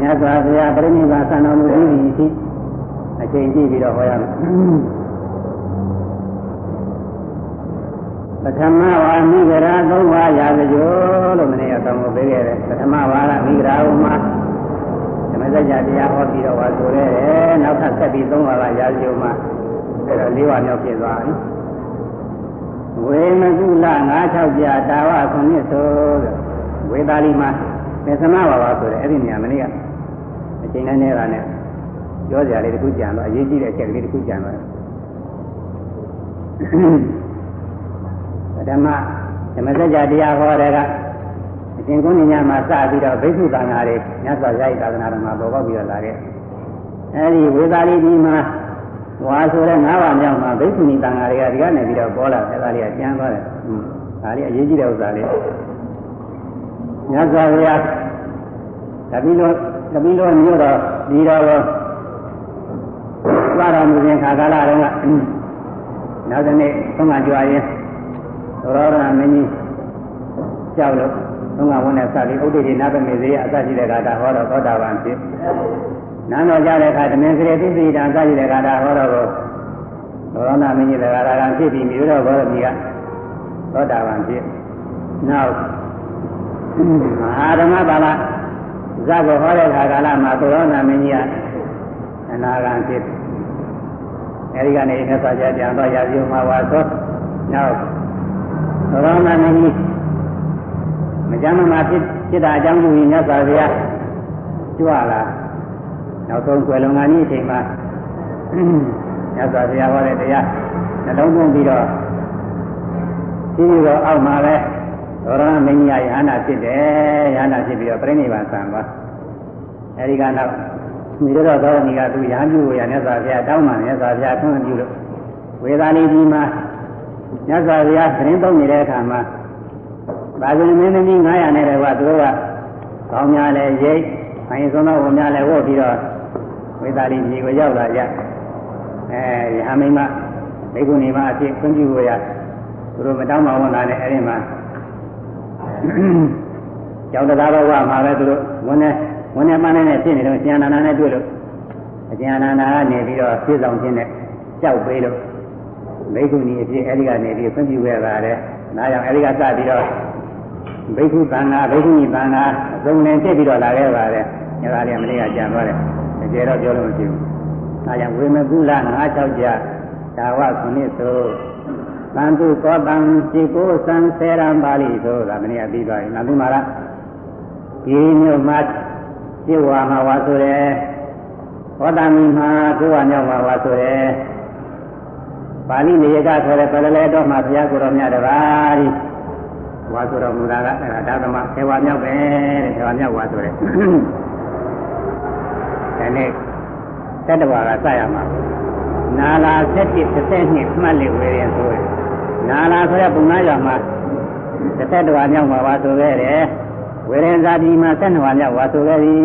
မြတ်စွာဘုရားပြိဋိဘာသံတော်မူပြီးပြီအချိန်ကြည့်ပြီးတော့ဟောရမယ်ပထမဝါမိဂရာသုံးပါးရာဇကြိုလို့မနေ့ကတောင်းပေးခဲ့တယ်ပထမဝါကမိဂရာဥမှာဓမ္မစကြာတရားဟောပြီးတော့ဝါဆိုရဲတယ်နောက်ထပ်ဆက်ပြီးသုံးပါးကရာဇကြိုမှာအဲတော့၄ဝါမြောက်ဖြစ်သွားပြီဝေမကုလ9-6ပြတာဝခုနှစ်ဆိုဝေသာလီမှာမေသမဝါပါဆိုတဲ့အဲ့ဒီနေရာမနေ့ကအ ချိန်နဲ့နေတာနဲ့ပြောကြလေးတစ်ခုကြံတော့အရေးကြီးတဲ့အချက်ကလေးတစ်ခုကြံတော့ဓမ္မဓမ္မစကြာတရားဟောတဲ့ကအရှင်ကုဏ္ဏညမှာစပြီးတော့ဘိက္ခုသံဃာတွေမြတ်စွာဘုရား၏သာသနာတော်မှာပေါ်ပေါက်ပြီးတော့လာခဲ့အဲဒီဝေသာလီဒီမှာဝါဆိုတဲ့၅ပါးမြောက်မှာဘိက္ခုနီသံဃာတွေကဒီကနေပြီးတော့ပေါ်လာတယ်ဒါလေးကကျမ်းသွားတယ်။ဒါလေးအရေးကြီးတဲ့ဥစ္စာလေးမြတ်စွာဘုရားတပိလော တပိလောမြို့တော်ဒီတော်တော်သွားတော်မူခြင်းခါကာလတုန်းကနောက်တစ်နေ့သုံးကကြွားရင်သောရဏမင်းကြီးကြောက်လို့သုံးကဝန်နဲ့စပြီးဥဒိတိနာပမေဇေယအစရှိတဲ့ကာတာဟောတော့သောတာပန်ဖြစ်နန်းတော်ကြတဲ့အခါဓမင်းစရေသိသိတာအစရှိတဲ့ကာတာဟောတော့ကိုသောရဏမင်းကြီးတကာတာကဖြစ်ပြီးမြို့တော်ဘောရမီကသောတာပန်ဖြစ်နောက်မဟာဓမ္မပါဠ ဇတ်ကိုဟောတဲ့ခါကာလမှာသောရဏမင်းကြီးကအနာဂံဖြစ်အဲဒီကနေမြတ်စွာဘုရားပြန်တော့ရာဇဝမှာဝါသောနောက်သောရမဏကြီးမကြမ်းမမှာဖြစ်ဖြစ်တာအကြောင်းကိုမြတ်စွာဘုရားကြွလာနောက်ဆုံးွယ်လုံငါနည်းအချိန်မှာမြတ်စွာဘုရားဟောတဲ့တရားနှလုံးသွင်းပြီးတော့ဒီလိုတော့အောက်မှာပဲ သောရမင်းကြီးရဟန္တာဖြစ်တယ်ရဟန္တာဖြစ်ပြီးတော့ပြိဋိဘံဆံသွားအဲဒီကနောက်မိရတော်သောဏီကသူရဟန်းပြုရမြတ်စွာဘုရားတောင်းပန်မြတ်စွာဘုရားဆွမ်းပြုလို့ဝေသာလီကြီးမှာမြတ်စွာဘုရားသတင်းသုံးနေတဲ့အခါမှာဘာဇင်မင်းသမီး900နဲ့တည်းကသူတို့ကကောင်းများလဲရိတ်ခိုင်ဆုံးသောဝန်များလဲဝတ်ပြီးတော့ဝေသာလီကြီးကိုရောက်လာကြအဲရဟန်းမိမဒိက္ခုနီမအဖြစ်ဆွမ်းပြုရသူတို့မတောင်းပါဝန်လာနဲ့အဲ့ဒီမှာ ကျောင်းတရားဘဝမှာပဲသူတို့ဝန်နဲ့ဝန်နဲ့ပန်းနဲ့ဖြစ်နေတော့ရှင်အနန္ဒာနဲ့တွေ့လို့အရှင်အနန္ဒာကနေပြီးတော့ပြည့်စုံခြင်းနဲ့ကြောက်ပေးလို့ဘိက္ခုနီအဖြစ်အဲဒီကနေပြီးဖွင့်ပြခဲ့ပါတယ်။နားကြောင့်အဲဒီကစပြီးတော့ဘိက္ခုသံဃာဘိက္ခုနီသံဃာအစုံလင်ဖြစ်ပြီးတော့လာခဲ့ပါတယ်။အဲဒါလေးကမနေ့ကကြံသွားတယ်။အကျေတော့ပြောလို့မရှိဘူး။ဒါကြောင့်ဝေမကုလ96ကြဒါဝခုနှစ်ဆို သံတုသောတံစီကိုသံဆေရံပါဠိဆိုတာမနေ့ကပြီးသွားပြီ။နောက်ပြီးမှလားဒီမျိုးမှာပြေဝါမှာဝါဆိုတယ်ဟောတာမီမှာကိုယ်ဝါမြောက်မှာဝါဆိုတယ်ပါဠိနေရကဆိုတဲ့ပရလေတော့မှာဘုရားကိုယ်တော်မြတ်တပါးဒီဝါဆိုတော်မူတာကအဲဒါသမဆေဝါမြောက်ပဲတဲ့ဆေဝါမြောက်ဝါဆိုတယ်ဒီနေ့သက်တော်ကစရမှာနာလာ7 30နှစ်မှတ်လေဝေရင်ဆိုတယ် နာလာဆိုတဲ့ပုံနာရမှာသက်တော်မြောက်မှာဝါဆိုခဲ့တယ်ဝေရင်ဇာတိမှာဆက်နှဝါမြောက်ဝါဆိုခဲ့ပြီ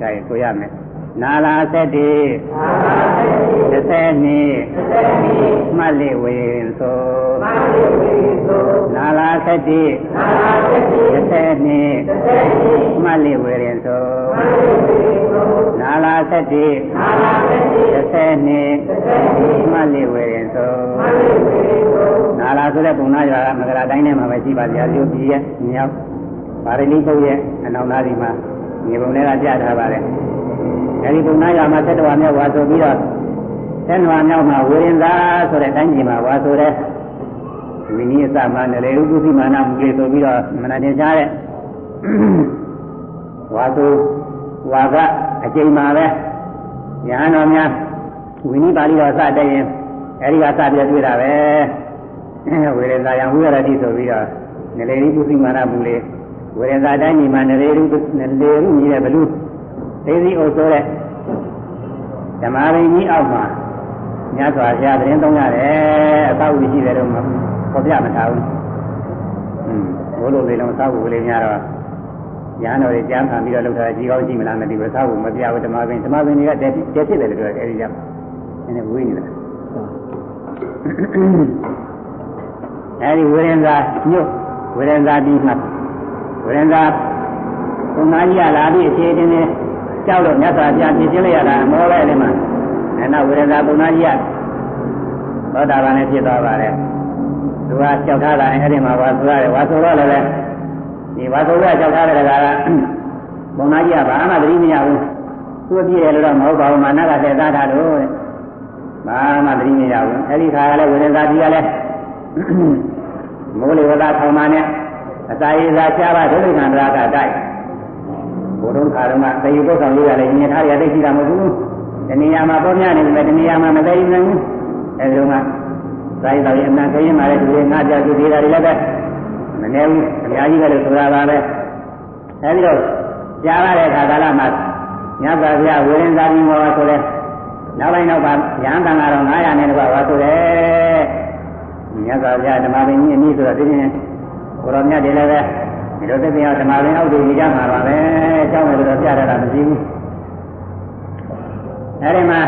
ဒါရင်ဆိုရမယ်နာလာဆက်တည်းတစ်ဆယ်နှစ်မှတ်လေဝေရင်ဆိုနာလာဆက်တည်းတစ်ဆယ်နှစ်မှတ်လေဝေရင်ဆိုနာလာဆက်တည်းတစ်ဆယ်နှစ်မှတ်လေဝေရင် ဆိုနာလာဆိုတဲ့ပုံနာရွာကမကရာတိုင်းထဲမှာပဲရှိပါဗျာဒီပြည်ရဲ့မြောက်ပါရဏိပုတ်ရဲ့အနောက်နားဒီမှာမြေပုံတွေကပြထားပါတယ်အဲဒီပုံနာရမှာသက်တော်မြောက်ဝါဆိုပြီးတော့သက်တော်မြောက်မှာဝေရင်သာဆိုတဲ့တိုင်းပြည်မှာဝါဆိုတဲ့ဝိနည်းအစမှလည်းလေဥပုသိမာနမူလေးဆိုပြီးတော့မနတင်ရှားတဲ့ဝါဆိုဝါကအကျိန်မှာပဲယဟန်တော်များဝိနည်းပါဠိတော်စတဲ့ရင် အဲဒီကစပြတွေ့တာပဲဝေရင်သာယံဝိရတိဆိုပြီးတော့နလေဥပုသိမာနမူလေးဝေရဇာတိုင်းညီမှာနရေရုနလေရုညီတဲ့ဘလူသိသိအိုဆိုတဲ့ဓမ္မရင်းကြီးအောက်မှာညစွာဘုရားသတင်းသုံးရတယ်အသောဝိရှိတယ်တော့ဖော်ပြမထားဘူးอืมဘိုးလိုလေးလုံးသောဝိလေးများတော့ညာတော်တွေကြမ်းခံပြီးတော့လောက်တာကြီးကောင်းကြည့်မလားမသိဘူးသောဝမပြဘူးဓမ္မပင်ဓမ္မပင်တွေကတက်တက်ဖြစ်တယ်လို့ပြောတယ်အဲဒီကြောင့်နည်းနည်းဝေးနေတာ အဲဒီဝေရင်သာညွတ်ဝေရင်သာဒီမှာဝိရဏဘုံသားကြီးကလာပြီးအခြေတင်နေကြောက်လို့မြတ်စွာဘုရားပြင်ရှင်းလိုက်ရတာအမောလဲအဲ့ဒီမှာအဲ့နောက်ဝေဒနာပုံနာကြီးကသောတာပန်နဲ့ဖြစ်သွားပါတယ်သူကကြောက်ထားတာအဲ့ဒီမှာဝါဆိုရတယ်ဝါဆိုတော့လည်းဒီဝါဆိုရကြောက်ထားတဲ့ကပုံနာကြီးကဘာမှသတိမရဘူးသူ့ပြည့်တယ်လို့တော့မဟုတ်ပါဘူးမာနကတည်းကသားထားလို့တဲ့ ဘာမှသတိမရဘူးအဲ့ဒီခါကလည်းဝေဒနာကြီးကလည်းမိုးလေဝသထောင်မှနဲ့အစာရည်သာရှားပါဒုက္ခန္တရာကတိုက်ဘုရုံခါတော့မှသေယုပုဆောင်လေးကလည်းညင်ထားရသိရှိတာမဟုတ်ဘူးတဏှာမှာပေါ်များနေတယ်တဏှာမှာမသိနိုင်ဘူးအဲဒီတော့ကသာယတော်ရဲ့အမှန်ခရင်မှာလည်းဒီလိုငါကြောက်ကြည့်နေတာတွေလည်းပဲမနေဘူးအများကြီးပဲလို့ဆိုတာပါပဲအဲဒီတော့ကြားရတဲ့အခါကာလမှာညသာပြဝေရင်သာပြီးမောဆိုတဲ့ နောက်ပိုင်းနောက်ပါရဟန်းတန်ကတော့900နဲ့တကွာပါဆိုတယ်ညသာပြဓမ္မပင်ကြီးအနည်းဆိုတော့ဒီနေ့ကိုရောမြတ်တွေလည်းပဲဒီလိုသိတဲ့ဓမ္မပင်အောက်တွေနေကြမှာပါပဲအကြောင်းလည်းတော့ပြရတာမရှိဘူးအဲဒီမှာ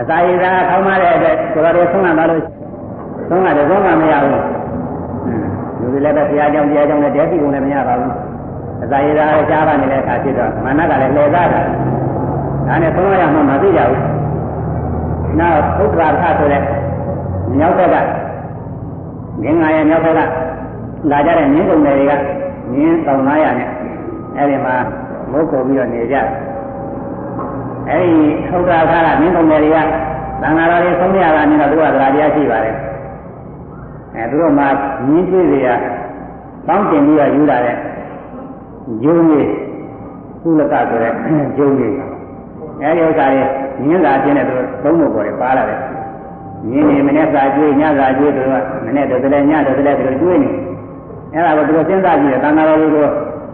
အစာရည်သာခေါင်းမတဲ့အတွက်ကိုရောတွေဆုံးလာတော့ဆုံးလာတယ်ဆုံးလာမရဘူးလူတွေလည်းပဲဘုရားကြောင့်တရားကြောင့်လည်းတရားစီကုန်လည်းမရပါဘူးအစာရည်သာရှားပါနေတဲ့အခါဖြစ်တော့မာနကလည်းလှည့်သားတာဒါနဲ့ဆုံးရမှမသိကြဘူး နောက်ဥဒ္ဒရာထဆိုတဲ့မြောက်ဘက်ကငင်္ဂါရဲ့မြောက်ဘက်ကလာကြတဲ့မြင်းကုန်တွေကမြင်းတောင်900နဲ့အဲဒီမှာမုတ်ကုန်ပြီးတော့နေကြအဲဒီဥဒ္ဒရာထကမြင်းကုန်တွေကသံဃာတော်တွေဆုံးရတာနဲ့တော့သူကသရာတရားရှိပါတယ်အဲသူတို့မှမြင်းကျွေးတွေကတောင်းတင်ပြီးတော့ယူလာတဲ့ဂျုံကြီးကုလကဆိုတဲ့ဂျုံကြီး အဲဒီဥစ္စာတွေမြင်းသာအချင်းနဲ့သူသုံးဖို့ပေါ်တယ်ပါလာတယ်မြင်းနေမနေ့စာကျွေးညစာကျွေးသူကမနေ့တော့တည်းညတော့တည်းသူကျွေးနေအဲ့ဒါကိုသူတို့စဉ်းစားကြည့်တယ်သံဃာတော်တွေကို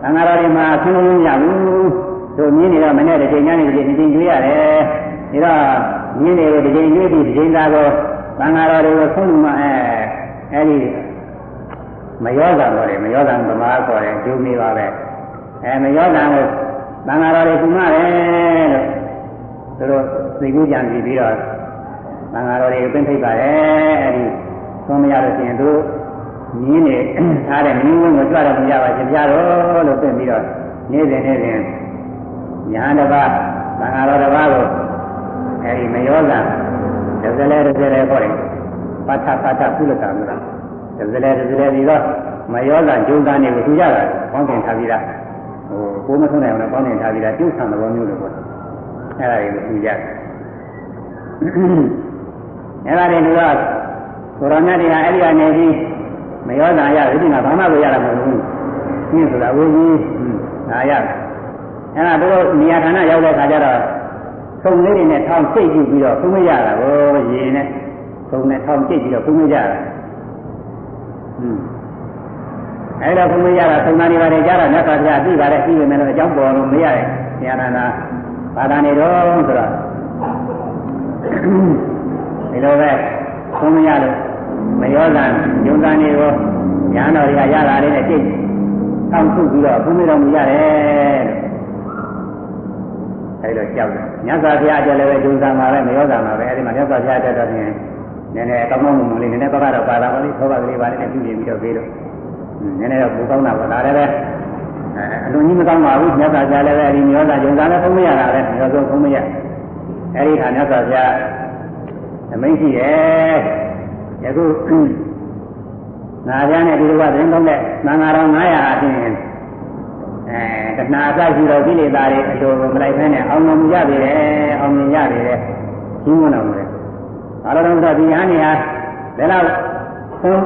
သံဃာတော်တွေမှာဆင်းလို့မရဘူးတို့မြင်းနေတော့မနေ့တစ်ချိန်ညနေတစ်ချိန်တစ်ချိန်ကျွေးရတယ်ဒါတော့မြင်းတွေကိုတစ်ချိန်ကျွေးပြီးတစ်ချိန်သာကိုသံဃာတော်တွေကိုဆုံးလို့မှအဲအဲ့ဒီမယောဂံခေါ်တယ်မယောဂံဗမာခေါ်တယ်ကျိုးမိပါပဲအဲမယောဂံကိုသံဃာတော်တွေကုမတယ်လို့ သူတို့သိကူးကြံပြီးပြီးတော့သံဃာတော်တွေပင့်ထိပ်ပါတယ်အဲဒီသုံးမရလို့ရှိရင်သူမြင်းနေထားတဲ့မြင်းဝင်းကိုကြွတော့မရပါရှင်ပြတော့လို့ပြင်ပြီးတော့နေ့စဉ်နေ့စဉ်ညာတစ်ပါးသံဃာတော်တစ်ပါးကိုအဲဒီမယောဇာဒဇလဲဒဇလဲခေါ်တယ်ပါထပါထကုလကမျိုးလားဒဇလဲဒဇလဲပြီးတော့မယောဇာကျုံသားနေကိုထူကြတာပေါင်းတင်ထားပြီးသားဟိုကိုမထုံးနိုင်အောင်လည်းပေါင်းတင်ထားပြီးသားကျုပ်ဆံသဘောမျိုးလို့ပေါ့ အဲ့ဒါတွေကိုထူကြတယ်အဲ့ဒါတွေကတော့ကိုရောမြတ်တွေကအဲ့ဒီကနေပြီးမယောဇာရဒီမှာဘာမှကိုရတာမဟုတ်ဘူး။ရှင်းဆိုတာဝိကြီးဒါရတယ်။အဲ့ဒါတို့နေရာဌာနရောက်တဲ့အခါကျတော့သုံးလေးတွေနဲ့ထောင်းစိတ်ကြည့်ပြီးတော့ဖုံးမရတာကိုရေနဲ့သုံးနဲ့ထောင်းကြည့်ပြီးတော့ဖုံးမရတာ။ဟွန်းအဲ့တော့ဖုံးမရတာသုံးသားနေပါတယ်ကြားတော့မြတ်စွာဘုရားသိပါတယ်သိပေမဲ့လည်းအကြောင်းပေါ်လို့မရတဲ့နေရာဌာန ဘာသာနေတော့ဆိုတော့ဒီလိုပဲသုံးမရလို့မယောဇန်ယုံသားနေကိုညာတော်တွေကရတာလေးနဲ့ကြိတ်ဆောင်းထုပြီးတော့ဘုမေတော်မူရတယ်အဲဒီတော့ကြောက်တယ်မြတ်စွာဘုရားအတွက်လည်းပဲယုံသားမှာပဲမယောဇန်မှာပဲအဲဒီမှာမြတ်စွာဘုရားအတွက်တော့ဖြင့်နည်းနည်းကောင်းကောင်းမွန်မွန်လေးနည်းနည်းပါတော့ပါတာပါလိသောကကလေးပါလေးနဲ့ပြုပြင်ပြီးတော့ပေးတော့နည်းနည်းတော့ပူကောင်းတာပါဒါလည်းပဲ အလုံးကြီးမကောင်းပါဘူးမြတ်စွာဘုရားလည်းပဲအဲဒီမယောဇန်ယုံသားလည်းဖုံးမရတာပဲမယောဇန်ဖုံးမရအဲဒီခါမြတ်စွာဘုရားအမိန့်ရှိတယ်ယခုနာပြားနဲ့ဒီလိုကသတင်းကောင်းတဲ့သံဃာတော်900အပြင်အဲတဏှာအစရှိတော့ကိလေသာတွေအလိုမလိုက်ဖဲနဲ့အောင်မြင်ရပြီလေအောင်မြင်ရပြီလေကြီးမွန်းတော်မူတယ်ဘာလို့လဲဆိုတော့ဒီဟန်နေဟာဘယ်တော့သုံး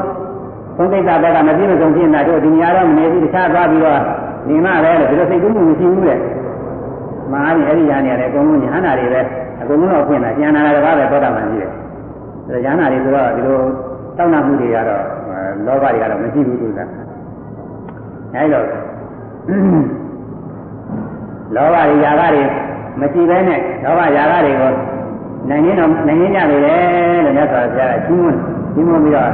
သုံးသိတာဘက်ကမပြည့်မစုံဖြစ်နေတာတို့ဒီနေရာတော့မနေဘူးတခြားသွားပြီးတော့ နေမှပဲလို့ဒီလိုစိတ်ကူးမှုမရှိဘူးလေမဟာကြီးအဲ့ဒီညာနေရတယ်အကုန်လုံးညာနာတွေပဲအကုန်လုံးတော့ဖွင့်တာညာနာတာတကားပဲသောတာပန်ကြီးတယ်ဒါညာနာတွေဆိုတော့ဒီလိုတောင်းတမှုတွေကတော့လောဘတွေကတော့မရှိဘူးသူကအဲလိုလောဘတွေຢာကတွေမရှိဘဲနဲ့လောဘຢာကတွေကိုနိုင်ရင်တော့နိုင်ရင်ကြပြီလေလို့မြတ်စွာဘုရားကရှင်းမရှင်းမပြီးတော့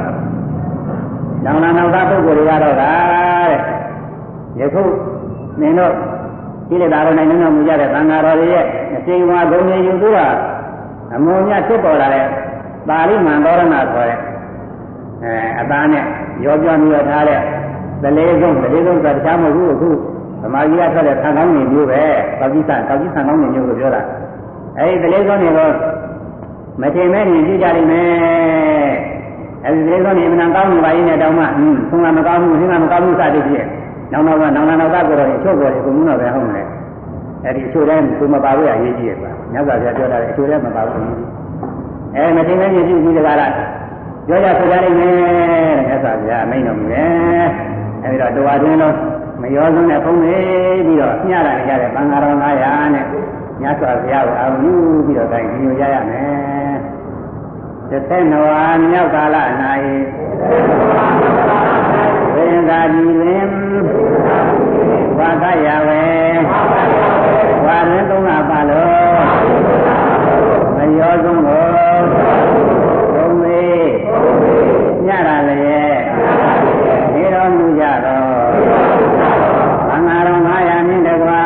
နောင်လာနောက်သားပုဂ္ဂိုလ်တွေကတော့ကတဲ့ ယခုနင်တို့ဒီလေသာတော်နိုင်နေမူကြတဲ့သံဃာတော်တွေရဲ့အချိန်ဝါဂုဏ်ရည်ယူသူကအမုံမြတ်ဖြစ်ပေါ်လာတဲ့ပါဠိမန္တောရဏဆိုတဲ့အဲအသားနဲ့ရောပြောပြီးတော့ထားတဲ့သလေးဆုံးသလေးဆုံးဆိုတခြားမဟုတ်ဘူးအခုသမာဓိကထွက်တဲ့ဆံကောင်းနေမျိုးပဲကောက်ကြီးဆံကောက်ကြီးဆံကောင်းနေမျိုးကိုပြောတာအဲဒီတလေးဆုံးတွေကိုမထင်မဲ့ရင်ကြည့်ကြလိမ့်မယ်အဲဒီတလေးဆုံးနေမနာကောင်းနေပါရင်လည်းတောင်းမှဟင်းဆုံးကမကောင်းဘူးဟင်းကမကောင်းဘူးစသည်ဖြင့် နောက်နောက်ကနောင်နောင်တော့ကိုတော့အချို့ကိုယ်ကိုမှုတော့ပဲဟုတ်မလဲအဲဒီအချို့တိုင်းကိုမပါဘူးအရေးကြီးရဲ့ကွာမြတ်စွာဘုရားပြောတာလေအချို့တိုင်းမပါဘူးအဲမထင်မဲ့ရင်ကြည့်ပြီးတကားလားပြောကြဆိုကြလိမ့်မယ်တဲ့မြတ်စွာဘုရားအမိန့်တော်မူတယ်အဲဒီတော့တော်အတွင်းလုံးမရောစုံနဲ့ဖုံးနေပြီးတော့ညတာနေကြတဲ့ဘင်္ဂါတော်900နဲ့မြတ်စွာဘုရားကိုအာရုံယူပြီးတော့တိုင်းညွှန်ရရမယ်တစ်သက်နဝါမြောက်ကာလ၌ ဝိညာတိတွင်ဝါသရဝေဝါရင်သုံးပါပါလို့မရောစုံကိုဘုံမေညတာလည်းနေတော်မူကြတော့ဘင်္ဂါတော်900မြင့်တကွာ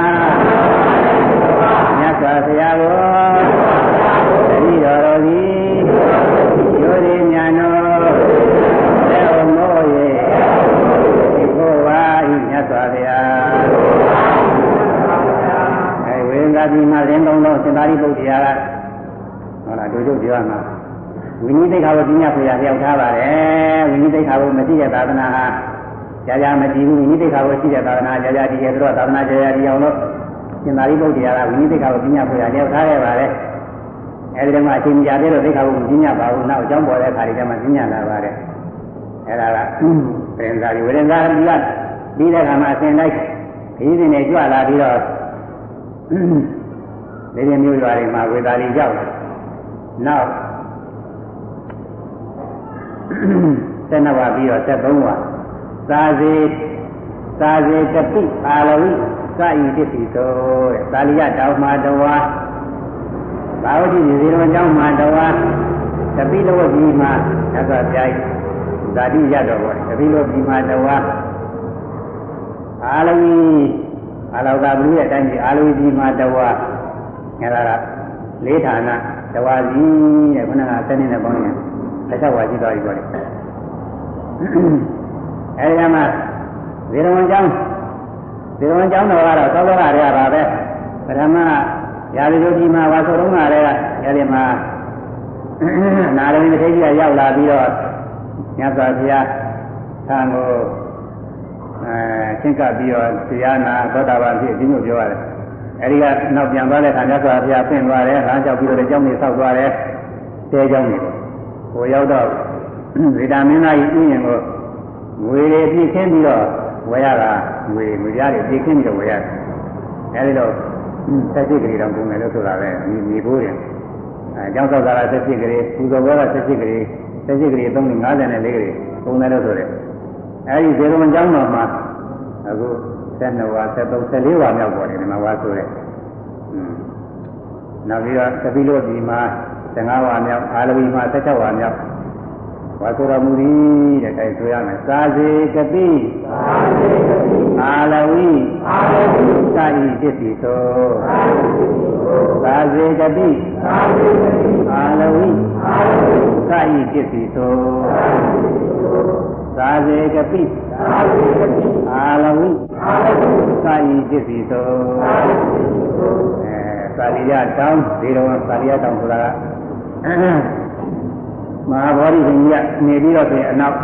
မြတ်စွာဘုရားကိုတတိတော်တော်သည်ယောရိညာနောသေဝမောယေဒီဘုရားဤမြတ်စွာဘုရားအဲဝိငါတိမှာလင်းသုံးလုံးစင်သာရိပုတ္တရာကဟုတ်လားတို့တို့ပြောရမှာဝိနည်းသိက္ခာကိုပညာဖွေရလျောက်ထားပါတယ်ဝိနည်းသိက္ခာကိုမရှိတဲ့သာသနာဟာကြာကြာမကြည့်ဘူးဝိနည်းသိက္ခာကို ရှိတဲ့သာသနာကြာကြာတည်ရတော့သာသနာကြာကြာတည်အောင်လို့ရှင်သာရိပုတ္တရာကဝိနည်းသိက္ခာကိုပညာဖွေရလျောက်ထားခဲ့ပါတယ်အဲဒီတော့မှအချိန်ကြာသေးတော့သိက္ခာကိုပညာပါဘူးနောက်အကြောင်းပေါ်တဲ့အခါတွေကျမှပညာလာပါတယ်အဲဒါကပြင်သာရီဝိရင်သာရီကပြီးတဲ့အခါမှာအစဉ်လိုက်ခရီးစဉ်တွေကြွလာပြီးတော့ဒီလိုမျိုးရွာတွေမှာဝေသာလီကြောက်နောက်ဆက်နှစ်ဝါပြီးတော့ဆက်သုံးဝါသာစေ သာစေတပိအာလဝိသာဤတစ္စီသောတဲ့သာလိယတောင်မှာတဝါသာဝတိဒီဇေရမကျောင်းမှာတဝါတပိလဝကြီးမှာသစ္စာပြိုင်ဇာတိရတော်ဘောတပိလဝကြီးမှာတဝါအာလဝိအာလောကဘုရားအတိုင်းကြီးအာလဝိကြီးမှာတဝါအဲ့ဒါကလေးဌာနတဝါစီတဲ့ခုနကဆက်နေတဲ့ပေါင်းရင်လက်ချက်ဝါကြည့်သွားပြီပေါ့လေအဲဒီမှာ ဇေရဝန်ကျောင်းဇေရဝန်ကျောင်းတော်ကတော့သောသောကတွေကပါပဲပထမရာဇဂုကြီးမှာဝါဆိုတော့ကလည်းအဲဒီမှာနာရမင်းတစ်ထိပ်ကြီးရောက်လာပြီးတော့ညစွာဘုရားဆံကိုအဲရှင်းကပ်ပြီးတော့တရားနာသောတာပန်ဖြစ်ဒီမျိုးပြောရတယ်အဲဒီကနောက်ပြန်သွားတဲ့ခါညစွာဘုရားပြင်သွားတယ်လမ်းလျှောက်ပြီးတော့ကျောင်းကြီးဆောက်သွားတယ်တဲကျောင်းကြီးဟိုရောက်တော့ဗေဒမင်းသားကြီးဥယျာဉ်ကိုငွေတွေပြည့်ခင်းပြီးတော့ ဝယ်ရတာငွေငွေပြားတွေပြည့်ခင်းပြီးတော့ဝယ်ရတယ်အဲဒီတော့ဆက်ရှိကလေးတောင်ပုံမယ်လို့ဆိုတာပဲမြေမြေဘိုးတယ်အဲကျောင်းဆောက်တာကဆက်ရှိကလေးပူဇော်ဘောကဆက်ရှိကလေးဆက်ရှိကလေး354ကလေးပုံတယ်လို့ဆိုတယ်အဲဒီဇေရမကျောင်းတော်မှာအခု12ဝါ13 14ဝါမြောက်ပေါ်တယ်ဒီမှာဝါဆိုတယ်နောက်ပြီးတော့သတိလို့ဒီမှာ15ဝါမြောက်အာလဝီမှာ16ဝါမြောက် ဝါဆိုတော်မူသည်တဲ့အဲဆိုရမယ်သာစေကတိသာစေကတိအာလဝိအာလဝိသာဤတစ္တိသောသာစေကတိသာစေကတိအာလဝိအာလဝိသာဤတစ္တိသောသာစေကတိသာစေကတိအာလဝိအာလဝိသာဤတစ္တိသောအဲသာရိယတောင်းဒီတော်သာရိယတောင်းဆိုတာက မဟာဗောဓိရှင်ကြီးကနေပြီးတော့ပြင်အနောက်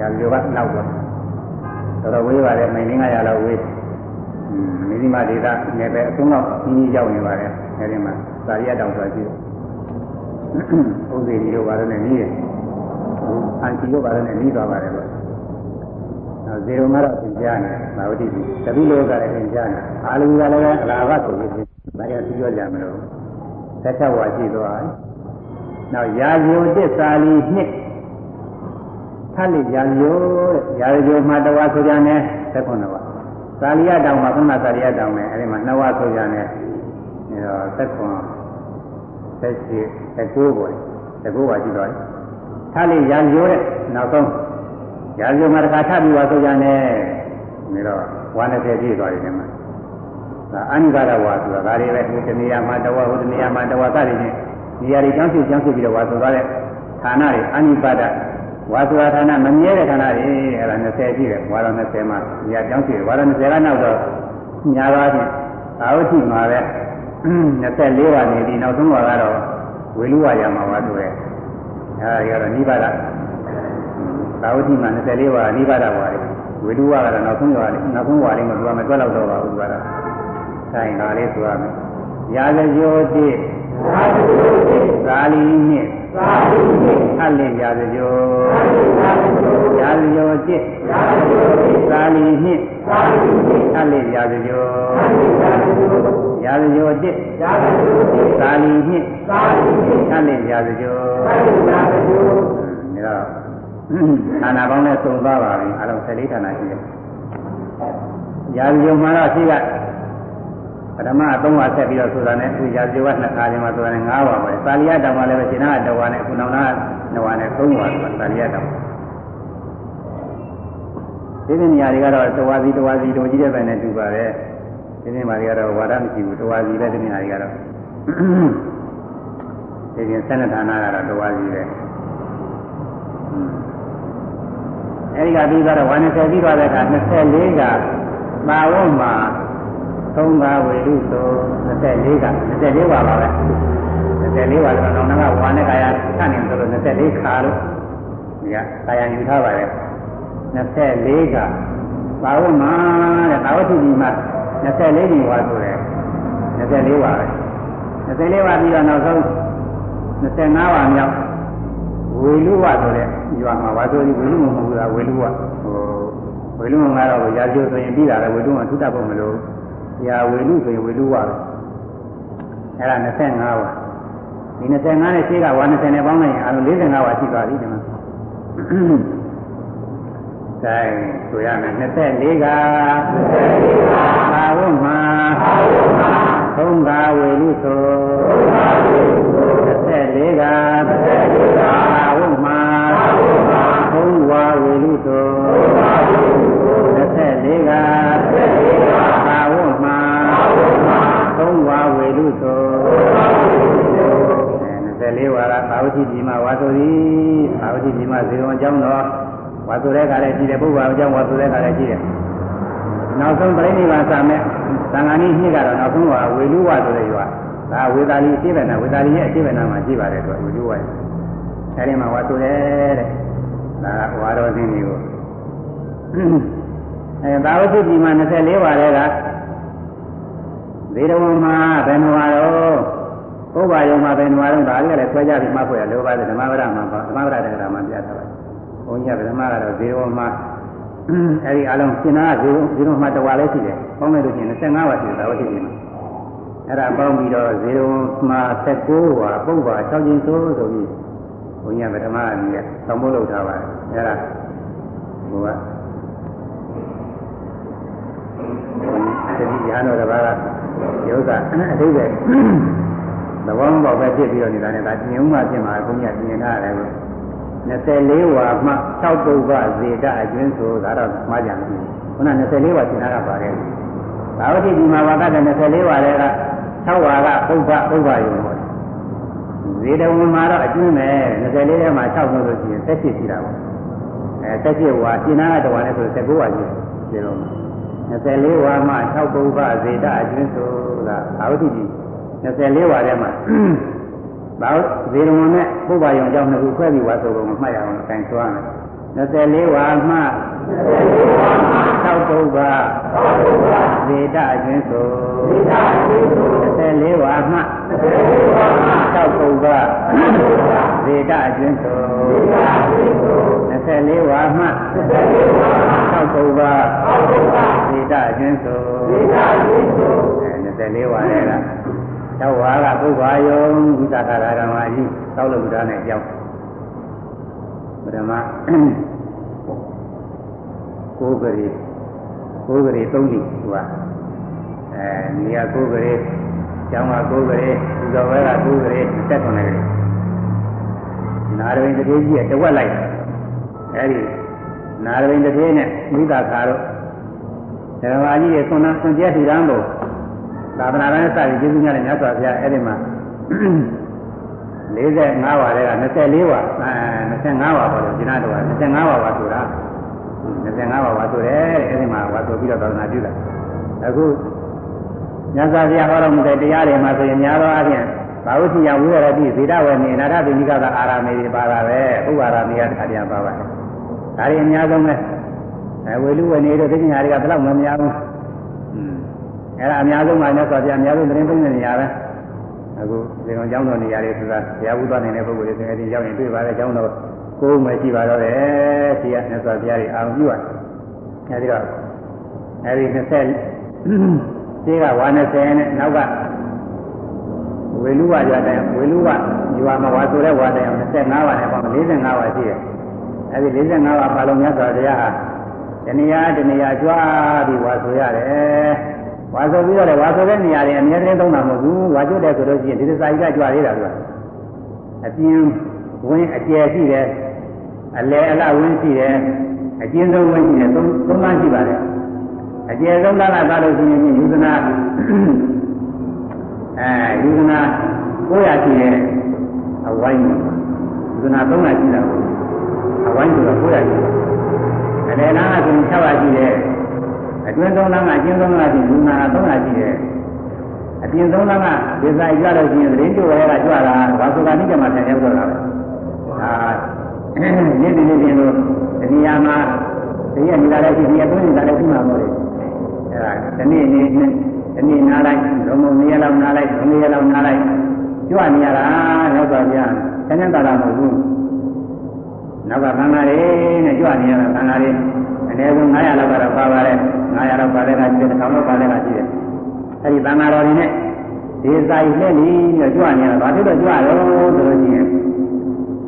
ရာလူကနောက်တော့တော်တော်ဝေးပါတယ်မိုင်900လောက်ဝေးမိဒီမဒေတာနယ်ပဲအဆုံးတော့ကြီးကြီးရောက်နေပါတယ်အဲဒီမှာသာရိယတောင်ဆိုတာရှိတယ်ဥသေဒီတို့ဘာလို့လဲနီးတယ်အန်ချီတို့ဘာလို့လဲနီးသွားပါတယ်လို့နောက်ဇေယုံကတော့သင်ကြားနေမာဝတိကြီးတပိလောကလည်းသင်ကြားနေအာလူကလည်းအလားဘဆိုပြီးဘာရသိပြောကြမလို့သက်ချက်ဝါရှိသွားတယ် နောက်ရာဇိုတစ္ဆာလီနှစ်ထလိရာဇိုတဲ့ရာဇိုမှာတဝါဆိုကြတယ်19ဝါသာလီယတောင်မှာခုနသာလီယတောင်နဲ့အဲဒီမှာ2ဝါဆိုကြတယ်အဲတော့19 18 19ပေါ်19ဝါရှိတော့ထလိရာဇိုတဲ့နောက်ဆုံးရာဇိုမှာတစ်ခါထပြီးဝါဆိုကြတယ်နေတော့ဝါ20ပြည့်သွားတယ်ဒီမှာဒါအနိဗ္ဗာဒဝါဆိုတာဒါတွေပဲဒီတနေရာမှာတဝါဟိုတနေရာမှာတဝါစသည်ဖြင့် ဒီရာတွေကျောင်းစုကျောင်းစုပြီးတော့ဝါဆိုသွားတဲ့ဌာနတွေအနိပါဒဝါဆိုတာဌာနမမြဲတဲ့ဌာနတွေအဲ့ဒါ20ရှိတယ်ဝါတော်20မှာဒီရာကျောင်းစုဝါတော်20ကနောက်တော့ညာပါဖြင့်သာဝတိမှာပဲ24ဝါနေပြီးနောက်ဆုံးဝါကတော့ဝေလူဝါရမှာပါဆိုရဲအဲဒီကတော့နိဗ္ဗာန်သာဝတိမှာ24ဝါနိဗ္ဗာန်ဝါလေးဝေလူဝါကတော့နောက်ဆုံးဝါလေးနောက်ဆုံးဝါလေးမှာသူကမတွက်တော့တော့ပါဘူးသူကတော့ဆိုင်ပါလေးဆိုရမယ်ရာဇဂိုတိသာ လီနှင့်အလင့်ရာဇဂိုရာဇဂိုတိသာလီနှင့်အလင့်ရာဇဂိုရာဇဂိုတိသာလီနှင့်အလင့်ရာဇဂိုဒါတော့ဌာနပေါင်းနဲ့စုံသွားပါပြီအလုံး14ဌာနရှိတယ်ရာဇဂိုမှာတော့ရှိက ပထမအသုံးပါဆက်ပြီးတော့ဆိုတာနဲ့အခုရာဇဝတ်နှစ်ခါချင်းမှာဆိုတာနဲ့၅ပါပဲသာလီယတောင်မှာလည်းပဲရှင်နာတဝါနဲ့အခုနောင်နာနဝါနဲ့၃ပါဆိုတာသာလီယတောင်ဒီနေ့နေရာတွေကတော့တဝါစီတဝါစီတို့ကြီးတဲ့ဘက်နဲ့တူပါတယ်ဒီနေ့မှာတွေကတော့ဝါဒမရှိဘူးတဝါစီပဲဒီနေ့နေရာတွေကတော့ဒီပြင်ဆန္ဒဌာနကတော့တဝါစီပဲအဲဒီကပြီးတော့ဝါ20ပြီးသွားတဲ့အခါ24ကပါဝတ်မှာ သုံးပါးဝေလူဆို24က24ပါပါပဲ24ပါဆိုတော့နောင်ကဝါနဲ့ကာယဆန့်နေဆိုလို့24ခါလို့ဒီကကာယယူထားပါရဲ့24ကပါဝမတဲ့သာဝတိဒီမှာ24ဒီဝါဆိုတယ်24ပါပဲ24ပါပြီးတော့နောက်ဆုံး25ပါမြောက်ဝေလူဝဆိုတဲ့ရွာမှာဝါဆိုဒီဝေလူမဟုတ်ဘူးလားဝေလူဝဟိုဝေလူမကတော့ရာဇိုဆိုရင်ပြီးတာလေဝေလူမထုတတ်ဖို့မလို့ ရာဝေလူဆိုရင်ဝေလူဝပဲအဲ့ဒါ25ပါဒီ25နဲ့ရှေ့ကဝါ20နဲ့ပေါင်းလိုက်ရင်အလုံး45ပါရှိသွားပြီဒီမှာအဲဆိုရမယ်24ကသာဝတ်မှာသုံးပါဝေလူဆို24ကသာဝတ်မှာသုံးဝါဝေလူဆို24ကသာဝတ်မှာသုံး ဝါဝေလူဆို24ဝါကသာဝတိဒီမှာဝါဆိုသည်သာဝတိဒီမှာဇေယံအကြောင်းတော်ဝါဆိုတဲ့ခါလည်းရှိတယ်ပုဗ္ဗာအကြောင်းဝါဆိုတဲ့ခါလည်းရှိတယ်နောက်ဆုံးပြိဋိဘံစာမဲ့သံဃာနည်းနှစ်ကတော့နောက်ဆုံးကဝေလူဝဆိုတဲ့ရွာဒါဝေသာလီအရှိဗနာဝေသာလီရဲ့အရှိဗနာမှာရှိပါတယ်သူကဝေလူဝအဲဒီမှာဝါဆိုတယ်တဲ့ဒါကဝါတော်သင်တွေကိုအဲသာဝတိပြည်မှာ24ပါးတဲ့က ဇေရဝံမှာဘယ်နှပါတော့ပုဗ္ဗာယုံမှာဘယ်နှပါတော့ဒါလေးကလည်းဆွဲကြပြီးမှတ်ဖို့ရလိုပါတယ်ဓမ္မဝရမှာဓမ္မဝရတက္ကရာမှာပြထားပါတယ်ဘုန်းကြီးကဓမ္မကတော့ဇေရဝံမှာအဲဒီအလုံးရှင်းတာကဇေရဇေရဝံမှာတဝါလေးရှိတယ်ပေါင်းလိုက်လို့ရှိရင်25ပါးရှိတယ်သာဝတိပြည်မှာအဲ့ဒါပေါင်းပြီးတော့ဇေရဝံမှာ19ပါပုဗ္ဗာ6ကျင်းဆိုဆိုပြီးဘုန်းကြီးကဓမ္မအကြီးကသံမိုးလုပ်ထားပါတယ်အဲ့ဒါဟိုက တတိယတော်တစ်ပါးကရုပ်ကအတိတ်ပဲသဘောမပေါက်ပဲဖြစ်ပြီးတော့နေတာနဲ့ဒါညုံမှဖြစ်မှာဘုန်းကြီးကပြင်ထားတယ်ကို24ဝါမှ6ပုဗ္ဗဇေတအကျွင်းဆိုဒါတော့မှားကြမယ်ခုန24ဝါရှင်းတာကပါတယ်သာဝတိဒီမှာဝါကတဲ့24ဝါတွေက6ဝါကပုဗ္ဗပုဗ္ဗယုံပေါ့ဇေတဝန်မှာတော့အကျွင်းပဲ24ထဲမှာ6ဆိုလို့ရှိရင်သက်ရှိရှိတာပေါ့အဲသက်ရှိဝါရှင်းတာကတဝါနဲ့ဆို19ဝါရှိတယ်ဒီလို 24ဝါမှ6ပုဗ္ဗဇေတအကျွင်းဆိုတာသာဝတိဒီ24ဝါထဲမှာဘာဇေရဝံနဲ့ပုဗ္ဗယုံကြောင့်နှစ်ခုခွဲပြီးဝါဆိုပုံမှတ်ရအောင်တိုင်သွားမယ်24ဝါမှ 6ပုဗ္ဗဇေတအကျွင်းဆို24ဝါမှ6ပုဗ္ဗဇေတအကျွင်းဆို24ဝါမှ6ပုဗ္ဗဇေတအကျွင်းဆို24ဝါလည်းကသောဝါကပုဗ္ဗာယုံဝိသကာရကမကြီးသောက်လို့ဘုရားနဲ့ကြောက်ပထမ ကိုးကလေးကိုးကလေးသုံးကြည့်သူကအဲနေရာကိုးကလေးကျောင်းကကိုးကလေးဒီတော်ဘဲကကိုးကလေးတက်ကုန်တယ်နာရဝိတတိကြီးကတဝက်လိုက်အဲဒီနာရဝိတတိနဲ့ဝိသကာတို့ဓမ္မကြီးရဲ့ဆွမ်းနာဆွန်ကျက်ထီရန်တို့သာသနာ့နဲ့စပြီးကျေးဇူးများတဲ့မြတ်စွာဘုရားအဲ့ဒီမှာ45ပါးတဲ့က24ပါးအဲ25ပါးပေါ်တယ်ဒီနာတော်က25ပါးပါဆိုတာ 25ပါးပါဆိုတယ်အဲ့ဒီမှာပါဆိုပြီးတော့သာသနာပြုတာအခုညဇာပြဟောတော်မူတဲ့တရားတွေမှာဆိုရင်များသောအားဖြင့်ဘာဝတိယဝိရတိဇေဒဝေနေအနာထပိဋကသာအာရမေတွေပါတာပဲဥပါရမေယတစ်ခါပြန်ပါပါတယ်ဒါတွေအများဆုံးပဲအဲဝေလူဝေနေတို့သိညာတွေကဘယ်တော့မှမများဘူးอืมအဲ့ဒါအများဆုံးမှမြတ်စွာဘုရားအများဆုံးသတင်းသုံးတဲ့နေရာပဲအခုဒီကောင်ကျောင်းတော်နေရာတွေဆိုတာဘုရားဘုရားနေတဲ့ပုဂ္ဂိုလ်တွေဆိုရင်ဒီရောက်ရင်တွေ့ပါတဲ့ကျောင်းတော် ကိုယ်မှရှိပါတော့တယ်ရှိရမြတ်စွာဘုရားတွေအာရုံပြုရတယ်အဲဒီတော့အဲဒီ20ရှင်းကဝါ20နဲ့နောက်ကဝေလူဝရွာတိုင်ဝေလူဝရွာမှာဝါဆိုတဲ့ဝါတိုင်25ဝါနဲ့ပေါင်း45ဝါရှိတယ်အဲဒီ45ဝါပါလုံးမြတ်စွာဘုရားဟာတဏှာတဏှာကြွားပြီးဝါဆိုရတယ်ဝါဆိုပြီးတော့ဝါဆိုတဲ့နေရာတွေအများကြီးသုံးတာမဟုတ်ဘူးဝါကျွတ်တယ်ဆိုလို့ရှိရင်ဒီစာကြီးကကြွားသေးတာကွာအပြင်း ဝင်းအကျယ်ရှိတယ်အလဲအလဝင်းရှိတယ်အကျဉ်းဆုံးဝင်းရှိတယ်သုံးသုံးပါးရှိပါတယ်အကျယ်ဆုံးသားကသာလို့ရှိရင်ယူဇနာအဲယူဇနာ900ရှိတယ်အဝိုင်းယူဇနာ300ရှိတာကိုအဝိုင်းဆိုတော့900ရှိတယ်အလယ်လားကဆိုရင်600ရှိတယ်အတွင်းဆုံးလားကအကျဉ်းဆုံးလားဆိုယူဇနာ300ရှိတယ်အပြင်ဆုံးလားကဒီစာကြလို့ရှိရင်သတင်းကြိုရဲကကြွလာဘာဆိုတာနိကမှာဆင်ရောက်တော့တာပဲ အာနေ့ဒီနေ့ပြင်လို့ဒီနေရာမှာဒီရနေတာလည်းရှိဒီအတွင်းနေတာလည်းရှိမှာမဟုတ်ဘူးအဲဒါဒီနေ့နေ့ဒီနေ့နားလိုက်ဘုံဘုံနေရာလောက်နားလိုက်ဘုံနေရာလောက်နားလိုက်ကြွနေရတာရောက်ပါဗျာဆန်းဆန်းသာသာမဟုတ်ဘူးနောက်ကခန္ဓာလေးနဲ့ကြွနေရတာခန္ဓာလေးအနည်းဆုံး900လောက်ကတော့ပါပါတယ်900လောက်ပါတဲ့ကရှိတယ်1000လောက်ပါတဲ့ကရှိတယ်အဲဒီသံဃာတော်တွေနဲ့ဒီစာကြီးလက်နေပြီးကြွနေရတာဘာဖြစ်လို့ကြွရောဆိုလို့ရှိရင်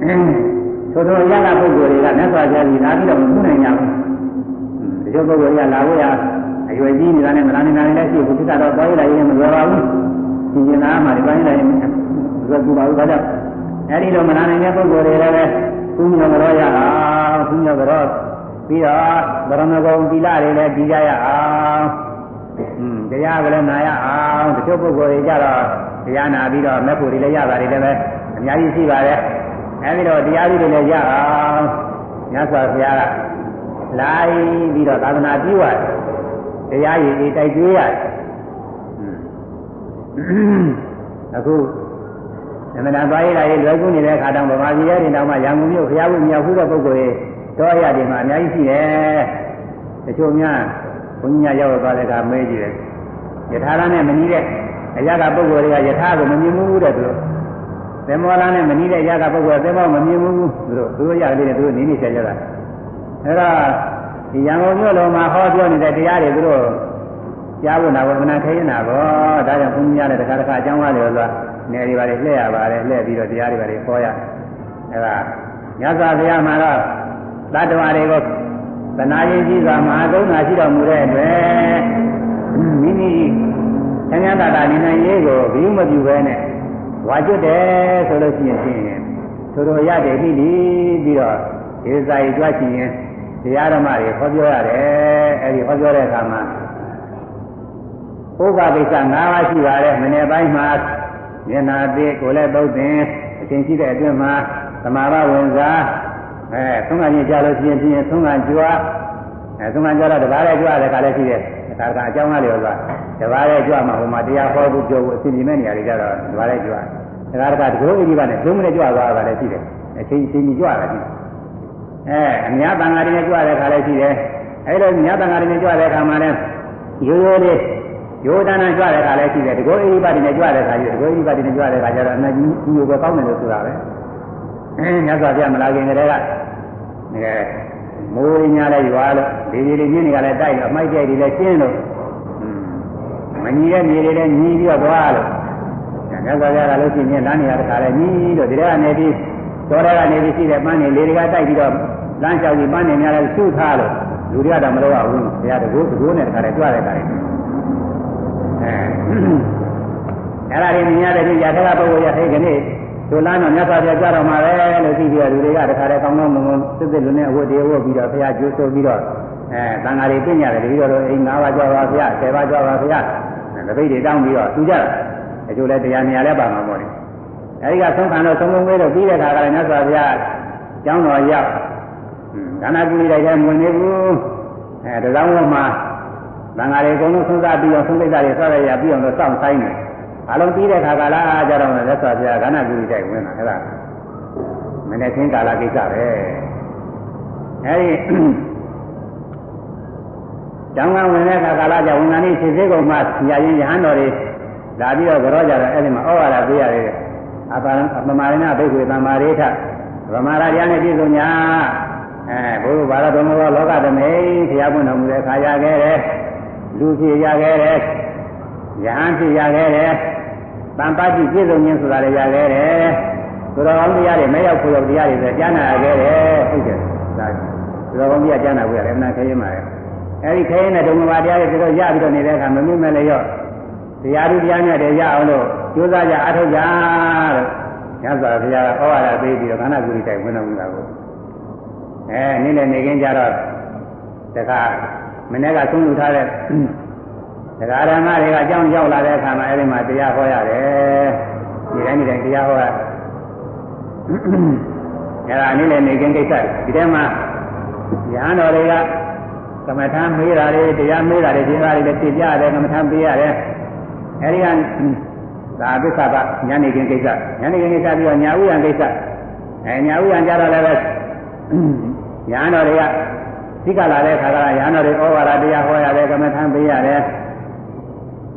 သို့တော်ရလာပုဂ္ဂိုလ်တွေကမြတ်စွာဘုရားကြီးလာပြီးတော့မခုနိုင်ကြဘူးဒီလိုပုဂ္ဂိုလ်ရလာဖို့ရအရွယ်ကြီးနေတာနဲ့မလာနေတာလည်းရှိဘူးသစ္စာတော့ပေါ်ရလာရင်မလွယ်ပါဘူးရှင်ရှင်သားမှဒီပိုင်းလိုက်ဇက်ကူပါဘူးဒါကြောင့်အဲဒီလိုမလာနိုင်တဲ့ပုဂ္ဂိုလ်တွေလည်းပဲကုညောကြောရအောင်ကုညောကြောပြီးတော့ဗရမဂုံတိလတွေလည်းပြီးကြရအောင်อืมတရားကလည်းနာရအောင်တချို့ပုဂ္ဂိုလ်တွေကြတော့တရားနာပြီးတော့မဲ့ဖို့တွေလည်းရတာတွေလည်းပဲအများကြီးရှိပါတယ် အဲဒီတော့တရားတွေလည်းရအောင်မြတ်စွာဘုရားကလိုက်ပြီးတော့သာသနာပြုရတယ်တရားရည်ကြီးတိုက်ကျွေးရတယ်အခုအမှန်တရားရည်လိုက်လွယ်ကူနေတဲ့အခါတောင်ဗမာပြည်ရဲ့တောင်မှရန်ကုန်မြို့ဘုရားဝင်မြောက်ဖူးတဲ့ပုဂ္ဂိုလ်တွေတော့ရတယ်မှာအများကြီးရှိတယ်တချို့များဘုန်းကြီးရောက်သွားတဲ့အခါမဲကြည့်တယ်ယထာရနဲ့မနီးတဲ့အရာကပုဂ္ဂိုလ်တွေကယထာကိုမမြင်ဘူးတဲ့သူတို့ သင်္ဘောလားနဲ့မနီးတဲ့အရာကပုဂ္ဂိုလ်သင်္ဘောမမြင်ဘူးသူတို့သူတို့ရလေးနဲ့သူတို့နေနေချာကြတာအဲဒါဒီရန်ကုန်မြို့လုံးမှာဟောပြောနေတဲ့တရားတွေသူတို့ကြားဖို့နာဝမနာခဲရင်နာပေါ့ဒါကြောင့်ဘုန်းကြီးများလည်းတစ်ခါတစ်ခါအကြောင်းကားတွေဆိုနေတွေပါလေလှည့်ရပါတယ်လှည့်ပြီးတော့တရားတွေပါလေဟောရအဲဒါမြတ်စွာဘုရားမှာတော့သတ္တဝါတွေကိုသနာရင်ကြီးစွာမဟာကုဏာရှိတော်မူတဲ့အတွက်မိမိဆញ្ញတာတာနေနိုင်ရေးကိုဘီဥမပြုပဲနဲ့ ဝါကျွတ်တယ်ဆိုလို့ရှိရင်ဖြင့်သူတို့ရတယ်ပြီပြီးတော့ဒီစာရီကြွချင်ရင်တရားဓမ္မတွေဟောပြောရတယ်အဲဒီဟောပြောတဲ့အခါမှာဥပဒိစ္စ၅ပါးရှိပါတယ်မနေ့ပိုင်းမှာမျက်နာသေးကိုယ်လည်းသုတ်သင်အချိန်ရှိတဲ့အတွင်းမှာသမာဘဝင်စားအဲသုံးခါချင်းကြားလို့ရှိရင်ဖြင့်သုံးခါကြွားအဲသုံးခါကြွားတော့တပါးလည်းကြွားတဲ့ခါလည်းရှိတယ်ဒါကအကြောင်းကားတွေဆို တာတပါးလည်းကြွားမှာဟိုမှာတရားဟောဖို့ပြောဖို့အစီအစဉ်မဲ့နေရာတွေကြတော့တပါးလည်းကြွားဒါကတကတကောဣတိပါနဲ့သုံးမိနစ်ကြွားသွားတာလည်းရှိတယ်အချိန်အချိန်ကြီးကြွားတာရှိတယ်အဲအများတန်ဃာတွေနဲ့ကြွတဲ့ခါလည်းရှိတယ်အဲလိုများတန်ဃာတွေနဲ့ကြွတဲ့ခါမှာလည်းရိုးရိုးလေးရိုးတန်းတန်းကြွတဲ့ခါလည်းရှိတယ်တကောအိပါတိနဲ့ကြွတဲ့ခါကြီးတကောအိပါတိနဲ့ကြွတဲ့ခါကျတော့အနာကြီးကြီးပဲကောင်းတယ်လို့ဆိုတာပဲအဲမြတ်စွာဘုရားမလာခင်ကတည်းကအဲမိုးရင်းညာလဲရွာလို့ဒီဒီလေးကြီးတွေကလည်းတိုက်လို့အမိုက်ကြိုက်တွေလည်းကျင်းလို့ မညီတဲ့မြေတွေလည်းညီပြီးတော့သွားလို့မြတ်စွာဘုရားကလို့ရှိရင်လမ်းနေရာတခါလဲညီလို့ဒီထဲကနေပြီးတော်ထဲကနေပြီးရှိတဲ့ပန်းနေလေတွေကတိုက်ပြီးတော့လမ်းလျှောက်ပြီးပန်းနေများလည်းစုထားလို့လူတွေကတော့မလုပ်ရဘူးဘုရားတကူတကူနဲ့တခါလဲကြွတဲ့ခါလဲအဲအဲ့ဒါတွေမြင်ရတဲ့ဒီရထကပုဂ္ဂိုလ်ရထိုင်ခဏဒုလမ်းတော်မြတ်စွာဘုရားကြတော်မှာပဲလို့သိပြီးတော့လူတွေကတခါလဲကောင်းကောင်းမွန်မွန်စစ်စစ်လူနဲ့အဝတ်တွေဝတ်ပြီးတော့ဘုရားကျိုးဆိုပြီးတော့ အဲတန်ဃာတွေပြင်ရတယ်တတိတော်အိမ်၅ပါးကြွားပါဘုရား၁၀ပါးကြွားပါဘုရားတပိတ်တွေတောင်းပြီးတော့သူကြတာအကျိုးလဲတရားနေရာလဲပါမှာပေါ့လေအဲဒီကဆုံးခံတော့သုံးလုံးဝေးတော့ပြီးတဲ့ခါကလည်းမြတ်စွာဘုရားကျောင်းတော်ရောက်ဒါနပြုလိုက်တဲ့ဝင်နေဘူးအဲတစောင်းဝမှာသံဃာတွေအကုန်လုံးသုံးစားပြီးအောင်သုံးသိတာတွေဆက်ရရပြီးအောင်လို့စောင့်ဆိုင်နေအလုံးပြီးတဲ့ခါကလာကြတော့လည်းသက်စွာပြကဏ္ဍကူရီတိုက်ဝင်တာအဲ့ဒါမနေ့ကင်းကာလကိစ္စပဲအဲဒီ ကျောင်းကဝင်တဲ့ခါကာလကျဝန်ခံနေခြေစေးကုန်မှညာရင်ရဟန်းတော်တွေလာပြီးတော့ကြောကြတော့အဲ့ဒီမှာဩဝါဒပေးရတယ်အပပမာရဏဘိက္ခွေသမာရိထဗမာရတရားနဲ့ပြည့်စုံညာအဲဘုရားဘာသာတော်တော်လောကသမိန်ဆရာပွင့်တော်မူတဲ့ခါရခဲ့တယ်လူဖြစ်ရခဲ့တယ်ယဟန်ဖြစ်ရခဲ့တယ်တန်ပါတိပြည့်စုံခြင်းဆိုတာလည်းရခဲ့တယ်သူတော်ကောင်းတရားတွေမရောက်ဖို့တရားတွေဆိုကြားနာရခဲ့တယ်ဟုတ်တယ်ဒါသူတော်ကောင်းတရားကြားနာဖို့ရတယ်အမှန်ခရင်ပါလေ အဲဒီခရင်နဲ့ဒုံမတရားတွေသူတို့ရပြီးတော့နေတဲ့အခါမမြင်မဲ့လည်းရောတရားဓုတရားနဲ့တည်းရအောင်လို့ကြိုးစားကြအထောက်ကြလို့ညဇာဘုရားကဩဝါဒပေးပြီးတော့ခန္ဓာကုရိတိုက်ဝင်တော်မူတာကိုအဲနေ့နဲ့နေခင်းကြတော့တခါမနေ့ကသုံးလူထားတဲ့တရားဓမ္မတွေကအကြောင်းရောက်လာတဲ့အခါမှာအဲဒီမှာတရားဟောရတယ်ဒီတိုင်းဒီတိုင်းတရားဟောရအဲဒါနေ့နဲ့နေခင်းကိစ္စဒီထဲမှာရဟန်းတော်တွေက ကမ္မထာမေးတာတွေတရားမေးတာတွေဒီဟာတွေလည်းသိကြရတယ်ကမ္မထာပေးရတယ်အဲဒီကဒါသစ္စာကညနေခင်းကိစ္စညနေခင်းကိစ္စပြီးတော့ညာဥယံကိစ္စအဲညာဥယံကြတော့လည်းပဲညာတော်တွေကသိကလာတဲ့ခါကရဟန်းတော်တွေဩဝါဒတရားဟောရတယ်ကမ္မထံပေးရတယ်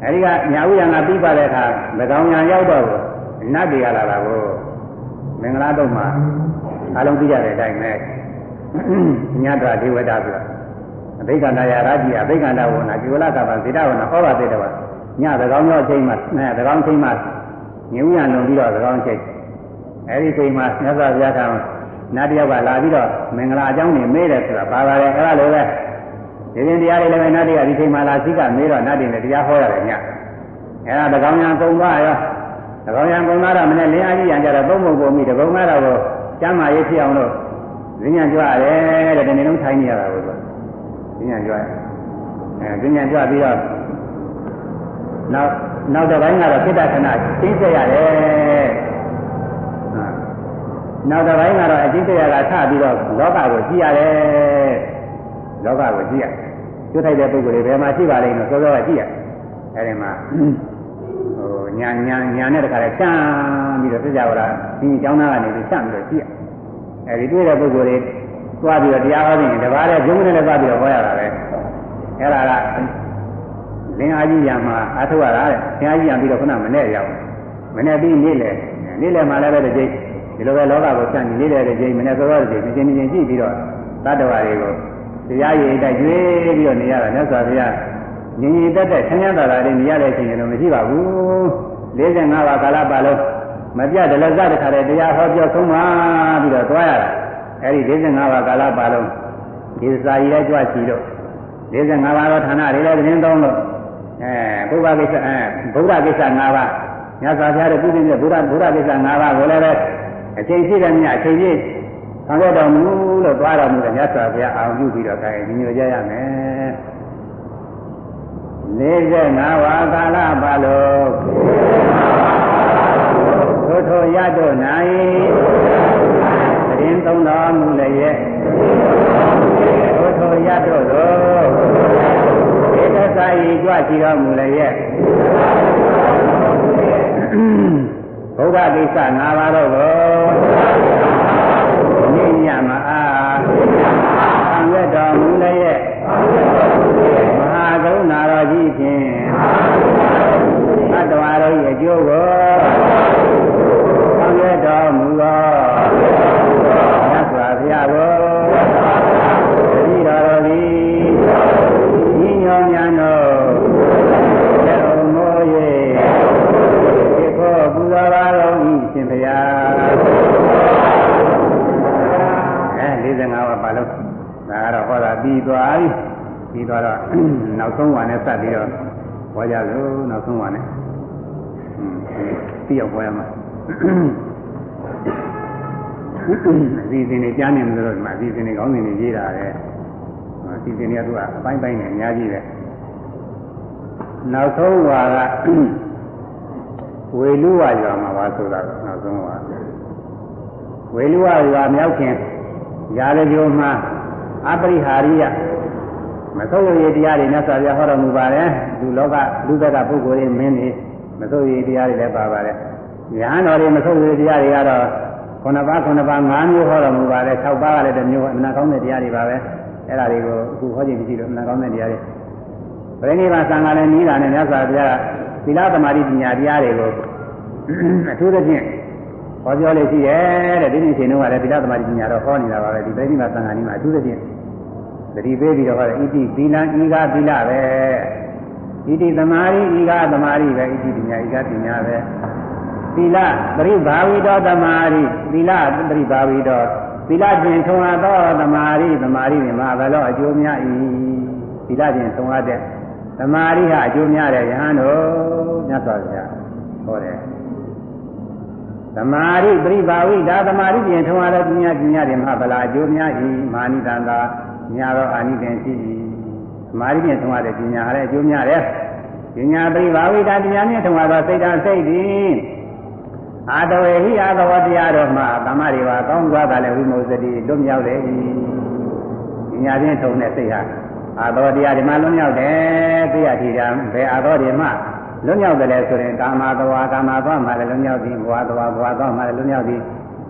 အဲဒီကညာဥယံကပြီးပါတဲ့အခါ၎င်းညာရောက်တော့နတ်တွေကလာတာကိုမင်္ဂလာတော့မှာအလုံးသိကြတဲ့အတိုင်းပဲညတရာဒေဝတာဆိုတာ အဘိက္ခန္တရာရကြီးအဘိက္ခန္တဝနာကိဝလကပ္ပဇေတဝနာဩဘာသေတဝညသကောင်းရောအချိန်မှာအဲသကောင်းချိန်မှာညဥ်ရလွန်ပြီးတော့သကောင်းချိန်အဲဒီချိန်မှာမြတ်စွာဘုရားကနတ်တယောက်ကလာပြီးတော့မင်္ဂလာအကြောင်းနေမေးတယ်ဆိုတာပါပါတယ်အဲ့ဒါလိုပဲဒီရင်တရားတွေလည်းပဲနတ်တွေကဒီချိန်မှာလာသိကမေးတော့နတ်တွေလည်းတရားဟောရတယ်ညအဲ့ဒါသကောင်းညာကုံသွားရောသကောင်းညာကုံသွားတော့မနေ့လင်းအားကြီးရံကြတော့သုံးပုံပုံမိတကုံသားတော့ကိုကျမ်းမာရေးဖြစ်အောင်လို့ဈဉ္ညာကြွရတယ်တဲ့ဒီနေ့လုံးထိုင်နေရတာကို ပြညာကြွအဲပြညာကြွပြီးတော့နောက်နောက်တစ်ပိုင်းကတော့စိတ္တခဏသိစေရတယ်နောက်တစ်ပိုင်းကတော့အသိစေရကထပြီးတော့လောကကိုကြည့်ရတယ်လောကကိုကြည့်ရကျွတ်ထိုက်တဲ့ပုဂ္ဂိုလ်တွေဘယ်မှာရှိပါလိမ့်လို့စောစောကကြည့်ရအဲဒီမှာဟိုညာညာညာနဲ့တခါလဲချမ်းပြီးတော့သိကြပါလားဒီကျောင်းသားကနေပြီးချမ်းပြီးတော့ကြည့်ရအဲဒီတွေ့တဲ့ပုဂ္ဂိုလ်တွေ သွားပြီးတော့တရားဟောနေတပါးတဲ့ဂျုံနဲ့လည်းသွားပြီးတော့ဟောရတာပဲအဲဒါကလင်းအားကြီးရမှာအထုတ်ရတာတဲ့လင်းအားကြီးရပြီးတော့ခုနမနဲ့ရောက်မနဲ့ပြီးနေ့လေနေ့လေမှလည်းပဲတစ်ကြိမ်ဒီလိုပဲလောကကိုဖြန့်နေနေတဲ့တစ်ကြိမ်မနဲ့သောသောတစ်ကြိမ်တစ်ကြိမ်တစ်ကြိမ်ကြည့်ပြီးတော့တတ္တဝါတွေကိုတရားရည်တိုက်ကျွေးပြီးတော့နေရတာမြတ်စွာဘုရားညီညီတက်တက်ဆင်းရဲတာတွေနေရတဲ့အချိန်တော့မရှိပါဘူး45ပါးကာလပါလုံးမပြတ်ဒလဇတခါတည်းတရားဟောပြောဆုံးမှပြီးတော့သွားရတာ အဲဒီ45ပါးကာလပါလုံးဒီစာရည်လည်းကြွချီလို့45ပါးသောဌာနတွေလည်းသတင်းသုံးလို့အဲဘုရားကိစ္စအဲဗုဒ္ဓကိစ္စ၅ပါးမြတ်စွာဘုရားရဲ့ပြုပြင်တဲ့ဘုရားဘုရားကိစ္စ၅ပါးကိုလည်းပဲအချိန်ရှိတဲ့မြတ်အချိန်ပြည့်ဆောင်ရတော်မူလို့သွားတော်မူတဲ့မြတ်စွာဘုရားအောင်ပြုပြီးတော့ခိုင်းညီညွတ်ကြရမယ်45ဝါကာလပါလို့ထို့ထိုရတို့၌ တရင်သုံးတော်မူလျက်ထို့ထိုရတို့သောဧတသာယီကြွချီတော်မူလျက်ဘုရားကိစ္စ၅ပါးတော့ကိုနိညာမအားသံရတော်မူလျက်မဟာကရုဏာတော်ကြီးဖြင့်သတ္တဝါတို့၏အကျိုးကို ပြီးသွားပြီပြီးသွားတော့နောက်ဆုံးဝါနဲ့စပ်ပြီးတော့ဟောကြလို့နောက်ဆုံးဝါနဲ့ပြီးရောက်ဟောရမှာအစီအစဉ်တွေကြားနေလို့ဒီမှာအစီအစဉ်တွေကောင်းနေနေရေးတာလေအစီအစဉ်တွေကသူကအပိုင်းပိုင်းနဲ့အများကြီးပဲနောက်ဆုံးဝါကဝေလူဝရွာမှာပါဆိုတာကနောက်ဆုံးဝါဝေလူဝရွာမြောက်ခင်ရာဇဂိုမှာအပရိဟာရိယ မဆုံးရည်တရားတွေမြတ်စွာဘုရားဟောတော်မူပါတယ်လူလောကလူဘက်ကပုဂ္ဂိုလ်တွေမင်းတွေမဆုံးရည်တရားတွေလည်းပါပါတယ်ဉာဏ်တော်တွေမဆုံးရည်တရားတွေကတော့ခုနှစ်ပါးခုနှစ်ပါး၅မျိုးဟောတော်မူပါတယ်၆ပါးကလည်းတစ်မျိုးအမှန်ကောင်းတဲ့တရားတွေပါပဲအဲ့ဒါတွေကိုအခုဟောကြည့်ကြည့်လို့အမှန်ကောင်းတဲ့တရားတွေပရိနိဗ္ဗာန်သံဃာလည်းနီးတာနဲ့မြတ်စွာဘုရားသီလသမာဓိပညာတရားတွေကိုအထူးသဖြင့်ဟောပြောလို့ရှိရဲ့တဲ့ဒီနေ့ချိန်တုန်းကလည်းသီလသမာဓိပညာတော့ဟောနေတာပါပဲဒီပရိနိဗ္ဗာန်သံဃာနီးမှာအထူးသဖြင့် သတိပေးပြီးတော့ဟောတယ်ဣတိသီလံဤကသီလပဲဣတိသမာဓိဤကသမာဓိပဲဣတိပညာဤကပညာပဲသီလပရိဘာဝိတောသမာဓိသီလပရိဘာဝိတောသီလကျင်ထုံအပ်သောသမာဓိသမာဓိမြမှာဘယ်တော့အကျိုးများ၏သီလကျင်ထုံအပ်တဲ့သမာဓိဟာအကျိုးများတဲ့ယဟန်တို့မြတ်စွာဘုရားဟောတယ်သမာဓိပရိဘာဝိဒါသမာဓိကျင်ထုံအပ်သောပညာပညာတွေမှာဗလာအကျိုးများ၏မာနိတန္တာ ညာတော့အာနိသင်ရှိ၏သမာဓိကျင်ထုံအပ်တဲ့ပညာဟာလည်းအကျိုးများတယ်ပညာပရိဘာဝိဒါပညာနဲ့ထုံအပ်သောစိတ်ဓာတ်စိတ်သည်အာတဝေဟိအာသဝတရားတော်မှာသမရိပါကောင်းစွာကလည်းဝိမု स တိလွတ်မြောက်တယ်။ညာချင်းထုံတဲ့စိတ်ဟာအာသောတရားဒီမှာလွတ်မြောက်တယ်သိရထီတာဘယ်အာသောတွေမှလွတ်မြောက်တယ်လဲဆိုရင်ကာမသဝါကာမသဝါမှလည်းလွတ်မြောက်သည်ဘဝသဝါဘဝသဝါမှလည်းလွတ်မြောက်သည်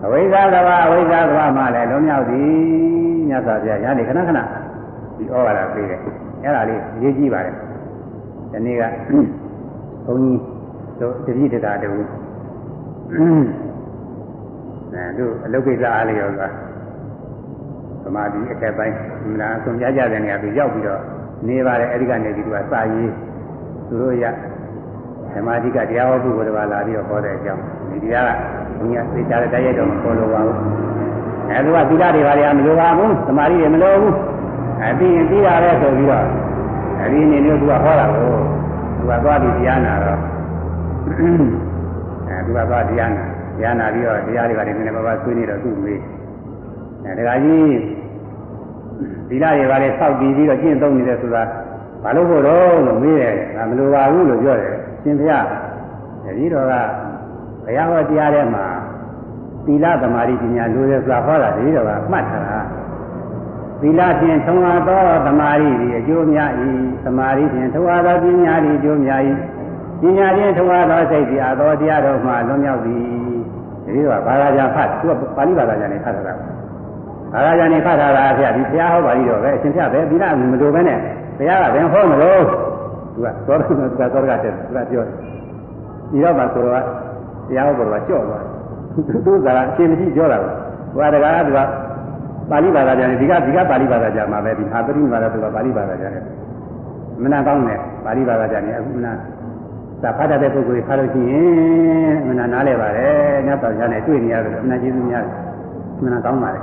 အဝိဇ္ဇာသဝါအဝိဇ္ဇာသဝါမှလည်းလွတ်မြောက်သည်မြတ်စွာဘုရားညာနေခဏခဏဒီဩဝါဒပေးတယ်အဲ့ဒါလေးရေးကြည့်ပါလေဒီနေ့ကဘုန်းကြီးတို့တတိတတာတူအဲသူအလုတ်ကိစ္စအားလျော်ကသမာဓိအထက်ပိုင်းမလားအဆုံးပြကြတဲ့နေရာသူရောက်ပြီးတော့နေပါတယ်အဲဒီကနေပြီးသူကစာရေးသူတို့ရ ဓမ္မတိကတရားဟောဖို့တော်လာပြီးတော့ဟောတဲ့အကြောင်းဒီတရားကဘုရားသိချတဲ့တရားတော်မပေါ်လို့ပါဘူးအဲသူကသီလတွေဘာတွေမလိုပါဘူးသမာဓိတွေမလိုဘူးအဲပြီးရင်ပြီးတာပဲဆိုပြီးတော့အဲဒီအနေနဲ့သူကဟောတာကိုသူကသွားပြီးတရားနာတော့အဲသူကသွားတရားနာတရားနာပြီးတော့တရားတွေပါတယ်နည်းနည်းပါးပါးဆွေးနေတော့သူ့မေးအဲဒါကြီးသီလတွေပါလေစောက်တည်ပြီးတော့ကျင့်သုံးနေတယ်ဆိုတာဘာလို့ဖို့တော့လို့မေးတယ်ဒါမလိုပါဘူးလို့ပြောတယ် ရှင်ဘုရားတတိတော်ကဘုရားဟောတရားထဲမှာသီလသမာဓိပညာလိုရစွာဟောတာတတိတော်ကမှတ်ထားတာသီလဖြင့်ထုံအားသောသမာဓိသည်အကျိုးများ၏သမာဓိဖြင့်ထုံအားသောပညာသည်အကျိုးများ၏ပညာဖြင့်ထုံအားသောစိတ်သည်အသောတရားတော်မှလွန်မြောက်သည်တတိတော်ကဘာသာပြန်ဖတ်သူကပါဠိဘာသာပြန်နေဖတ်တာဘာသာပြန်နေဖတ်တာလားဗျာဒီဘုရားဟောပါလိတော့ပဲအရှင်ဘုရားပဲသီလမလိုပဲနဲ့ဘုရားကဘယ်ဟောမလို့ သူကသောတော်သူကသောတော်ကတဲ့သူကပြောတယ်ဒီတော့မှဆိုတော့တရားဟောတော်ကကြော့သွားသူကအရှင်မရှိပြောတာကိုဟိုကတကားသူကပါဠိဘာသာပြန်ဒီကဒီကပါဠိဘာသာပြန်မှာပဲဒီဟာပရိမာရသူကပါဠိဘာသာပြန်တယ်မနာကောင်းတယ်ပါဠိဘာသာပြန်တယ်အခုမနာသာဖတ်တတ်တဲ့ပုဂ္ဂိုလ်ဖတ်လို့ရှိရင်မနာနားလဲပါတယ်ညတ်တော်ကြားနဲ့တွေ့နေရတယ်အနာကျေးဇူးများတယ်မနာကောင်းပါတယ်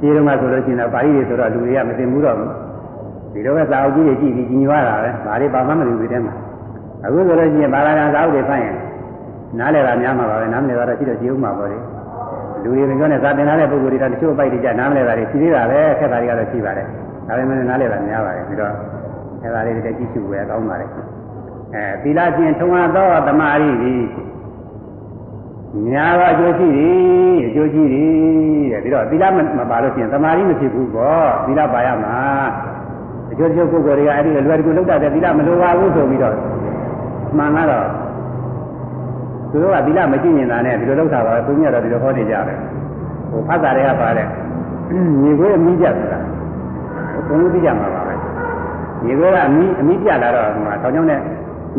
ဒီတော့မှဆိုလို့ရှိရင်ပါဠိတွေဆိုတော့လူတွေကမသိဘူးတော့ ဒီတော့ကသာအုပ်ကြီးတွေကြည့်ပြီးကြီးညွားတာပဲဘာတွေပါမှမသိဘူးဒီထဲမှာအခုဆိုလို့ရှိရင်ဘာသာပြန်သာအုပ်တွေဖတ်ရင်နားလဲတာများမှာပါပဲနားမလဲတာတော့ရှိတော့ကြည့်ဦးမှာပေါ့လေလူတွေပြောနေသာတင်လာတဲ့ပုဂ္ဂိုလ်တွေကတချို့ပိုက်တွေကြနားမလဲတာတွေရှိသေးတာပဲခက်တာတွေကတော့ရှိပါတယ်ဒါပေမဲ့နားလဲတာများပါတယ်ပြီးတော့အဲဒါလေးတွေကြည့်ရှုပဲကောင်းပါတယ်အဲသီလရှင်ထုံအပ်သောတမာရီသည်ညာတော့အကျိုးရှိသည်အကျိုးရှိသည်တဲ့ပြီးတော့သီလမပါလို့ရှိရင်တမာရီမဖြစ်ဘူးပေါ့သီလပါရမှာ အကျိုးကျိုးပုဂ္ဂိုလ်တွေကအဲ့ဒီလွယ်တကူလောက်တဲ့သီလမလိုပါဘူးဆိုပြီးတော့မှန်ကတော့သူတို့ကသီလမကျင့်ရင်သာနဲ့ဒီလိုလောက်တာပါသူမြတ်တော့ဒီလိုဟောနေကြတယ်ဟိုဖတ်တာတွေကပါတယ်ညီကိုအမိကြဆိုတာဘုံလို့သိကြမှာပါပဲညီကိုကအမိအမိပြလာတော့ဟိုမှာတောင်ကျောင်းနဲ့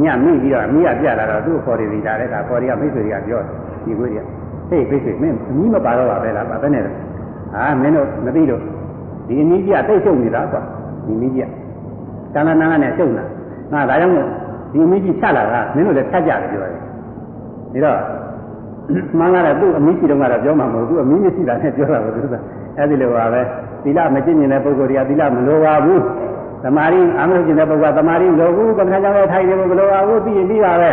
ညမိပြီးတော့အမိကပြလာတော့သူ့ခေါ်နေပြီဒါလည်းဒါခေါ်တွေကမိတ်ဆွေတွေကပြောတယ်ဒီကိုကြီးဟေးဖိတ်ဖိတ်မင်းအမီးမပါတော့ပါပဲလားဘာပဲနဲ့ဟာမင်းတို့မသိလို့ဒီအမီးကြီးကတိတ်ရှုပ်နေတာကွာ ဒီအမီးကြီးကတဏ္ဍနာနဲ့ရှုပ်လာငါဒါကြောင့်မို့ဒီအမီးကြီးဖြတ်လာတာမင်းတို့လည်းဖြတ်ကြတယ်ပြောတယ်ဒါတော့မှန်လားသူ့အမီးကြီးတုန်းကတော့ပြောမှာမဟုတ်ဘူးအမီးမရှိတာနဲ့ပြောတာပဲသူကအဲ့ဒီလိုပါပဲသီလမကျင့်ကျင်တဲ့ပုဂ္ဂိုလ်တွေကသီလမလိုပါဘူးသမာဓိအမှန်ကျင့်တဲ့ပုဂ္ဂိုလ်ကသမာဓိလိုဘူးကမ္ဘာကြောင့်ထိုင်နေမလို့ပါဘူးသိရင်ပြီးတာပဲ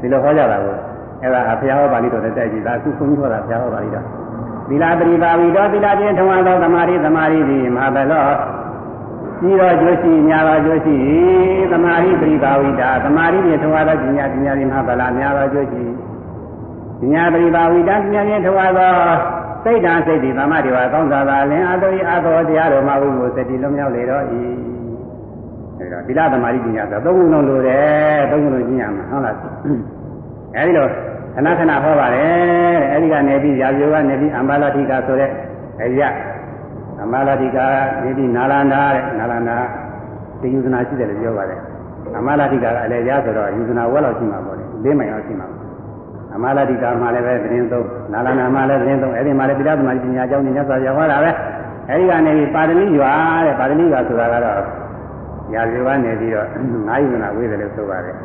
ဒီလိုဟောကြတာကိုအဲ့ဒါအဖျားဟောပါဠိတော်နဲ့တိုက်ကြည့်ဒါအခုခွန်ကြီးဟောတာဖျားဟောပါဠိတော်သီလပရိပါဝီတော်သီလချင်းထုံသောသမာဓိသမာဓိသည်မဟာဘလော ကြီးတော်ကျိုးရှိများတော်ကျိုးရှိသမာဓိပရိပါဝီတာသမာဓိဖြင့်ထုံသောပညာပညာသည်မဟာဘလာများတော်ကျိုးရှိပညာပရိပါဝီတာပညာဖြင့်ထုံသောစိတ်ဓာတ်စိတ်ဒီသမတိဝါကောင်းသာသာလင်အတုဤအသောတရားတော်မှာဘုကိုစတိလုံးမြောက်လေတော့ဤအဲဒါသီလသမာဓိပညာဆိုသုံးခုလုံးလိုတယ်သုံးခုလုံးကျင့်ရမှာဟုတ်လားအဲဒီလိုခဏခဏဟောပါတယ်အဲဒီကနေပြီးရာဇဝကနေပြီးအမ္ဘာလတိကဆိုတဲ့အရအ မ္ဘာလတိကနေပြီးနာလန္ဒာတဲ့နာလန္ဒာသိယူဇနာရှိတယ်လို့ပြောပါတယ်အမ္ဘာလတိကလည်းအလေရဆိုတော့ယူဇနာဝက်လောက်ရှိမှာပေါ့လေ၄မိုင်လောက်ရှိမှာအမလာတိကာမှာလည်းပဲသတင်းသုံးနာလနာမှာလည်းသတင်းသုံးအဲ့ဒီမှာလည်းပိဋကသမารပညာကျောင်းညတ်စွာပြဟောတာပဲအဲ့ဒီကနေပါရမီရွာတဲ့ပါရမီရွာဆိုတာကတော့ရာဇဝကနေပြီးတော့ငါးယူနာဝေးတယ်လို့ဆိုပါတယ်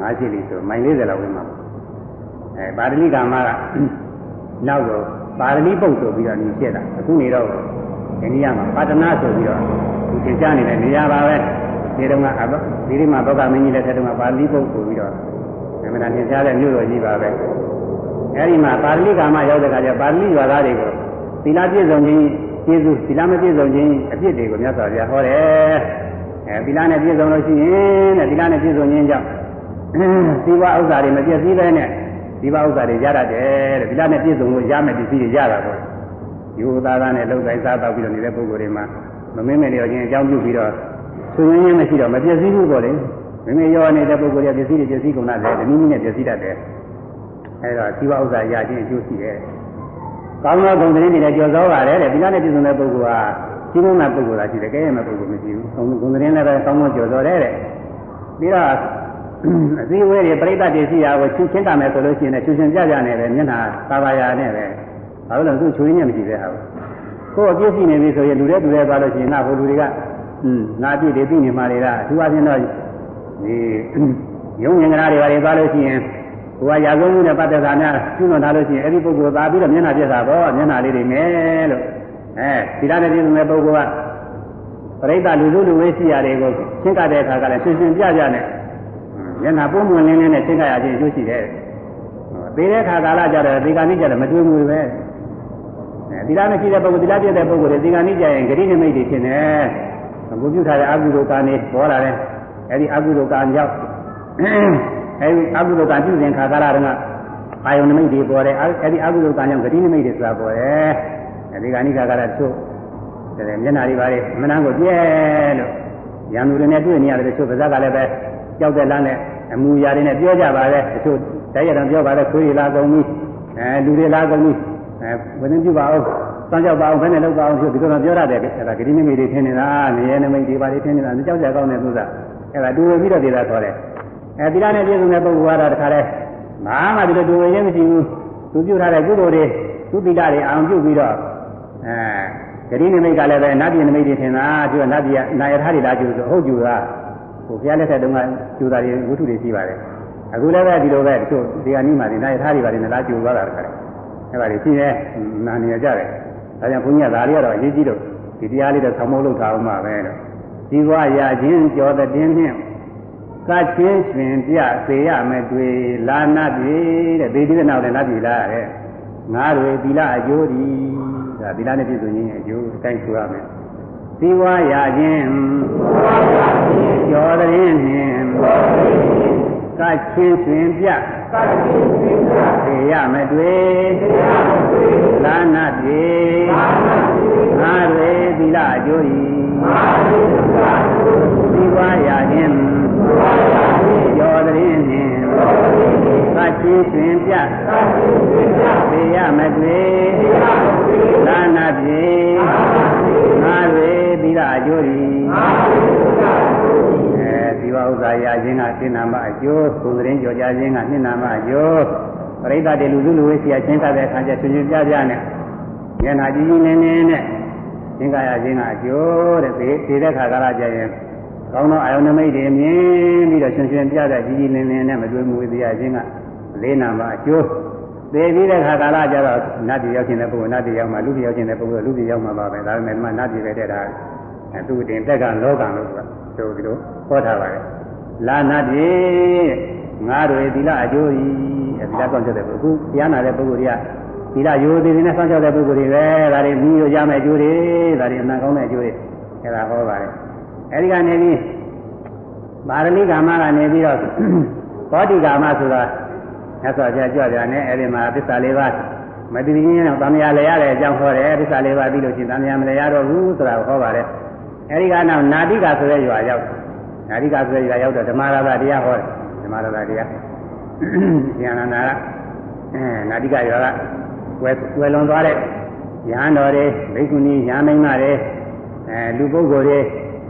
ငါးရှိလိဆိုမိုင်40လောက်ဝေးမှာအဲပါရမီကာမှာကနောက်တော့ပါရမီပုတ်ဆိုပြီးတော့ညီဖြစ်တာအခုနေတော့ အိန္ဒိယမှာပါတနာဆိုပြီးတော့သူသင်ကြားနေတဲ့နေရာပါပဲဒီတုန်းကအဘဒီဒီမှာဘောဂမင်းကြီးလက်ထက်တုန်းကပါဠိပုတ်ဆိုပြီးတော့အမှန်တရားသင်ကြားတဲ့မြို့တော်ကြီးပါပဲအဲဒီမှာပါဠိကာမရောက်တဲ့အခါကျပါဠိရွာသားတွေကိုသီလပြည့်စုံခြင်းကျေးဇူးသီလမပြည့်စုံခြင်းအပြစ်တွေကိုမြတ်စွာဘုရားဟောတယ်အဲသီလနဲ့ပြည့်စုံလို့ရှိရင်တဲ့သီလနဲ့ပြည့်စုံခြင်းကြောင့်သီဝဥစ္စာတွေမပြည့်စည်ပဲနဲ့သီဝဥစ္စာတွေရတတ်တယ်တဲ့သီလနဲ့ပြည့်စုံလို့ရမယ်ပစ္စည်းတွေရတာပေါ့ ယူသားသားနဲ့လုံတိုင်းစားတော့ပြီးတော့နေတဲ့ပုဂ္ဂိုလ်တွေမှာမမင်းမလျော်ခြင်းအကြောင်းပြုပြီးတော့ဆွေးနွေးရင်းမရှိတော့မပြည့်စည်ဘူးပေါ့လေမိမိရောနေတဲ့ပုဂ္ဂိုလ်ရဲ့ပစ္စည်းတွေပစ္စည်းကုန်တာလည်းတနည်းနည်းနဲ့ပစ္စည်းတတ်တယ်အဲဒါသီဝဥစ္စာရခြင်းအကျိုးရှိတယ်ကောင်းသောဂုဏ်သတင်းတွေလည်းကြော်စောပါတယ်တဲ့ဒီလားနဲ့ပြည့်စုံတဲ့ပုဂ္ဂိုလ်ဟာကြီးမုန်းတဲ့ပုဂ္ဂိုလ်သာရှိတယ်ကဲရမဲ့ပုဂ္ဂိုလ်မရှိဘူးဂုဏ်သတင်းလည်းပဲကောင်းသောကြော်စောတယ်တဲ့ပြီးတော့အစည်းအဝေးတွေပြိဿတွေရှိရာကိုချင်းချင်းတာမယ်ဆိုလို့ရှိရင်လည်းချင်းချင်းကြကြနေပဲမျက်နှာသာပါရနဲ့ပဲ ဘာလို့လဲသူချွေးညက်မရှိတဲ့ဟာကိုကိုအပြည့်ရှိနေပြီဆိုရင်လူတဲ့လူတဲ့သွားလို့ရှိရင်ငါဟိုလူတွေကอืมငါအပြည့်တွေသိနေမှတွေကအထူးအချင်းတော့ဒီယုံငင်္ဂရာတွေဘာတွေသွားလို့ရှိရင်ဟိုကရာဇဝမှုနဲ့ပတ်သက်တာများကျွလွန်ထားလို့ရှိရင်အဲ့ဒီပုဂ္ဂိုလ်သာပြီးတော့မျက်နှာပြက်တာပေါ့မျက်နှာလေးတွေနဲ့လို့အဲဒီလားတဲ့ပြည့်စုံတဲ့ပုဂ္ဂိုလ်ကပရိသတ်လူလူလူဝေးရှိရတယ်ကိုရှင်းကတဲ့အခါကလည်းရှင်းရှင်းပြပြနဲ့မျက်နှာပုံမှန်လင်းလင်းနဲ့ရှင်းကရခြင်းကျိုးရှိတယ်သေတဲ့ခါကာလကြတော့ဒီကနေ့ကြတော့မတွေ့ဘူးပဲ အဲဒီလားမရှိတဲ့ပုဂ္ဂိုလ်ဒီလားပြည့်တဲ့ပုဂ္ဂိုလ်တွေဒီကနေ့ကြရင်ဂရိနိမိတ်တွေဖြစ်နေအခုပြုထားတဲ့အကုသိုလ်ကံတွေပေါ်လာတယ်အဲဒီအကုသိုလ်ကံကြောင့်အဲဒီအကုသိုလ်ကံပြုစဉ်ခါကာလတုန်းကအာယုန်နမိတ်တွေပေါ်တယ်အဲဒီအကုသိုလ်ကံကြောင့်ဂတိနမိတ်တွေဆိုတာပေါ်တယ်အဲဒီကဏိကာကရတို့တယ်မျက်နှာတွေပါလေမနှမ်းကိုပြဲလို့ရံသူတွေနဲ့တွေ့နေရတယ်တချို့ပါးစပ်ကလည်းပဲကြောက်တဲ့လမ်းနဲ့အမူအရာတွေနဲ့ပြောကြပါလေတချို့တိုက်ရံပြောပါလေခွေးတွေလာကုန်ပြီအဲလူတွေလာကုန်ပြီ အဲဝင်းပြုပါအောင်စမ်းကြောက်ပါအောင်ဘယ်နဲ့လောက်ပါအောင်ဆိုဒီလိုတော့ပြောရတယ်အဲဒါဂတိနမိတ်တွေထင်နေတာနေရနမိတ်တွေပါလေထင်နေတာကြောက်ကြကောင်းတဲ့သူစားအဲ့ဒါတူဝေပြီးတော့ဒေတာခေါ်တယ်အဲဒီလားနဲ့ပြည့်စုံတဲ့ပုဂ္ဂိုလ်ကတော့တခါလဲဘာမှဒီလိုတူဝေခြင်းမရှိဘူးသူပြုထားတဲ့ကုသိုလ်တွေသူတိတာတွေအောင်ပြုပြီးတော့အဲဂရိနိမိတ်ကလည်းပဲနတ်ပြည်နိမိတ်တွေထင်တာသူကနတ်ပြည်နာယထာတွေလာကျူဆိုဟုတ်ကျူတာဟိုဘုရားလက်ထက်တုန်းကကျူတာတွေဝိထုတွေရှိပါတယ်အခုလည်းပဲဒီလိုပဲတချို့ဒီကနေ့မှဒီနာယထာတွေပါတယ်နလားကျူသွားတာတခါလဲ အဲ့ဒါတွေရှိနေနာနေကြတယ်ဒါကြောင့်ဘုန်းကြီးကဒါလေးကတော့အရေးကြီးတော့ဒီတရားလေးတော့ဆောင်းမလို့ထားအောင်ပါပဲတော့ဇီဝရခြင်းကြောတဲ့တင်းနှင့်ကချင်းရှင်ပြစေရမယ်တွေ့လာနာပြီတဲ့ဒီဒီတဲ့နောက်လည်းနတ်ပြီလားတဲ့ငါတွေသီလအကျိုးဒီဒါသီလနဲ့ပြည့်စုံခြင်းအကျိုးအတိုင်းဆိုရမယ်ဇီဝရခြင်းကြောတဲ့တင်း နှင့်ကချင်းရှင်ပြစေရမယ်တွေ့လာနာပြီငါတွေသီလအကျိုးဒီဒီဝါရခြင်းကျော်တဲ့နှင့်သတ်ချီတွင်ပြသေရမတွေ့သာနာပြေငါတွေသီလအကျိုးဒီအဲဒီ ဝဥစ္စာရခြင်းကသင်္နာမအကျိုးကုသရင်ကြော်ကြခြင်းကနှင်နာမအကျိုးပရိသတ်တွေလူစုလူဝေးစီရချင်းကတဲ့အခါကျရှင်ရှင်ပြပြနဲ့ဉာဏ်ဟာကြီးကြီးနေနေနဲ့သင်္ကာရခြင်းကအကျိုးတဲ့ဒီဒီတဲ့ခါကာလကျရင်ကောင်းသောအာယုန်နမိတ်တွေမြင်ပြီးတော့ရှင်ရှင်ပြတဲ့ကြီးကြီးလင်းလင်းနဲ့မတွေ့မှုသေးရခြင်းကလေးနာမှာအကျိုးသေပြီးတဲ့ခါကာလကျတော့နတ်ပြည်ရောက်ခြင်းတဲ့ပုဂ္ဂိုလ်နတ်ပြည်ရောက်မှလူပြည်ရောက်ခြင်းတဲ့ပုဂ္ဂိုလ်လူပြည်ရောက်မှာပါပဲဒါပေမဲ့ဒီမှာနတ်ပြည်ပဲတဲ့တာ အဲသူတင်တက်ကလောကလို့ဆိုတာဆိုပြီးတော့ဟောထားပါတယ်လာနတ်ပြည်ငါတို့သီလအကျိုးကြီးအဲဒီလားကောင်းချက်တဲ့ပုဂ္ဂိုလ်အခုတရားနာတဲ့ပုဂ္ဂိုလ်တွေကသီလရိုသေသေးနဲ့ဆောင်းချတဲ့ပုဂ္ဂိုလ်တွေပဲဒါတွေမိရရမယ့်အကျိုးတွေဒါတွေအမှန်ကောင်းတဲ့အကျိုးတွေအဲဒါဟောပါတယ်အဲဒီကနေပြီးပါရမီကာမကနေပြီးတော့ဘောဓိကာမဆိုတာမြတ်စွာဘုရားကြွကြနဲ့အဲဒီမှာသစ္စာလေးပါးမတည်တည်ချင်းတော့တန်မြာလည်းရတဲ့အကြောင်းဟောတယ်သစ္စာလေးပါးပြီးလို့ရှိရင်တန်မြာမလည်းရတော့ဘူးဆိုတာကိုဟောပါတယ် အဲဒီကနောက်နာတိကဆိုတဲ့ရွာရောက်နာတိကဆိုတဲ့ရွာရောက်တော့ဓမ္မရသတရားဟောတယ်ဓမ္မရသတရားဉာဏနာကအဲနာတိကရွာကဝယ်ဝယ်လွန်သွားတဲ့ရဟန်းတော်တွေဘိက္ခုနီရဟန်းမိန်းမတွေအဲလူပုဂ္ဂိုလ်တွေ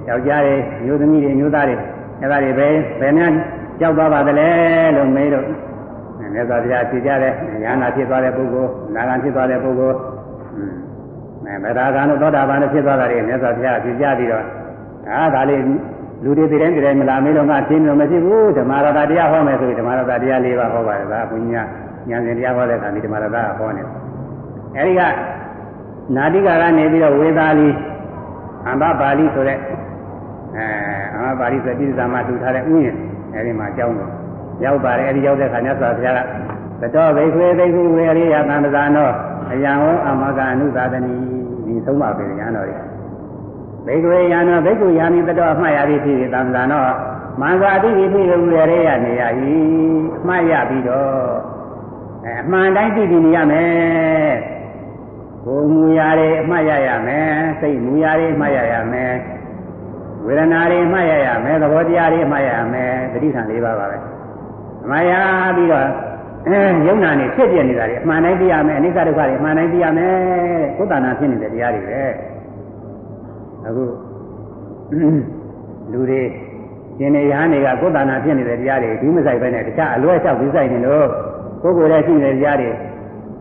ယောက်ျားတွေမျိုးသမီးတွေမျိုးသားတွေအဲဒါတွေပဲဘယ်များကြောက်သွားပါသလဲလို့မေးတော့မြတ်စွာဘုရားဖြေကြတဲ့ရဟန္တာဖြစ်သွားတဲ့ပုဂ္ဂိုလ်နာဂံဖြစ်သွားတဲ့ပုဂ္ဂိုလ် အဲမေတ္တာကံတို့သောတာပန်တို့ဖြစ်သွားတာတွေမြတ်စွာဘုရားဖြေကြပြီးတော့ဒါဒါလေးလူတွေတည်တိုင်းတည်တိုင်းမလာမေးတော့ငါသိမျိုးမရှိဘူးဓမ္မရတာတရားဟောမယ်ဆိုပြီးဓမ္မရတာတရား၄ပါးဟောပါတယ်ဒါဘုညာဉာဏ်စဉ်တရားဟောတဲ့အခါဒီဓမ္မရတာဟောနေအဲဒီကနာတိကာကနေပြီးတော့ဝေသာလီအမ္ဘပါဠိဆိုတဲ့အဲအမ္ဘပါဠိဆိုပြည်သာမှာထူထားတဲ့ဥယျာဉ်အဲဒီမှာကြောင်းတော့ရောက်ပါတယ်အဲဒီရောက်တဲ့ခါမြတ်စွာဘုရားကသတော်ဘိခွေဘိက္ခုဝေရိယသံသဇာနောအယံဟောအမကအနုသာသနီ ဒီသုံးပါပဲညာတော်တွေဘိခွေယံနောဘိက္ခုယာမိသတော်အမှတ်ရသည်ဖြစ်သံသဇာနောမန္တာတိဖြစ်ဝေရိယနေရ၏အမှတ်ရပြီးတော့အဲအမှန်တိုင်းသိပြီးနေရမယ်ကိုယ်မူရာတွေအမှတ်ရရမယ်စိတ်မူရာတွေအမှတ်ရရမယ်ဝေဒနာတွေအမှတ်ရရမယ်သဘောတရားတွေအမှတ်ရရမယ်တတိထံ၄ပါးပါပဲမရပြီးတော့ အဲယုံနာနေဖြစ်ပြနေတာတွေအမှန်တိုင်းသိရမယ်အနိစ္စဒုက္ခတွေအမှန်တိုင်းသိရမယ်ကိုယ်တဏ္ဍာဖြစ်နေတဲ့တရားတွေပဲအခုလူတွေရှင်နေရဟန်းတွေကကိုယ်တဏ္ဍာဖြစ်နေတဲ့တရားတွေဒီမဆိုင်ပဲနဲ့တခြားအလွဲလျှောက်ပြီးဆိုင်နေလို့ကိုယ်ကိုယ်ရဲ့ရှိနေတဲ့တရားတွေ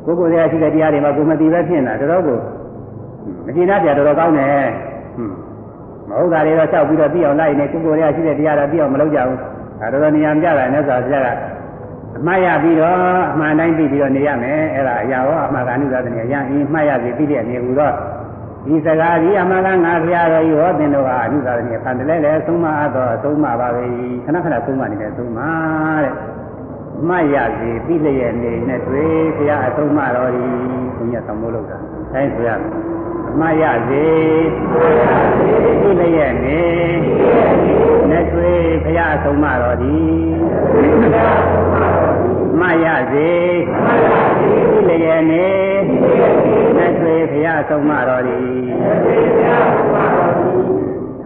ကိုယ်ကိုယ်ရဲ့ရှိတဲ့တရားတွေမှာကိုယ်မသိပဲဖြစ်နေတာတော်တော်ကိုမကျေနပ်ကြတော်တော်ကောင်းတယ်ဟွန်းမဟုတ်တာတွေတော့လျှောက်ပြီးတော့သိအောင်လိုက်နေကိုယ်ကိုယ်ရဲ့ရှိတဲ့တရားတော့သိအောင်မလုပ်ကြဘူးအဲတော်နေရာကြတာနဲ့ဆိုဆရာက အမှားရပြီးတော့အမှန်တိုင်းသိပြီးတော့နေရမယ်အဲ့ဒါအရာဟောအမှန်ကအနုသာတနေရရင်မှတ်ရစီပြီးတဲ့အနေကူတော့ဒီစကားဒီအမှန်ကငါဖရာတော်ကြီးဟောတင်တော့ကအနုသာတနေဖန်တလဲလဲသုံးမအပ်တော့သုံးမပါပဲခဏခဏသုံးမနေတယ်သုံးမတဲ့မှတ်ရစီပြီးလျက်နေနဲ့တွေ့ဖရာအသုံးမတော်ကြီးဘုရားသံမိုးလို့တာတိုင်းဆိုရအမှတ်ရစီပြီးလျက်နေနဲ့တွေ့ဖရာအသုံးမတော်ကြီး မှတ်ရစေပြီးလျက်နေနဲ့တွေ့ဖရာအသုံးမတော်ကြီး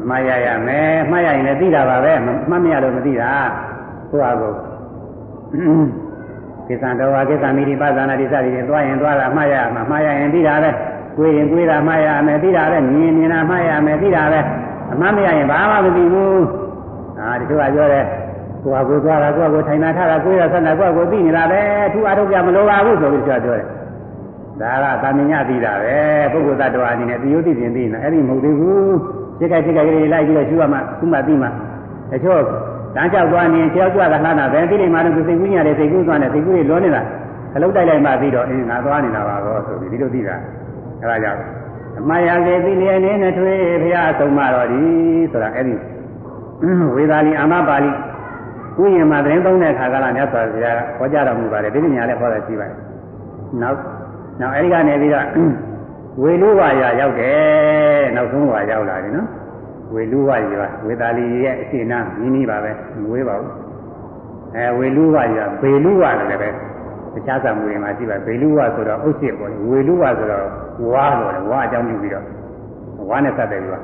မှတ်ရရမယ်မှတ်ရရင်လည်းသိတာပါပဲမှတ်မရလို့မသိတာကိုယ့်အကူကိစ္စတော်ဝါကိစ္စမိရိပဇာနာတိစသည်ဖြင့်သွားရင်သွားတာမှားရမှာမှားရရင်ပြီးတာပဲကိုယ်ရင်ကိုယ်တာမှားရမယ်ပြီးတာပဲမြင်မြင်တာမှားရမယ်ပြီးတာပဲအမှန်မရရင်ဘာမှမသိဘူးအာဒီလိုကပြောတယ် ကိုယ်ကကိုယ်သွားတာကိုယ်ကကိုယ်ထိုင်တာထားတာကိုယ်ရဆက်တာကိုယ်ကကိုယ်သိနေတာပဲသူအထုတ်ပြမလိုပါဘူးဆိုပြီးပြောပြောတယ်ဒါကသာမညသိတာပဲပုဂ္ဂိုလ်သတ္တဝါအနေနဲ့သိယုသိပြင်သိနေအဲ့ဒီမဟုတ်သေးဘူးစိတ်ကစိတ်ကလေးလိုက်ပြီးတော့ရှုရမှခုမှသိမှတချို့လမ်းလျှောက်သွားနေခြေောက်ကြွတာလှမ်းတာပဲပြီးနေမှတော့စိတ်ကူးညာတယ်စိတ်ကူးသွားတယ်စိတ်ကူးတွေလွန်နေတာခလုတ်တိုက်လိုက်မှပြီးတော့အင်းငါသွားနေတာပါတော့ဆိုပြီးဒီလိုသိတာအဲဒါကြောင့်အမှားရစေသိလျက်နေနဲ့ထွေးဘုရားအဆုံးမတော်ဒီဆိုတာအဲ့ဒီဝေသာလီအာမပါဠိ ဥယျာဉ်မှာသတင်းသုံးတဲ့အခါကလည်းမြတ်စွာဘုရားဟောကြားတော်မူပါတယ်ဒီပညာလည်းဟောတာရှိပါတယ်နောက်နောက်အဲဒီကနေပြီးတော့ဝေလူဝါရရောက်တယ်နောက်ဆုံးဝါရောက်လာတယ်နော်ဝေလူဝရဝေသာလီရဲ့အရှင်းနာမြင်းကြီးပါပဲမဝေးပါဘူးအဲဝေလူဝရဘေလူဝလည်းပဲတခြားစာမှုတွေမှာရှိပါဘေလူဝဆိုတော့အုတ်ရှိပေါ်တယ်ဝေလူဝဆိုတော့ဝါလို့တယ်ဝါအကြောင်းပြုပြီးတော့ဝါနဲ့စတဲ့ရွာ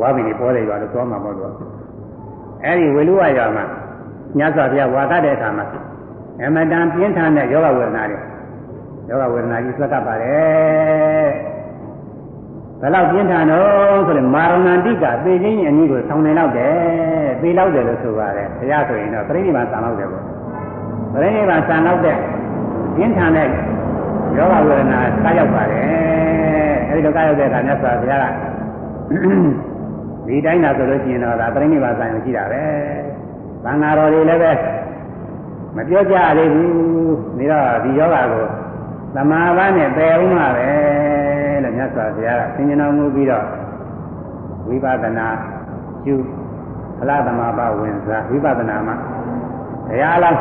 ဝါဘီနေပေါ်တဲ့ရွာလို့ပြောမှာမဟုတ်တော့အဲဒီဝေလူဝရွာမှာ ညစွာဘုရားဝါသတဲ့အခါမှာအမတန်ပြင်းထန်တဲ့ယောဂဝေဒနာတွေယောဂဝေဒနာကြီးဆွတ်ကပ်ပါတယ်ဘယ်လောက်ပြင်းထန်တော့ဆိုရင်မာရဏတိကသေခြင်းအနည်းကိုဆောင်းနေတော့တယ်သေလောက်တယ်လို့ဆိုပါတယ်ဘုရားဆိုရင်တော့ပြိဋိဘံဆံလောက်တယ်ပေါ့ပြိဋိဘံဆံလောက်တဲ့ပြင်းထန်တဲ့ယောဂဝေဒနာကားရောက်ပါတယ်အဲဒီလိုကားရောက်တဲ့အခါမြတ်စွာဘုရားကဒီတိုင်းသာဆိုလို့ရှိရင်တော့ဒါပြိဋိဘံဆံရရှိတာပဲ သံဃာတော်တွေလည်းပဲမပြောကြသေးဘူးဒါတော့ဒီယောဂကိုသမာဘနဲ့ပယ်ဦးမှာပဲလို့မြတ်စွာဘုရားကသင်္ကြန်တော်မူပြီးတော့ဝိပဿနာကျူဖလားသမာဘဝင်စားဝိပဿနာမှာတရားလား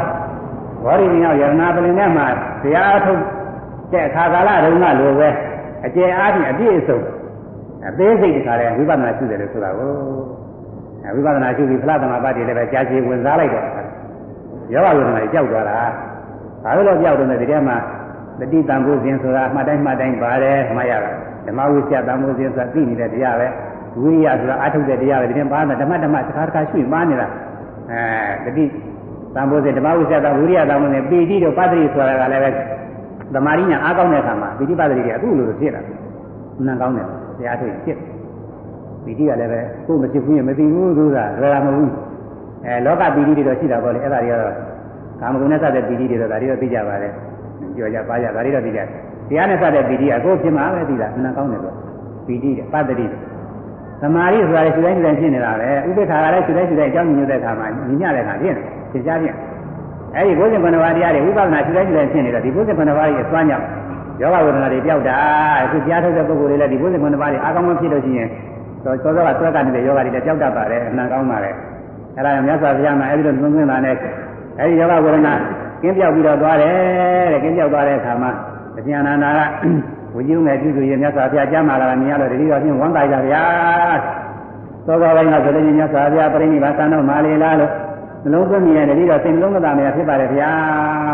ဘောရီမြောက်ယရနာပလင်ထဲမှာတရားထုတ်တဲ့အခါကာလတုန်းကလိုပဲအကျယ်အားဖြင့်အပြည့်အစုံအသေးစိတ်တခါလဲဝိပဿနာရှိတယ်လို့ဆိုတာကို ဝိပဿနာရှိပြီးဖလားသမာဘတွေလည်းပဲကြာရှည်ဝင်စားလိုက်တော့ယောဂဝိပဿနာကြောက်သွားတာဘာလို့လဲကြောက်တယ်ဒီထဲမှာတတိတံဖို့စဉ်ဆိုတာမှတ်တိုင်းမှတ်တိုင်းပါတယ်မှတ်ရတာဓမ္မဝိစ္စတံဖို့စဉ်ဆိုတာသိနေတဲ့တရားပဲဝိရိယဆိုတာအထုတ်တဲ့တရားပဲဒီနေ့ပါတာဓမ္မဓမ္မတစ်ခါတစ်ခါရွှေ့ပါနေတာအဲတတိတံဖို့စဉ်ဓမ္မဝိစ္စတံဝိရိယတံဖို့နဲ့ပီတိတို့ပတ္တိဆိုတာကလည်းပဲသမာဓိညာအားကောင်းတဲ့အခါမှာပီတိပတ္တိတွေအခုလိုလိုဖြစ်လာတယ်နံကောင်းတယ်တရားထုတ်ဖြစ် ပီတိကလည်းပဲကိုယ်မဖြစ်ဘူးရင်မသိဘူးသူကလွယ်တာမဟုတ်ဘူးအဲလောကပီတိတွေတော့ရှိတာပေါ့လေအဲ့ဒါတွေကတော့ကာမဂုဏ်နဲ့စတဲ့ပီတိတွေတော့ဒါတွေတော့သိကြပါလေကြော်ကြပါကြဒါတွေတော့သိကြတရားနဲ့စတဲ့ပီတိကကိုယ်ဖြစ်မှာပဲသိတာနံကောင်းတယ်ဆိုပီတိတဲ့ပတ္တိသမာဓိဆိုတာလည်းခြေတိုင်းခြေတိုင်းဖြစ်နေတာပဲဥပိ္ပခါကလည်းခြေတိုင်းခြေတိုင်းအကြောင်းညွှန်တဲ့အခါမှာညညတဲ့အခါဖြစ်တယ်သင်ကြားပြန်အဲဒီဘုဇင်ခဏဝါတရားတွေဝိပဿနာခြေတိုင်းခြေတိုင်းဖြစ်နေတော့ဒီဘုဇင်ခဏဝါရဲ့အစွမ်းကြောင့်ယောဂဝေဒနာတွေပြောက်တာအခုကြားထုတ်တဲ့ပုဂ္ဂိုလ်တွေလည်းဒီဘုဇင်ခဏဝါတွေအာကောင်းမဖြစ်လို့ရှိရင် သောသောကဆွဲကနေတဲ့ယောဂတွေလည်းပြောက်တတ်ပါတယ်အမှန်ကောင်းပါတယ်အဲဒါကြောင့်မြတ်စွာဘုရားမှာအဲဒီလိုသွန်သွင်းတာနဲ့အဲဒီယောဂဝေဒနာကင်းပြောက်ပြီးတော့သွားတယ်တဲ့ကင်းပြောက်သွားတဲ့အခါမှာအကျဉ်းအနန္ဒာကဝိညုမဲ့ပြုစုရင်မြတ်စွာဘုရားကြားမှာလာမြင်ရတော့တတိယချင်းဝမ်းသာကြဗျာသောကပိုင်းကဆိုလို့မြတ်စွာဘုရားပြိဋိဘာသံတော်မာလီလားလို့နှလုံးသွင်းမြင်တယ်တတိယစိတ်နှလုံးမသာမရဖြစ်ပါတယ်ဗျာ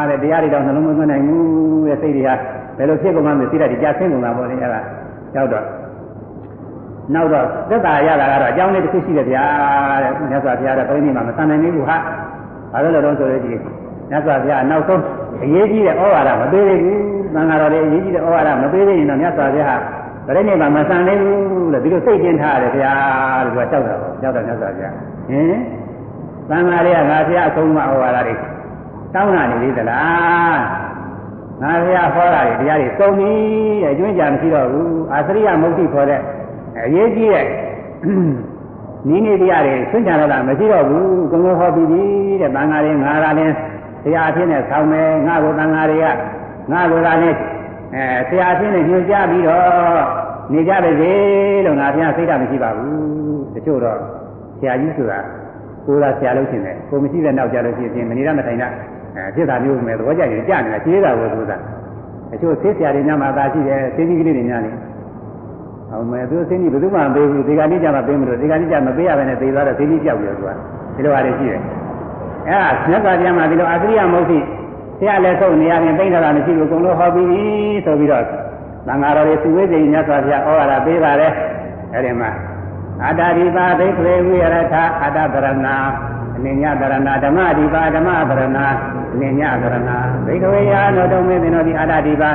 တဲ့တရားတွေတော့နှလုံးမသွင်းနိုင်ဘူးတဲ့စိတ်တွေကဘယ်လိုဖြစ်ကုန်မှမသိတဲ့ဒီကြားဆင်းကုန်တာပေါ့လေအဲ့ဒါရောက်တော့ နောက်တော့သက်သာရတာကတော့အကြောင်းလေးတစ်ခုရှိတယ်ဗျာတဲ့မြတ်စွာဘုရားတဲ့ပြိဋိမှာမဆန်နိုင်ဘူးဟာဘာလို့လဲတော့ဆိုလို့ရှိရင်မြတ်စွာဘုရားနောက်ဆုံးအရေးကြီးတဲ့ဩဝါဒမပေးသေးဘူးသံဃာတော်တွေအရေးကြီးတဲ့ဩဝါဒမပေးသေးရင်တော့မြတ်စွာဘုရားဗရဏိမှာမဆန်နိုင်ဘူးလို့ဒီလိုစိတ်ကျင်ထားရတယ်ဗျာလို့ကကြောက်တာပေါ့ကြောက်တယ်မြတ်စွာဘုရားဟင်သံဃာတွေကငါဘုရားအဆုံးအမဩဝါဒတွေတောင်းတာနေသေးသလားငါဘုရားဟောတာတွေတရားတွေသုံးပြီတဲ့ကျွင်းကြမရှိတော့ဘူးအာသရိယမုတ်တိခေါ်တဲ့ အရေးကြီးတဲ့နီးနေတရားတွေဆွင့်ကြတော့တာမရှိတော့ဘူးကုံလုံးဟောပြီးပြီတဲ့သံဃာတွေငါကလည်းတရားအဖြစ်နဲ့ဆောင်းမယ်ငါ့ကိုသံဃာတွေကငါ့ကိုကလည်းအဲဆရာအဖြစ်နဲ့ညွှန်ကြားပြီးတော့နေကြပါစေလို့ငါဘုရားစိတ်ဓာတ်မရှိပါဘူးတချို့တော့ဆရာကြီးဆိုတာကိုယ်သာဆရာလို့ရှင်တယ်ကိုမရှိတဲ့နောက်ကြလို့ရှိရင်မနေရမထိုင်တာအဲဖြစ်တာမျိုးပဲသဘောကျရင်ကြာနေတာကျေးတာကိုဆိုတာတချို့ဆေးဆရာတွေညမှာသာရှိတယ်ဆေးကြီးကလေးတွေညနေ အောင်မယ်သူဆေးကြီးဘယ်သူမှမပေးဘူးဒီကနေ့ကျမှပေးမလို့ဒီကနေ့ကျမပေးရဘဲနဲ့သေသွားတော့ဆေးကြီးပြောက်ပြီးတော့သူကဒီလိုဟာတွေရှိတယ်အဲဒါမြတ်စွာဘုရားမှာဒီလိုအသရိယမဟုတ်ရှိဆရာလည်းဆုံးနေရရင်သိတာမရှိဘူးအကုန်လုံးဟောပြီးပြီဆိုပြီးတော့သံဃာတော်တွေသူဝိဇ္ဇိမြတ်စွာဘုရားဩဝါဒပေးပါတယ်အဲဒီမှာအတ္တဒီပါဒိဋ္ဌေဝိရထအတ္တဗရဏအနိညာဗရဏဓမ္မဒီပါဓမ္မဗရဏအနိညာဗရဏဒိဋ္ဌဝေယနောတုံမေသင်တို့ဒီအတ္တဒီပါ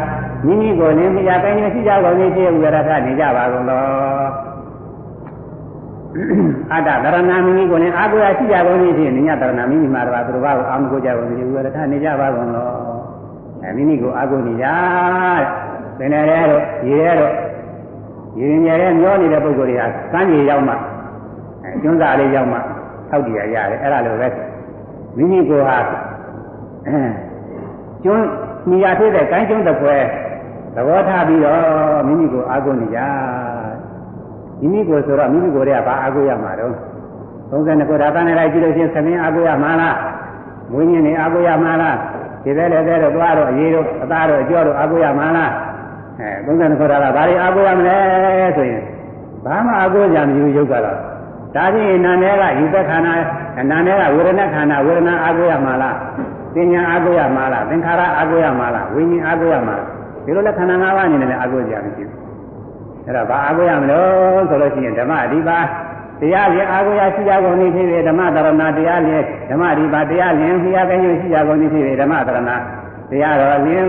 မိမိကိုလင်းပြတိုင်းရှိကြကုန်သည်ဖြစ်ဝိရထနေကြပါကုန်သောအတ္တတရဏမိမိကိုလည်းအာကိုရရှိကြကုန်သည်ဖြင့်နိညာတရဏမိမိမှာတော့သူတော်ဘာကိုအာမကိုကြကုန်သည်ဝိရထနေကြပါကုန်လောအဲမိမိကိုအာကိုနေကြတဲ့ပင်လည်းတော့ရေရဲတော့ရေရင်ရဲမျောနေတဲ့ပုဂ္ဂိုလ်တွေကကမ်းကြီးရောက်မှအဲကျွန်းစာလေးရောက်မှထောက်တည်ရရတယ်အဲ့ဒါလိုပဲမိမိကိုဟာကျွန်းနေရာဖြစ်တဲ့ကိုင်းကျွန်းတစ်ဖွဲ သဘောထားပြီးတော့မိမိကိုအာကိုနေကြမိမိကိုဆိုတော့မိမိကိုတည်းကဘာအာကိုရမှာတော့32ခုဒါတန်းနေလိုက်ကြည့်လို့ချင်းသမင်းအာကိုရမှာလားမွေးညင်းနေအာကိုရမှာလားဒီပဲလေတဲ့တော့သွားတော့အေးတော့အသားတော့အကျော်တော့အာကိုရမှာလားအဲ32ခုဒါကဘာတွေအာကိုရမလဲဆိုရင်ဘာမှအာကိုကြမရှိဘူးယုတ်ကတော့ဒါဖြင့်နာနဲ့ကယူသက်ခန္ဓာနာနဲ့ကဝေဒနာခန္ဓာဝေဒနာအာကိုရမှာလားပညာအာကိုရမှာလားသင်္ခါရအာကိုရမှာလားဝိညာဉ်အာကိုရမှာလား ဒီလိုလဲခန္ဓာ၅ပါးအနေနဲ့လည်းအာကိုကြမရှိဘူးအဲ့တော့ဘာအာကိုရမလို့ဆိုလို့ရှိရင်ဓမ္မအဓိပါတရားဖြင့်အာကိုရရှိကြကုန်သည်ဖြစ်ဖြစ်ဓမ္မတရဏတရားဖြင့်ဓမ္မအဓိပါတရားဖြင့်ဖျားကင်းရှိကြကုန်သည်ဖြစ်ဖြစ်ဓမ္မတရဏတရားတော်ဖြင့်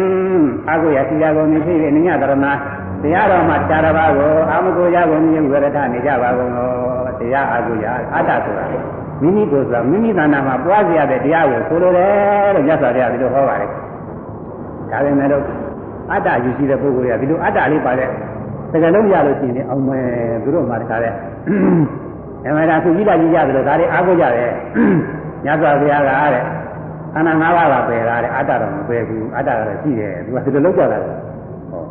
အာကိုရရှိကြကုန်သည်ဖြစ်ဖြစ်နိညတရဏတရားတော်မှာခြားတစ်ပါးကိုအာမကိုရကုန်သည်ဝရထနေကြပါကုန်သောတရားအာကိုရအတ္တဆိုတာမိမိကိုယ်ဆိုတာမိမိတဏ္ဍာမှာပွားစီရတဲ့တရားကိုဆိုလိုတယ်လို့မြတ်စွာဘုရားဒီလိုဟောပါတယ်ဒါပေမဲ့လို့ အတ္တယူရှိတဲ့ပုဂ္ဂိုလ်ကဒီလိုအတ္တလေးပါတဲ့စကလုံးရလို့ရှိရင်အောင်မယ်သူတို့မှတခါတဲ့အမှန်တရားသူကြီးတာကြီးရတယ်လို့ဒါတွေအားကိုကြတယ်ညစွာဘုရားကတဲ့ခန္ဓာ၅ပါးကပယ်တာတဲ့အတ္တတော့မပယ်ဘူးအတ္တကတော့ရှိတယ်သူကဒီလိုလောက်ကြတာဟော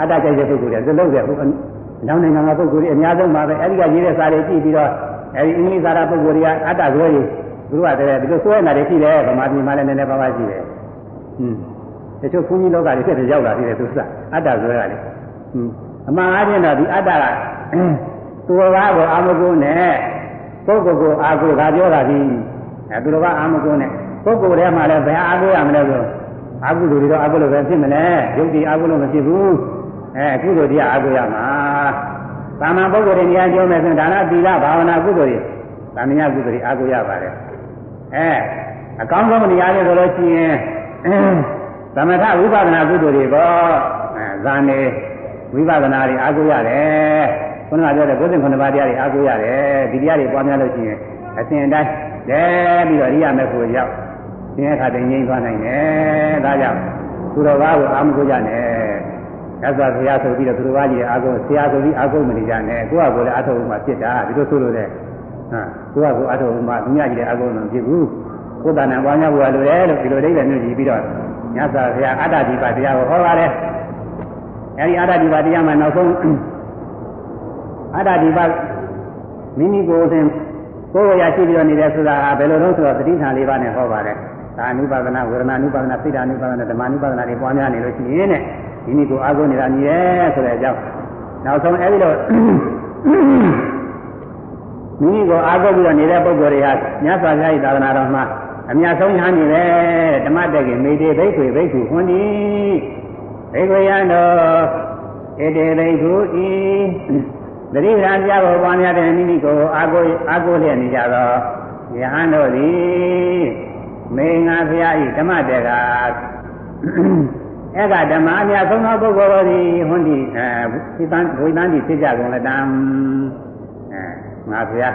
အတ္တကြိုက်တဲ့ပုဂ္ဂိုလ်တွေကဒီလောက်တဲ့ဟိုနောက်နိုင်ငံကပုဂ္ဂိုလ်တွေအများဆုံးပါပဲအဲဒီကရေးတဲ့စာတွေကြည့်ပြီးတော့အဲဒီအင်္ဂလိပ်စာရပုဂ္ဂိုလ်တွေကအတ္တဆွဲတွေသူကတည်းကဒီလိုဆွဲနေတာတွေရှိတယ်ဗမာပြည်မှာလည်းနည်းနည်းပါးပါးရှိတယ်ဟွန်း တချို့ဘုန်းကြီးလောကတွေဖြစ်တဲ့ရောက်လာသေးတယ်သူကအတ္တဆွဲရတယ်ဟွန်းအမှန်အားဖြင့်တော့ဒီအတ္တကသူတော်ဘာကိုအာမကုန်းနဲ့ပုဂ္ဂိုလ်ကိုအာကိုဒါပြောတာဒီအဲသူတော်ဘာအာမကုန်းနဲ့ပုဂ္ဂိုလ်ထဲမှာလည်းဘယ်အာကိုရမလဲဆိုအကုသိုလ်တွေတော့အကုသိုလ်ပဲဖြစ်မလဲယုတ်တိအကုသိုလ်မဖြစ်ဘူးအဲကုသိုလ်တရားအကုရမှာသာမန်ပုဂ္ဂိုလ်တွေနေရာပြောမယ်ဆိုရင်ဒါနသီလဘာဝနာကုသိုလ်တွေသာမညကုသိုလ်တွေအကုရပါတယ်အဲအကောင်းဆုံးနေရာတွေဆိုလို့ရှိရင် သမထဝိပဿနာကုသိုလ်တွေပေါ့အဲဇာနေဝိပဿနာတွေအကုရတယ်ခုနကပြောတဲ့59ပါးတရားတွေအကုရတယ်ဒီတရားတွေပွားများလို့ရှိရင်အစဉ်တိုင်းလဲပြီးတော့ရိယာမေဖို့ရောက်သင်္ခါတငြိမ်းသွားနိုင်တယ်ဒါကြောင့်သူတော်ဘာကိုအာမကိုကြနဲ့ရသော်ဘုရားဆိုပြီးတော့သူတော်ဘာကြီးအာကိုဆရာဆိုပြီးအာကိုမနေကြနဲ့ကိုယ့်ဟာကိုယ်လည်းအထောက်အမှဖြစ်တာဒီလိုဆိုလို့တဲ့ဟာကိုယ့်ဟာကိုယ်အထောက်အမှသူများကြီးလည်းအာကိုမဖြစ်ဘူးကိုယ်တဏ္ဍပွားများဖို့လိုတယ်လို့ဒီလိုဒိဋ္ဌိမျိုးကြည့်ပြီးတော့ ညသော်ဘုရားအတ္တဒီပါတရားကိုဟောပါတယ်အဲဒီအတ္တဒီပါတရားမှာနောက်ဆုံးအတ္တဒီပါမိမိကိုယ်စဉ်ကိုယ်ရရှိပြီးတော့နေတယ်ဆိုတာဟာဘယ်လိုလုပ်ဆိုတော့သတိဌာန်လေးပါးနဲ့ဟောပါတယ်။ဒါအနုပါဒနာဝေဒနာအနုပါဒနာစိတ်ဓာအနုပါဒနာဓမ္မအနုပါဒနာတွေပွားများနေလို့ရှိရင်တဲ့ဒီနည်းကိုအားကိုးနေတာမြည်ရဲဆိုတဲ့အကြောင်းနောက်ဆုံးအဲဒီလိုမိမိကိုအားကိုးပြီးတော့နေတဲ့ပုဂ္ဂိုလ်တွေဟာမြတ်စွာဘုရား၏သာသနာတော်မှာ အများဆုံးညာနေတယ်ဓမ္မတက်ကမေတေဘိက္ခွေဘိက္ခုဟွန်ဒီဘိက္ခွေယံတော်ဧတေဘိက္ခုဤသတိဓာန်ပြဖို့ပွားများတဲ့မိမိကိုအားကိုးအားကိုးလျက်နေကြသောယဟန်တို့သည်မေငါဘုရားဤဓမ္မတက်ကအဲ့ကဓမ္မအများဆုံးသောပုဂ္ဂိုလ်တို့သည်ဟွန်းဒီအဲဝိသန်းဝိသန်းဒီဖြစ်ကြကုန်လက်တံအဲငါဘုရား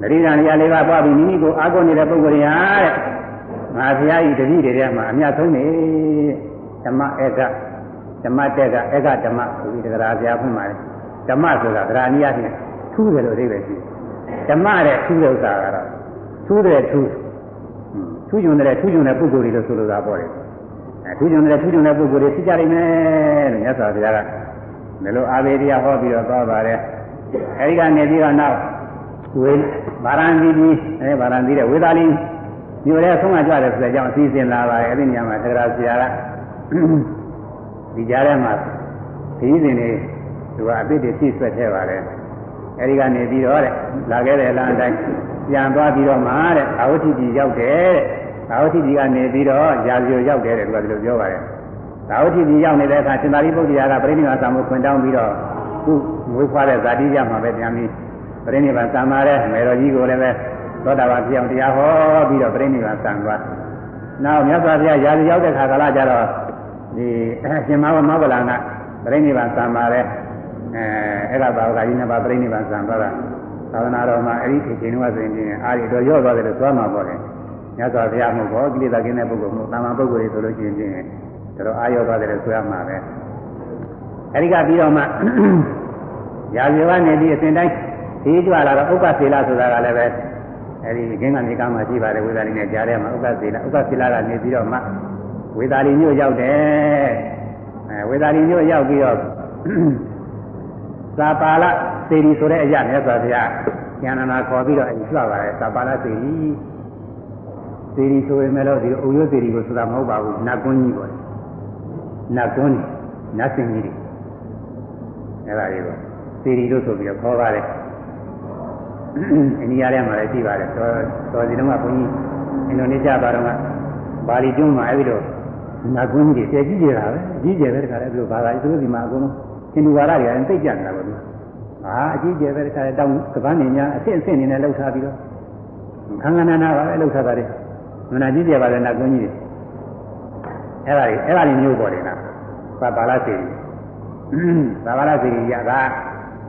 သတိဓာန်ရလေးပါးပွားပြီးမိမိကိုအားကိုးနေတဲ့ပုဂ္ဂိုလ်တွေဟာတဲ့ငါဘုရားဤတတိတွေထဲမှာအများဆုံးနေဓမ္မဧကဓမ္မတက်ကဧကဓမ္မဆိုပြီးတရားဆရာဖွင့်ပါတယ်ဓမ္မဆိုတာသရဏိယဖြင့်ထူးတယ်လို့အဓိပ္ပာယ်ရှိဓမ္မတဲ့ထူးတဲ့ဥစ္စာကတော့ထူးတဲ့ထူးထူးညွန်တဲ့ထူးညွန်တဲ့ပုဂ္ဂိုလ်တွေလို့ဆိုလိုတာပေါ့လေအဲထူးညွန်တဲ့ထူးညွန်တဲ့ပုဂ္ဂိုလ်တွေဖြစ်ကြနိုင်မယ်လို့မြတ်စွာဘုရားကဒီလိုအာဘေတရားဟောပြီးတော့သွားပါတယ်အဲဒီကနေပြီးတော့နောက် ဝေဗာရန်သီကြီးအဲဗာရန်သီတဲ့ဝေသာလီမြို့ထဲဆုံးမကြတယ်ဆိုတဲ့အကြောင်းအစီအစဉ်လာပါတယ်အဲဒီညမှာတရားဆရာကဒီကြားထဲမှာဒီစဉ်နေသူကအပြစ်တွေပြည့်ဆွတ်ထဲပါတယ်အဲဒီကနေပြီးတော့တဲ့လာခဲ့တဲ့လမ်းအတိုင်းပြန်သွားပြီးတော့မှတဲ့အာဝတိကြီးရောက်တယ်တဲ့အာဝတိကြီးကနေပြီးတော့ရာဇိုရောက်တယ်တဲ့သူကဒီလိုပြောပါတယ်အာဝတိကြီးရောက်နေတဲ့အခါရှင်သာရိပုတ္တရာကပြိဋိနိဗ္ဗာန်ဆံမှုခွင်တောင်းပြီးတော့သူ့မွေးဖွားတဲ့ဇာတိရမှာပဲပြန်ပြီး ပြိဋိနိဗ္ဗာန်ဆံပါတယ်မေတော်ကြီးကိုလည်းပဲသောတာပန်ပြောင်းတရားဟောပြီးတော့ပြိဋိနိဗ္ဗာန်ဆံသွားနောက်မြတ်စွာဘုရားရာဇိရောက်တဲ့ခါကလာကြတော့ဒီရှင်မဝမဗလာကပြိဋိနိဗ္ဗာန်ဆံပါတယ်အဲအဲ့ဒါဘာဝကကြီးနှစ်ပါးပြိဋိနိဗ္ဗာန်ဆံသွားတာသာသနာတော်မှာအဲ့ဒီအချိန်တုန်းကဆိုရင်အားရတော့ရော့သွားတယ်လို့သွားမှာပေါ့လေမြတ်စွာဘုရားမဟုတ်ဘောကိလေသာကင်းတဲ့ပုဂ္ဂိုလ်မဟုတ်တာမန်ပုဂ္ဂိုလ်တွေဆိုလို့ရှိရင်တော်အားရော့သွားတယ်လို့ဆိုရမှာပဲအဲ့ဒီကပြီးတော့မှရာဇဝကနေပြီးအစဉ်တိုင်း ဒီကြွလာတော့ဥပ္ပစေလဆိုတာကလည်းပဲအဲ့ဒီဂင်းကမြေကမှာရှိပါတယ်ဝိသရိနဲ့ကြားထဲမှာဥပ္ပစေလဥပ္ပစေလကနေပြီးတော့မှဝေသာလီမြို့ရောက်တယ်အဲဝေသာလီမြို့ရောက်ပြီးတော့သာပါလစေရီဆိုတဲ့အရာမြတ်စွာဘုရားဉာဏနာခေါ်ပြီးတော့အဲဒီလှပါတယ်သာပါလစေရီစေရီဆိုရင်လည်းဒီအုံရွစေရီကိုဆိုတာမဟုတ်ပါဘူးနတ်ကွန်းကြီးပေါ့နတ်ကွန်းနတ်စင်ကြီးတွေအဲဒါတွေပေါ့စေရီလို့ဆိုပြီးတော့ခေါ်ပါတယ် အိန္ဒိယထဲမှာလည်းရှိပါတယ်တော်တော်ဒီတော့ကဘုန်းကြီးအင်ဒိုနီးရှားဘာတော့ကဘာလီကျွန်းမှာအဲဒီလိုနာကွင်းကြီးတွေတည်ကြည့်ကြတာပဲကြီးကျယ်ပဲတခါလည်းဒီလိုဘာသာသူတို့ဒီမှာအကုန်လုံးဟိန္ဒူဘာသာတွေအရင်သိကြနေတာပေါ့နော်ဟာအကြီးကျယ်ပဲတခါလည်းတောင်းကပန်းနေများအဆင့်အဆင့်နေနဲ့လှုပ်ထားပြီးတော့ခန်းခန်းနာနာပါပဲလှုပ်ထားတာတွေမနာကြီးကျယ်ပါလေနာကွင်းကြီးတွေအဲ့ဒါတွေအဲ့ဒါတွေမျိုးပေါ်တယ်နော်သာဘာလာစီသာဘာလာစီရတာ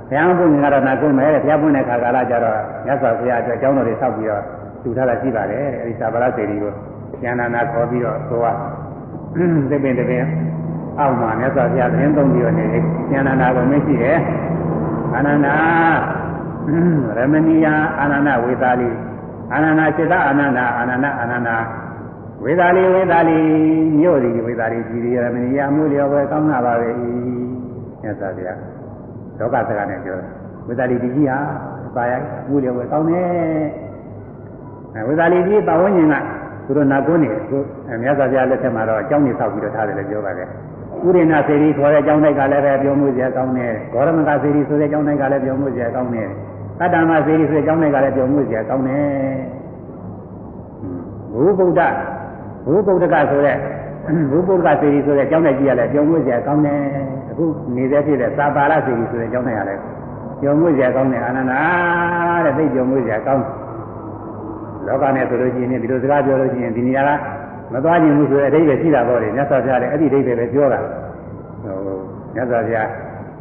ဘုရားဘုရားကတော့နာကွင်းမယ်တဲ့ဘုရားဘုန်းတဲ့ခါကာလကျတော့မြတ်စွာဘုရားအတွက်အကြောင်းတော်တွေဆောက်ပြီးတော့တူထားတာရှိပါတယ်တဲ့အဲဒီသာဘာလာစီကိုဉာဏနာခေါ်ပြီးတော့သွားသစ်ပင်တပင်အောက်မှာမြတ်စွာဘုရားသတင်းသုံးပြီးတော့နေဉာဏနာကိုမရှိတယ်အာနန္ဒာရမဏီယအာနန္ဒဝေသာလီအာနန္ဒစေတအာနန္ဒာအာနန္ဒအာနန္ဒာဝေသာလီဝေသာလီမြို့ဒီဝေသာလီကြည်ရမဏီယမြို့လျော်ပဲကောင်းတာပါပဲမြတ်စွာဘုရား လောကစကားနဲ့ပြောဝေသာလီဒီကြီးဟာပါရမြို့လျော်ပဲကောင်းတယ်ဝေသာလီကြီးပဝန်းကျင်ကသူတို့နာကွန်းနေသူမြတ်စွာဘုရားလက်ထက်မှာတော့အကြောင်းတွေဆောက်ပြီးတော့ထားတယ်လို့ပြောပါတယ်ဥရိဏစေရီခေါ်တဲ့အကြောင်းတိုက်ကလည်းပဲပြောမှုစရာကောင်းတယ်ဂေါရမကစေရီဆိုတဲ့အကြောင်းတိုက်ကလည်းပြောမှုစရာကောင်းတယ်အတ္တမစေရီဆိုတဲ့အကြောင်းတိုက်ကလည်းပြောမှုစရာကောင်းတယ်ဝဘုဗုဒ္ဓဘုဗုဒ္ဓကဆိုတဲ့ဘုဗုဒ္ဓစေတီဆိုတဲ့အကြောင်းနဲ့ကြည့်ရလဲကြုံမှုစရာကောင်းတယ် အခုနေသေးဖြစ်တဲ့သာပါဠစေတီဆိုတဲ့အကြောင်းနဲ့ရလဲကြုံမှုစရာကောင်းတယ်အာနန္ဒာတဲ့သိကြုံမှုစရာကောင်းလောကနဲ့ဆိုလို့ရှိရင်ဒီလိုစကားပြောလို့ရှိရင်ဒီနေရာကမသွားခြင်းဘူးဆိုတဲ့အဓိပ္ပာယ်ရှိတာပေါ့လေမြတ်စွာဘုရားလည်းအဲ့ဒီအဓိပ္ပာယ်ပဲပြောတာဟိုမြတ်စွာဘုရား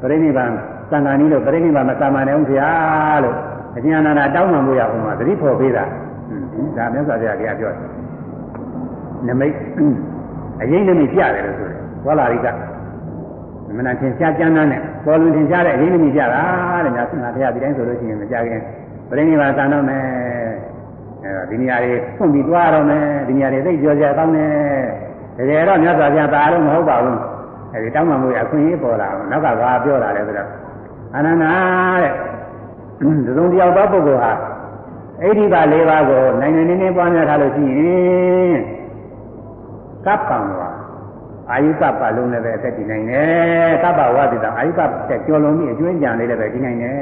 ပရိနိဗ္ဗာန်သံဃာနည်းလို့ပရိနိဗ္ဗာန်မသာမနိုင်အောင်ဘုရားလို့အကျဉ်းအနာတောင်းမှမို့ရအောင်မှာသတိဖို့ပေးတာဒါမြတ်စွာဘုရားတရားပြောတယ်နမိတ်အရင်နမိတ်ပြတယ်လို့ဆိုတယ်ဝါလာရိက မနာသင်ရှားကျမ်းမ်းနဲ့ပေါ်လွင်သင်ရှားတဲ့အရင်နမိတ်ပြတာတဲ့ညာဆန္ဒဘုရားဒီတိုင်းဆိုလို့ရှိရင်မကြခင်ပရိနိဗ္ဗာန်သံတော့မယ်အဲတော့ဒီနေရာတွေဖွင့်ပြီးသွားတော့မယ်ဒီနေရာတွေသိကြောကြကောင်းတယ်တကယ်တော့မြတ်စွာဘုရားဒါတော့မဟုတ်ပါဘူးအဲဒီတောင်းမှမို့ရအခွင့်အရေးပေါ်လာအောင်နောက်ကဘာပြောတာလဲဆိုတော့အနန္နာတဲ့သုံးတယောက်သောပုဂ္ဂိုလ်ဟာအိဋ္ဌိပါ၄ပါးကိုနိုင်နိုင်နေနေပွားများထားလို့ရှိရင်ကပ္ပံဝါ အာယုကပ္ပလုံးလည်းပဲအသက်တည်နိုင်တယ်ကပ္ပဝါတိတအာယုကပ္ပတဲ့ကျော်လုံးပြီးအကျွင်းကြံလေးလည်းပဲတည်နိုင်တယ်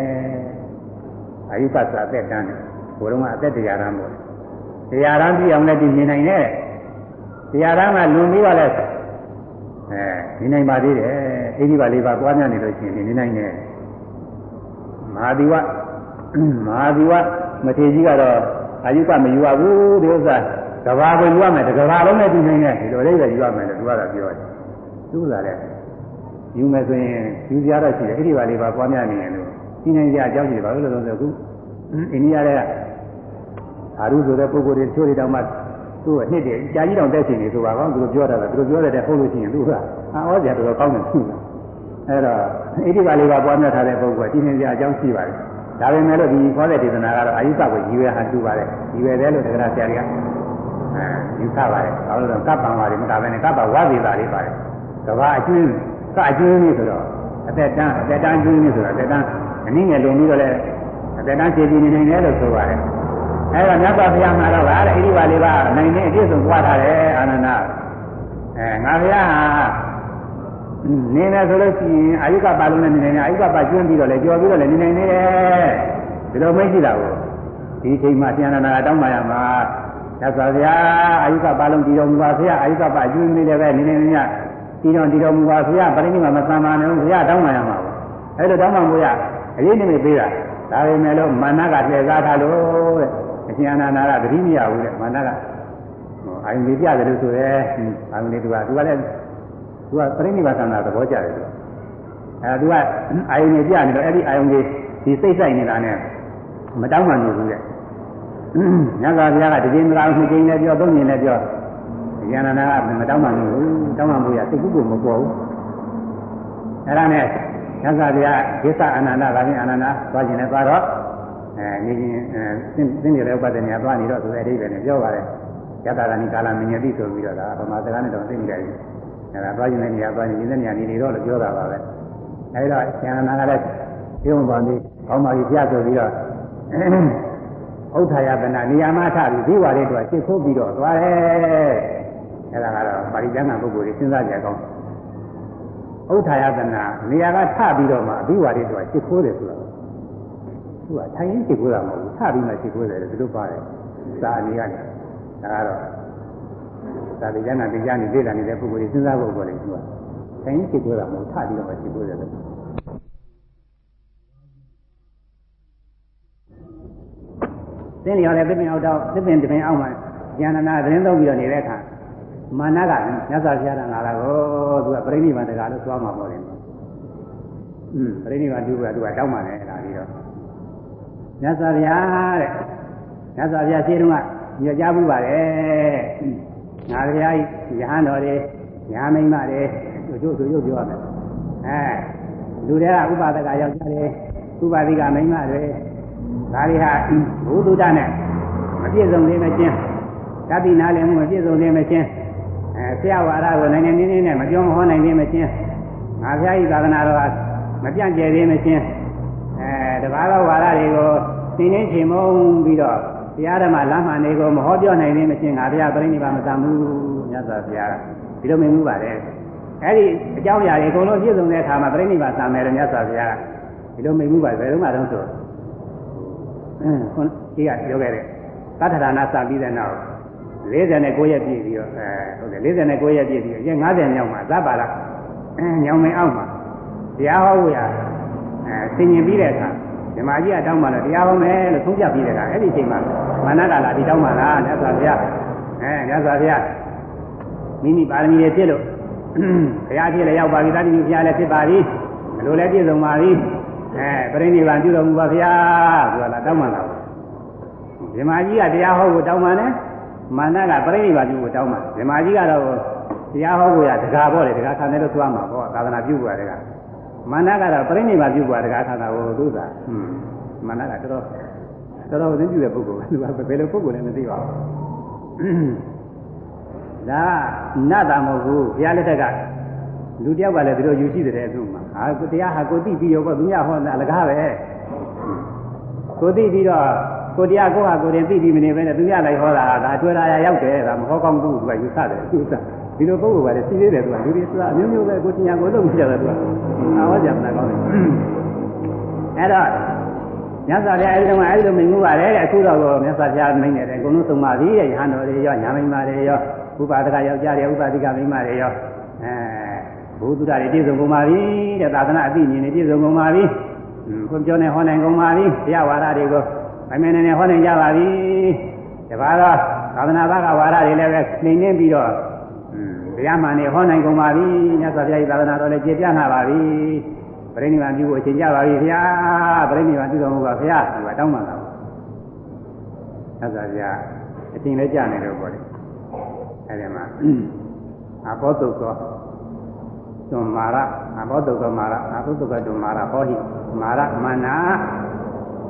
အာယုကဆိုအသက်တန်းတယ်ဘုရုံကအသက်တရားရမ်းပေါ့တရားရမ်းပြီးအောင်လည်းတည်နေနိုင်တယ်တရားရမ်းကလွန်ပြီးတော့လည်းအဲဒီနိုင်ပါသေးတယ်အိဋ္ဌိပါ၄ပါးပွားများနေလို့ရှိရင်နေနိုင်တယ်မဟာဒီဝမဟာဒီဝမထေကြီးကတော့အာယုကမယူရဘူးဒီဥစ္စာ ကဘာကိုယူရမယ်တကဘာလုံးနဲ့ဒီနိုင်နဲ့ဒီလိုလေးပဲယူရမယ်လို့သူကတော့ပြောတယ်သူကလည်းယူမယ်ဆိုရင်ယူကြတော့ရှိတယ်အဲ့ဒီပါလေးပါပွားများနေတယ်လို့ဒီနိုင်ကြအကြောင်းကြီးပါလို့လို့ဆိုအခုအိန္ဒိယရဲ့အာရုဆိုတဲ့ပုဂ္ဂိုလ်တွေချိုးတွေတောင်မှသူ့အနှစ်တည်းကြာကြီးတောင်တက်ရှင်နေဆိုပါကောင်းသူတို့ပြောတာပဲသူတို့ပြောတဲ့ဟုတ်လို့ရှိရင်သူကအောစရာတော်တော်ကောင်းတယ်သူကအဲ့တော့ဣတိပါလေးပါပွားများထားတဲ့ပုဂ္ဂိုလ်ကဒီနေ့ကြအကြောင်းရှိပါတယ်ဒါပေမဲ့လို့ဒီခေါ်တဲ့ဒေသနာကတော့အာယုကကိုရည်ရွယ်ဟန်တူပါတယ်ရည်ရွယ်တယ်လို့တရားဆရာတွေက အဲယူဆပါတယ်။ဘာလို့လဲကပ္ပံဝါတွေမကဘဲနဲ့ကပ္ပဝါသေတာလေးပါတယ်။ကဘာအကျွင်းကအကျွင်းလေးဆိုတော့အသက်တန်းအသက်တန်းကျွင်းလေးဆိုတော့အသက်တန်းအနည်းငယ်လုံပြီးတော့လည်းအသက်တန်းခြေပြင်းနေနေတယ်လို့ဆိုပါတယ်။အဲဒါမြတ်စွာဘုရားမှာတော့ဗါတဲ့ဣတိပါလေးပါနိုင်နေအပြည့်စုံသွားထားတယ်အာနန္ဒ။အဲငါဘုရားဟာနေတယ်ဆိုလို့ရှိရင်အာယုကပါလုံးနဲ့နေနေအာယုကပါကျွန်းပြီးတော့လေကြော်ပြီးတော့လေနေနေနေတယ်ဒီလိုမရှိတာကိုဒီချိန်မှာပြန်လာတာတောင်းပါရမှာ သစ္စာဗျာအာယုကပါလုံးတည်တော်မူပါဆရာအာယုကပါကျွန်းနေတယ်ပဲနေနေနေညတည်တော်တည်တော်မူပါဆရာပရိနိဗ္ဗာန်မသံမာနေဘူးဆရာတောင်းပါရမှာအဲလိုတောင်းပါမို့ရအရေးနေနေပေးတာဒါပေမဲ့လို့မာနကပြည့်စားထားလို့တဲ့အရှင်အနန္ဒာကသတိမရဘူးတဲ့မာနကအာယုန်ပြရတယ်လို့ဆိုရဲအာယုန်လေးသူကသူကလည်းသူကပြိဋိဘာသနာသဘောကျတယ်သူကအဲသူကအာယုန်ကြီးပြနေတော့အဲ့ဒီအာယုန်ကြီးဒီစိတ်ဆိုင်နေတာနဲ့မတောင်းမှနေဘူးတဲ့ ညဇာဘုရားကတကြိမ်မလားနှစ်ကြိမ်လည်းပြောသုံးကြိမ်လည်းပြောဉာဏနာကမတောင်းမှနေဘူးတောင်းမှမလို့ရစိတ်ကူးကိုမပေါ်ဘူးအဲ့ဒါနဲ့ညဇာဘုရားဒေသအာနန္ဒကလည်းအာနန္ဒသွားခြင်းနဲ့သွားတော့အဲနေချင်းအဲသင်္ကြန်ရဲ့ဥပဒနာသွားနေတော့ဆိုတဲ့အဓိပ္ပာယ်နဲ့ပြောပါတယ်ယတ္တရာနိကာလမညတိဆိုပြီးတော့ဒါဗမာစကားနဲ့တော့သိနေတယ်အဲဒါသွားခြင်းတဲ့နေရာသွားခြင်းဒီတဲ့နေရာနေနေတော့လို့ပြောတာပါပဲအဲဒီတော့ဉာဏနာကလည်းပြုံးပါပြီးကောင်းပါပြီပြဆိုပြီးတော့ ဥထာယတနာနေရာမှာထပြီးဒီဝါလေးတို့ရှစ်ခိုးပြီးတော့သွားတယ်အဲဒါကတော့ပါဠိကျမ်းဂန်ပုဂ္ဂိုလ်တွေစဉ်းစားကြကောင်းဥထာယတနာနေရာကထပြီးတော့မှအဘိဝါလေးတို့ရှစ်ခိုးတယ်ဆိုတာသူကထိုင်ရင်ရှစ်ခိုးတာမဟုတ်ဘူးထပြီးမှရှစ်ခိုးတယ်ဒီလိုပါတယ်စာအနေကနေဒါကတော့သာဝေကျမ်းဂန်တရားနေလေ့လာနေတဲ့ပုဂ္ဂိုလ်တွေစဉ်းစားဖို့ပေါ်လေသူကထိုင်ရင်ရှစ်ခိုးတာမဟုတ်ထပြီးတော့မှရှစ်ခိုးတယ် သင်လျော်တဲ့သစ်ပင်အောက်တော့သစ်ပင်တစ်ပင်အောက်မှာဉာဏနာသတင်းသုံးပြီးတော့နေတဲ့အခါမာနကမြတ်စွာဘုရားကလာတာကိုသူကပြိဋိဘံတကာလို့သွားမှာပေါ့လေ။อืมပြိဋိဘံသူကသူကတောက်မှလည်းလာပြီးတော့မြတ်စွာဘုရားတဲ့မြတ်စွာဘုရားရှင်းတော့ညွှန်ကြားမှုပါတယ်။ငါဘုရားကြီးရဟန်းတော်တွေညာမိမ့်ပါတယ်သူတို့သူတို့ပြောရမယ်။အဲလူတွေကဥပါဒကယောက်ျားတွေဥပါဒိကမိန်းမတွေ ဒါတွေဟာဘုဒ္ဓတနဲ့မပြည့်စုံသေးမချင်းတတိနာလည်းမပြည့်စုံသေးမချင်းအဲဆရာဝါဒကိုနိုင်နေနေနေနဲ့မပြောမဟောနိုင်သေးမချင်းငါဘုရားဤသာသနာတော်ကမပြန့်ကျယ်သေးမချင်းအဲတပါးသောဝါဒတွေကိုသိနေချိန်မုံပြီးတော့တရားဓမ္မလမ်းမှန်တွေကိုမဟောပြောနိုင်သေးမချင်းငါဘုရားပြိဋိဘာမသမှုမြတ်စွာဘုရားဒီလိုမြင်မှုပါတယ်အဲဒီအကြောင်းအရာတွေအကုန်လုံးပြည့်စုံတဲ့အခါမှာပြိဋိဘာသံမယ်လို့မြတ်စွာဘုရားဒီလိုမြင်မှုပါဘယ်တော့မှတော့ဆို ခွန်ကြီးကပြောခဲ့တဲ့သတ္တရဏစပြီးတဲ့နောက်49ရက်ပြည့်ပြီးတော့အဲဟုတ်တယ်49ရက်ပြည့်ပြီးရက်50မြောက်မှာသဗ္ဗလာညောင်မင်းအောက်မှာတရားဟောဖို့ရအဲဆင်ញင်ပြီးတဲ့အခါဓမ္မကြီးကတောင်းပါလို့တရားဟောမယ်လို့သုံးပြပြီးတဲ့အခါအဲ့ဒီအချိန်မှာမာနကလာဒီတောင်းပါလားမြတ်စွာဘုရားအဲမြတ်စွာဘုရားမိမိပါရမီတွေပြည့်လို့ဘုရားပြည့်လည်းရောက်ပါပြီတတိယဘုရားလည်းဖြစ်ပါပြီအလိုလည်းပြည့်စုံပါပြီ အဲပြိဋိနိဗ္ဗာန်ပြုတော်မူပါဘုရားဆိုတာလားတောင်းပါလားဓမ္မကြီးကတရားဟောဖို့တောင်းပါနဲ့မာနကပြိဋိနိဗ္ဗာန်ပြုဖို့တောင်းပါဓမ္မကြီးကတော့တရားဟောဖို့ရတကားပေါ့လေတကားခံတယ်လို့သွားမှာပေါ့သာသနာပြုဖို့ရတကားမာနကတော့ပြိဋိနိဗ္ဗာန်ပြုဖို့ရတကားခံတာကိုသူသာဟွန်းမာနကတော်တော်တော်တော်သိပြုတဲ့ပုဂ္ဂိုလ်ပဲသူကဘယ်လိုပုဂ္ဂိုလ်လဲမသိပါဘူးဒါနတ်တာမဟုတ်ဘူးဘုရားလက်ထက်ကလူတယောက်ကလည်းဒီလိုယူရှိတဲ့သူမှာ ဟာတရားဟာကိုသိပြီးရောပေါ့သူများဟောတာအလကားပဲကိုသိပြီးတော့ကိုတရားကိုဟာကိုရင်သိပြီးမနေပဲနဲ့သူများလိုက်ဟောတာဒါအထွေရာရောက်တယ်ဒါမဟောကောင်းဘူးသူကယူဆတယ်သူကဒီလိုပုဂ္ဂိုလ်ကလည်းသိသေးတယ်သူကလူတွေဆိုတာအမျိုးမျိုးပဲကိုချင်ညာကိုလုပ်ကြတယ်သူကအာဝါကြမနာကောင်းတယ်အဲ့တော့မြတ်စွာဘုရားအဲဒီတော့အဲဒီလိုမိန်မှုပါတယ်တဲ့အခုတော့မြတ်စွာဘုရားမိန်နေတယ်အကုန်လုံးသုံးပါပြီတဲ့ယဟန်တော်တွေရောညာမိန်ပါတွေရောဥပါဒကယောက်ျားတွေဥပါဒိကမိန်ပါတွေရောအဲ ဘုသူဒ္ဓတွေပြည့်စုံကုန်ပါပြီတဲ့သာသနာအသိဉာဏ်တွေပြည့်စုံကုန်ပါပြီခွန်ပြောနေဟောနိုင်ကုန်ပါပြီဘုရားဝါဒတွေကိုအမေနဲ့ဟောနိုင်ကြပါပြီတပါတော့သာသနာ့ဘာကဝါဒတွေလည်းပဲနှိမ်နှင်းပြီးတော့တရားမှန်နေဟောနိုင်ကုန်ပါပြီမြတ်စွာဘုရားရဲ့သာသနာတော်လည်းကျေပြန့်လာပါပြီပရိနိဗ္ဗာန်ပြုဖို့အချိန်ကြပါပြီခင်ဗျာပရိနိဗ္ဗာန်ပြုတော်မူပါခင်ဗျာဒီကတောင်းပန်တာပေါ့မြတ်စွာဘုရားအချိန်လည်းကြာနေတော့ပေါ့လေအဲဒီမှာအဘောတုကောသွ မာရအဘောတုကောမာရအဘောတုကောသွမာရဟောဟိမာရမနာ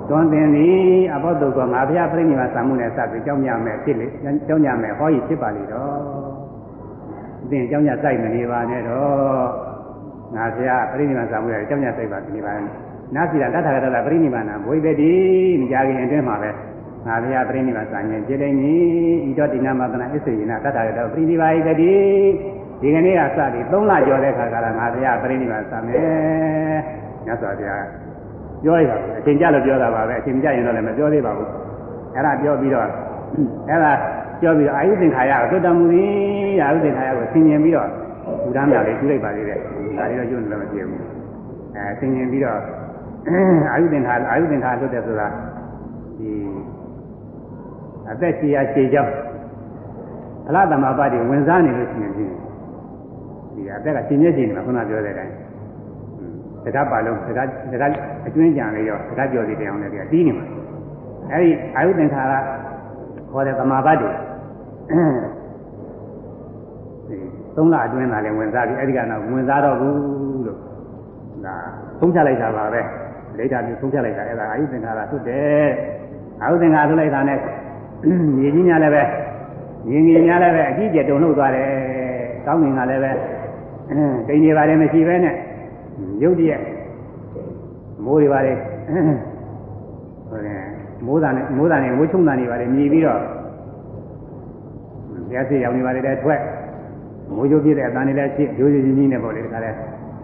တွန်းတင်သည်အဘောတုကောငါဘုရားပြိဋိဘာသံမှုနဲ့စပြီးကြောင်းညမယ်ဖြစ်လေကြောင်းညမယ်ဟောဟိဖြစ်ပါလေတော့အင်းကြောင်းညစိုက်မနေပါနဲ့တော့ငါဘုရားပြိဋိဘာသံမှုနဲ့ကြောင်းညစိုက်ပါနေပါနာစီတာတထာဂတပရိနိဗ္ဗာန်ဘဝိပတိမကြခင်အတွင်းမှာပဲငါဘုရားပြိဋိဘာသံဉာဏ်ဖြစ်နေပြီဤတော့ဒီနာမတနာအစ္ဆေယနာတထာဂတပရိနိဗ္ဗာန်တတိ ဒီကနေ့ကစပြီး3လကျော်တဲ့ခါကလာငါဘုရားပြိဋိဘာသံမယ်မြတ်စွာဘုရားပြောရတာအချိန်ကြလို့ပြောတာပါပဲအချိန်ကြရင်တော့လည်းမပြောသေးပါဘူးအဲ့ဒါပြောပြီးတော့အဲ့ဒါပြောပြီးတော့အာယုသင်္ခါရကိုသွတ်တမှုသည်အာယုသင်္ခါရကိုဆင်ញင်ပြီးတော့ဘုရားမြတ်လေးကျူလိုက်ပါသေးတယ်ဒါလေးတော့ကျူလို့လည်းမပြေဘူးအဲဆင်ញင်ပြီးတော့အာယုသင်္ခါအာယုသင်္ခါလွတ်တယ်ဆိုတာဒီအသက်ရှင်ရခြေကြောင်းအလားတမပါတိဝင်စားနေလို့ရှိရင် ဒီအသက်ကရှင်မြဲရှင်နေမှာခုနပြောတဲ့အတိုင်းစကားပါလုံးစကားစကားအကျွင်းကြံလေးရောစကားပြောစီတရားအောင်လည်းဒီတီးနေမှာအဲဒီအာယုသင်္ခါရခေါ်တဲ့သမာပတ်တွေသုံးလအတွင်းသာလည်းဝင်စားပြီးအဲဒီကနောက်ဝင်စားတော့ဘူးလို့ဒါသုံးချလိုက်တာပါပဲဒိဋ္ဌာမျိုးသုံးချလိုက်တာအဲဒါအာယုသင်္ခါရသွတ်တယ်အာယုသင်္ခါရသွတ်လိုက်တာနဲ့ညီကြီးများလည်းပဲညီငယ်များလည်းပဲအကြီးကျယ်တုံ့နှုတ်သွားတယ်ကောင်းငင်ကလည်းပဲ တိန်နေပါတယ်မရှိပဲနဲ့ရုပ်တရက်မိုးတွေပါတယ်ဟိုလေမိုးသားနဲ့မိုးသားနဲ့မိုးချုံသားနေပါတယ်မြည်ပြီးတော့ရက်စီရောက်နေပါတယ်တဲ့ထွက်မိုးကြိုးပြည့်တဲ့အတန်တွေလည်းဖြစ်ရိုးရိုးကြီးကြီးနဲ့ပေါ့လေတခါလဲ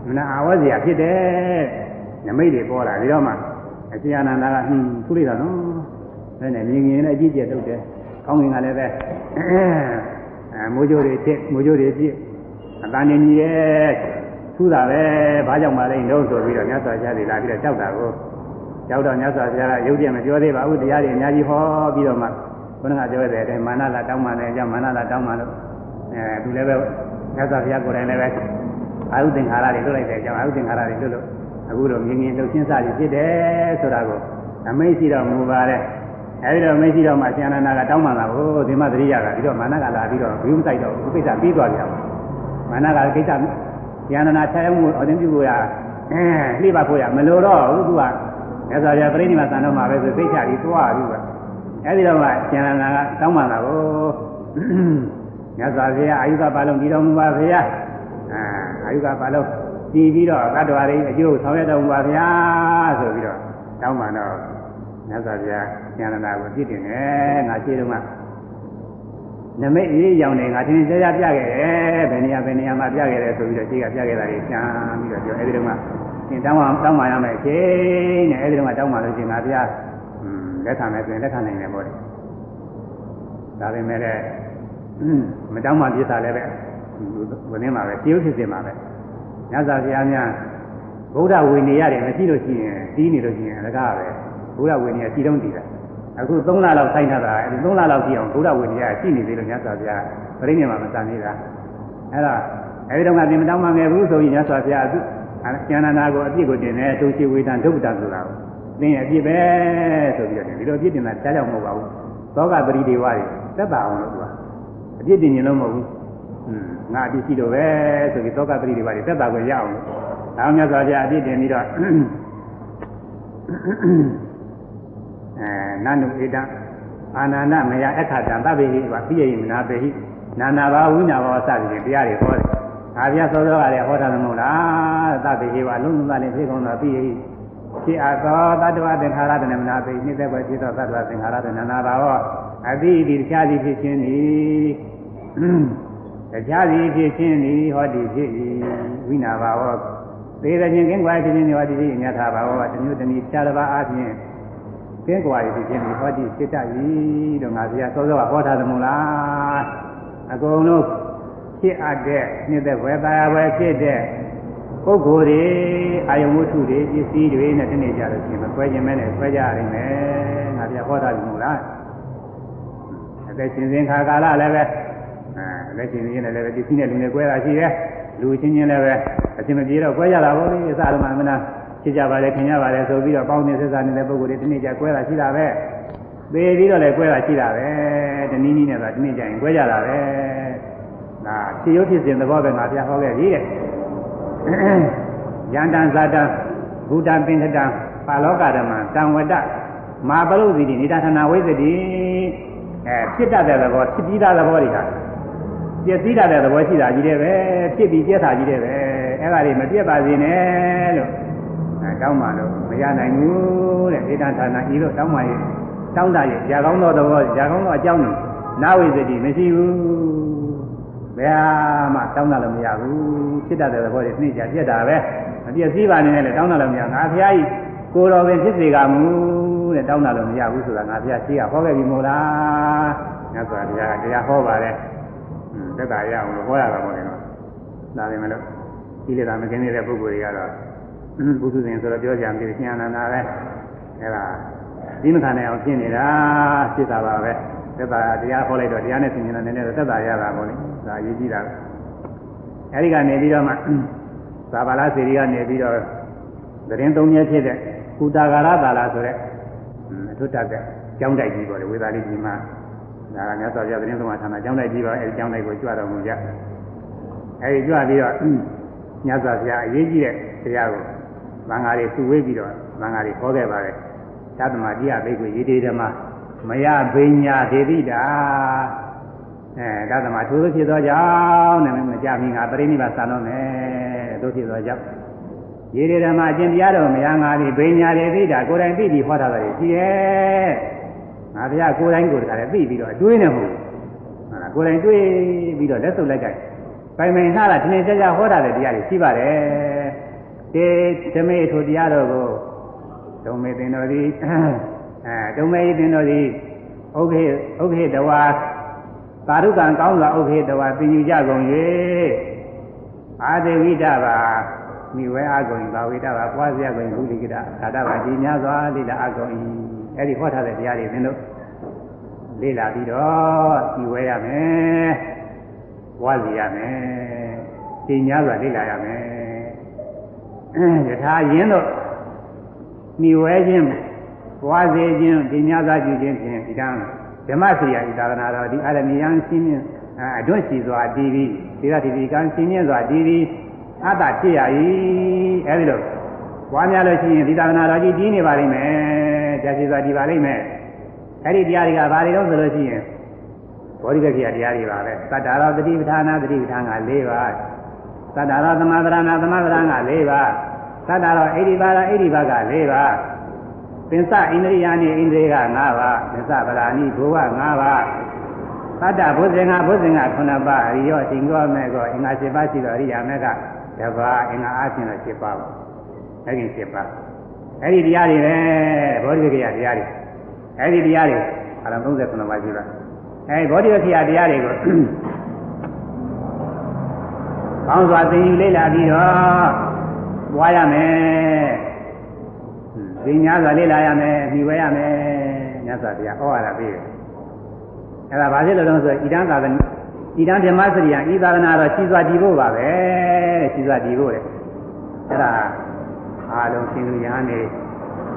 မနာအာဝဇ္ဇရာဖြစ်တယ်နမိတ်တွေပေါ်လာပြီးတော့မှအရှင်အနန္ဒာကဟင်းထူလိုက်တာနော်ဒါနဲ့မြင်မြင်နဲ့အကြည့်ကျက်ထုတ်တယ်ကောင်းငင်ကလည်းပဲအဲမိုးကြိုးတွေဖြစ်မိုးကြိုးတွေပြည့် အတန်နေကြီးရဲ့ထူတာပဲဘာကြောင့်မလဲလို့ဆိုပြီးတော့မြတ်စွာဘုရားတွေလာပြီးတော့ကြောက်တာကိုကြောက်တော့မြတ်စွာဘုရားကရုပ်တရက်မပြောသေးပါဘူးတရားတွေအများကြီးဟောပြီးတော့မှဘုရားကပြောတဲ့အတိုင်းမာနလာတောင်းမှလည်းအကြောင်းမာနလာတောင်းမှလို့အဲသူလည်းပဲမြတ်စွာဘုရားကိုယ်တိုင်လည်းပဲအာဟုသင်္ခါရတွေလွတ်လိုက်တဲ့အကြောင်းအာဟုသင်္ခါရတွေလွတ်လို့အခုလိုမြင်မြင်လှုပ်ရှင်းစားပြီးဖြစ်တယ်ဆိုတာကိုအမိတ်ရှိတော့မူပါတယ်အဲဒီတော့မရှိတော့မှအရှင်အနန္ဒာကတောင်းမှလာကိုဒီမှာသတိရတာပြီးတော့မာနကလာပြီးတော့ဘုံဆိုင်တော့ဥပိ္ပဒပြီးသွားကြပါ မာနကကိစ္စဉာဏနာချမ်းမှုအရင်ပြုလို့ရအဲလှိပါဖို့ရမလိုတော့ဘူးသူကမြတ်စွာဘုရားပြိဋိမာသံတော်မှာပဲဆိုသိချပြီးသွားပြီးပဲအဲဒီတော့မှဉာဏနာကတောင်းမှလာကိုမြတ်စွာဘုရားအာယုကပါလုံးပြီးတော်မူပါဗျာအာအာယုကပါလုံးတည်ပြီးတော့ကတ္တဝါတွေအကျိုးဆောင်ရွက်တော်မူပါဗျာဆိုပြီးတော့တောင်းမှတော့မြတ်စွာဘုရားဉာဏနာကိုပြည့်တင်တယ်ငါရှိတော့မှ နမိတ်အေးရောင်နေငါသင်ကြရပြခဲ့တယ်ဘယ်နေရာဘယ်နေရာမှာပြခဲ့တယ်ဆိုပြီးတော့ရှိကပြခဲ့တာတွေရှင်းပြီးတော့ပြောအဲဒီတော့မှသင်တောင်းပါတောင်းပါရမယ်ချင်းနဲ့အဲဒီတော့မှတောင်းပါလို့ရှိရင်ငါဘုရားလက်ခံမယ်ဆိုရင်လက်ခံနိုင်တယ်ပေါ့လေဒါပေမဲ့လည်းမတောင်းမှပြစ်တာလည်းပဲဝင်နေမှာပဲပြုဖြစ်စင်မှာပဲညဇာဘုရားများဗုဒ္ဓဝေနေရတယ်မရှိလို့ရှိရင်တီးနေလို့ရှိရင်အလကားပဲဗုဒ္ဓဝေနေရစီတုံးတည်တာ အခု3လလောက်ဆိုင်ထားတာအဲဒီ3လလောက်ကြည့်အောင်ဗုဒ္ဓဝေနေရရှိနေသေးလို့ညဇာဘုရားပြိဋိမာမစံနေတာအဲ့ဒါအဲဒီတော့ကပြင်မတောင်းမှငယ်ဘူးဆိုရင်ညဇာဘုရားသူကျန်နာကိုအပြစ်ကိုတင်တယ်ဒုရှိဝေဒံဒုက္ခတာဆိုတာကိုသင်ရဲ့အပြစ်ပဲဆိုပြီးတော့ဒီလိုအပြစ်တင်တာကြားကြောင်မဟုတ်ပါဘူးသောကပရိဒေဝတွေသက်သာအောင်လို့သူကအပြစ်တင်ရင်လုံးမဟုတ်ဘူးငါအပြစ်ရှိတော့ပဲဆိုပြီးသောကပရိဒေဝတွေသက်သာကိုရအောင်ဒါမှမြတ်စွာဘုရားအပြစ်တင်ပြီးတော့ အဲနန္ဒုဧတအာနန္ဒမယအခါတံသဗ္ဗေဟိဝပိယိမနာပေဟိနာနာဘာဝိနာဘာစသည်တရားတွေဟောတယ်။ဒါပြသောသောကလည်းဟောတာမဟုတ်လား။သဗ္ဗေဟိဝလုံးလုံးသားလည်းဖြစ်ကုန်သောပိယိဖြစ်အပ်သောတတ္တဝသင်္ခါရတဏမနာပေနှိမ့်သက်ပဲဖြစ်သောတတ္တဝသင်္ခါရတဏနာဘာဝအတိဒီတရားစီဖြစ်ခြင်းသည်တရားစီဖြစ်ခြင်းသည်ဟောဒီဖြစ်၏ဝိနာဘာဝသေရခြင်းကင်းကွာဖြစ်ခြင်းသည်ဟောဒီဖြစ်ညထာဘာဝတမျိုးတနည်းခြားတစ်ပါးအပြင် ကင်းကွာဖြစ်ခြင်းသည်ဟောဒီဖြစ်တတ်၏တော့ငါဆရာစောစောကဟောထားတယ်မို့လားအကုန်လုံးဖြစ်အပ်တဲ့နှိမ့်သက်ပဲပါရပဲဖြစ်တဲ့ပုဂ္ဂိုလ်တွေအာယုံဝတ္ထုတွေပစ္စည်းတွေနဲ့တနေ့ကြလို့ရှိရင်မဆွဲခြင်းမဲနဲ့ဆွဲကြရနိုင်မယ်ငါပြဟောတာပြီမို့လားအသက်ရှင်စဉ်ခါကာလလည်းပဲအဲလက်ရှင်ရင်းနဲ့လည်းပဲပစ္စည်းနဲ့လူနဲ့ကွဲတာရှိတယ်လူချင်းချင်းလည်းပဲအရှင်မပြေတော့ကွဲကြတာပေါ့လေအစလုံးမှမနာ ဖြစ်ကြပါလေခင်ကြပါလေဆိုပြီးတော့ပေါင်းနေဆက်စားနေတဲ့ပုဂ္ဂိုလ်တွေတနေ့ကြကွဲတာရှိတာပဲပေပြီးတော့လည်းကွဲတာရှိတာပဲတနည်းနည်းနဲ့ဆိုတနေ့ကြရင်ကွဲကြတာပဲဒါဖြစ်ရုပ်ဖြစ်စဉ်သဘောပဲငါပြဟောခဲ့ပြီတဲ့ယန္တံဇာတံဘုဒ္ဓံပင်ထတံပါလောကဓမ္မတံဝတ္တမာပရုသီတိနိဒသနာဝိသတိအဲဖြစ်တတ်တဲ့သဘောဖြစ်ပြီးသားသဘောတွေဟာပြည့်စည်တတ်တဲ့သဘောရှိတာကြီးတယ်ပဲဖြစ်ပြီးပြည့်တာကြီးတယ်ပဲအဲ့ဒါတွေမပြည့်ပါစေနဲ့လို့အဲ တောင်းမှလို့မရနိုင်ဘူးတဲ့ဣဒ္ဓဌာနဤလို့တောင်းမှရဲ့တောင်းတရဲ့ຢာကောင်းသောသဘောຢာကောင်းသောအကြောင်းကိုနာဝိသတိမရှိဘူးဘယ်မှတောင်းတာလည်းမရဘူးဖြစ်တတ်တဲ့သဘောတွေနှိမ့်ကြပြက်တာပဲမပြည့်စည်ပါနဲ့လည်းတောင်းတာလည်းမရငါဖျားကြီးကိုတော်ပင်ဖြစ်စေကမူတဲ့တောင်းတာလည်းမရဘူးဆိုတာငါဖျားရှိကဟောခဲ့ပြီမို့လားညဆိုတာတရားတရားဟောပါတယ်သက်သာရအောင်လို့ဟောရတာပေါ့လေနော်ဒါပေမဲ့လို့ဒီလေသာမကင်းနေတဲ့ပုဂ္ဂိုလ်တွေကတော့ ဘုသူရှင်ဆိုတော့ပြောကြံပြီးရှင်အနန္ဒာပဲအဲ့ဒါဒီမခံနိုင်အောင်ရှင်းနေတာဖြစ်တာပါပဲသက်သာတရားဟောလိုက်တော့တရားနဲ့ဆင်ခြင်တာနည်းနည်းတော့သက်သာရတာပေါ့လေဒါအရေးကြီးတာအဲဒီကနေပြီးတော့မှသာဘာလာစေရီကနေပြီးတော့သတင်းသုံးရက်ဖြစ်တဲ့ကုတာဂါရသာလာဆိုတဲ့အထွတ်တက်တဲ့ကျောင်းတိုက်ကြီးပေါ့လေဝေသာလိကြီးမှာဒါကမြတ်စွာဘုရားသတင်းသုံးပါဌာနကျောင်းတိုက်ကြီးပါအဲဒီကျောင်းတိုက်ကိုကြွတော်မူကြအဲဒီကြွပြီးတော့မြတ်စွာဘုရားအရေးကြီးတဲ့တရားကို သံဃာတွေစုဝေးပြီးတော့သံဃာတွေဟောခဲ့ပါတယ်သတ္တမတရားဘိက္ခုရေတေဓမ္မမယဘိညာဒေတိတာအဲဒါသမထိုးဖြစ်သောကြောင့်နဲ့မကြမီငါပရိနိဗ္ဗာန်ဆံတော့မယ်တို့ဖြစ်သောကြောင့်ရေရဓမ္မအကျင့်တရားတော်မယားငါသည်ဘိညာတွေသိတာကိုယ်တိုင်သိပြီးဟောတာတွေရှိရဲ့ငါဘုရားကိုယ်တိုင်ကိုယ်တခါလည်းသိပြီးတော့တွေးနေမဟုတ်ဟုတ်လားကိုယ်တိုင်တွေးပြီးတော့လက်စုပ်လိုက်ကြပိုင်ပိုင်ထားတာဒီနေ့ကြကြဟောတာတဲ့တရားတွေရှိပါတယ် တေဓမေထိုတရားတော်ကိုဒုံမေသင်တော်သည်အဲဒုံမေသင်တော်သည်ဥက္ခေဥက္ခေတဝါသာဓုကံကောင်းစွာဥက္ခေတဝါသင်ယူကြကုန်၍အာသေဝိတပါမိဝဲအကုန်ဘာဝိတပါပွားစရာကုန်ဘုလိကတာသာတပါဒီများစွာလိလာအကုန်ဤအဲ့ဒီဟောထားတဲ့တရားတွေသင်တို့လေ့လာပြီးတော့ဒီဝဲရမယ်ပွားစီရမယ်ဒီများစွာလေ့လာရမယ် ယထာယင်းတို့မိဝဲခြင်းပွားစေခြင်းဒီများစွာပြုခြင်းဖြင့်ဒီတန်းဓမ္မစီယာဤသာသနာတော်ဒီအာရမီယံရှင်းမြင်အတွတ်ရှိစွာတည်ပြီးဒီကတိဒီကံရှင်းမြင်စွာတည်ပြီးအတ္တဖြစ်ရ၏အဲဒီလိုပွားများလို့ရှိရင်ဒီသာသနာတော်ကြီးကြီးနေပါလိမ့်မယ်ကြာရှိစွာတည်ပါလိမ့်မယ်အဲဒီတရားတွေကဘာတွေတော့ဆိုလို့ရှိရင်ဘောဓိကခိယတရားတွေပါပဲသတ္တရောတတိပဌာနာတတိပဌာန်က၄ပါး သတ္တရောသမသရဏသမသရဏက၄ပါးသတ္တရောအိဒီပါဒအိဒီပါက၄ပါးပင်စဣန္ဒြိယာနိဣန္ဒြေက၅ပါးပင်စဗလာနိဘုဝ၅ပါးသတ္တဘုဇင်္ဂဘုဇင်္ဂ9ပါးအရိယောတင်ကောမဲ့ကောအင်္ဂါ7ပါးရှိတော်အရိယာမဲ့ကတပါးအင်္ဂါအချင်းတော့7ပါးပါအဲ့ဒီ7ပါးအဲ့ဒီတရားတွေပဲဘောဓိကရတရားတွေအဲ့ဒီတရားတွေအလုံး39ပါးရှိပါအဲဘောဓိဝခိယတရားတွေကို ကောင်းစွာသင်ယူလေ့လာပြီးတော့ပွားရမယ်။သိညာစွာလေ့လာရမယ်၊ပြီးဝဲရမယ်။မြတ်စွာဘုရားဩဝါဒပေးတယ်။အဲဒါဘာဖြစ်လို့လဲဆိုဣဒံသာသနာဣဒံဓမ္မစရိယဤသာသနာတော့ရှိစွာတည်ဖို့ပါပဲ။ရှိစွာတည်ဖို့လေ။အဲဒါအားလုံးရှင်လူရဟန်းတွေ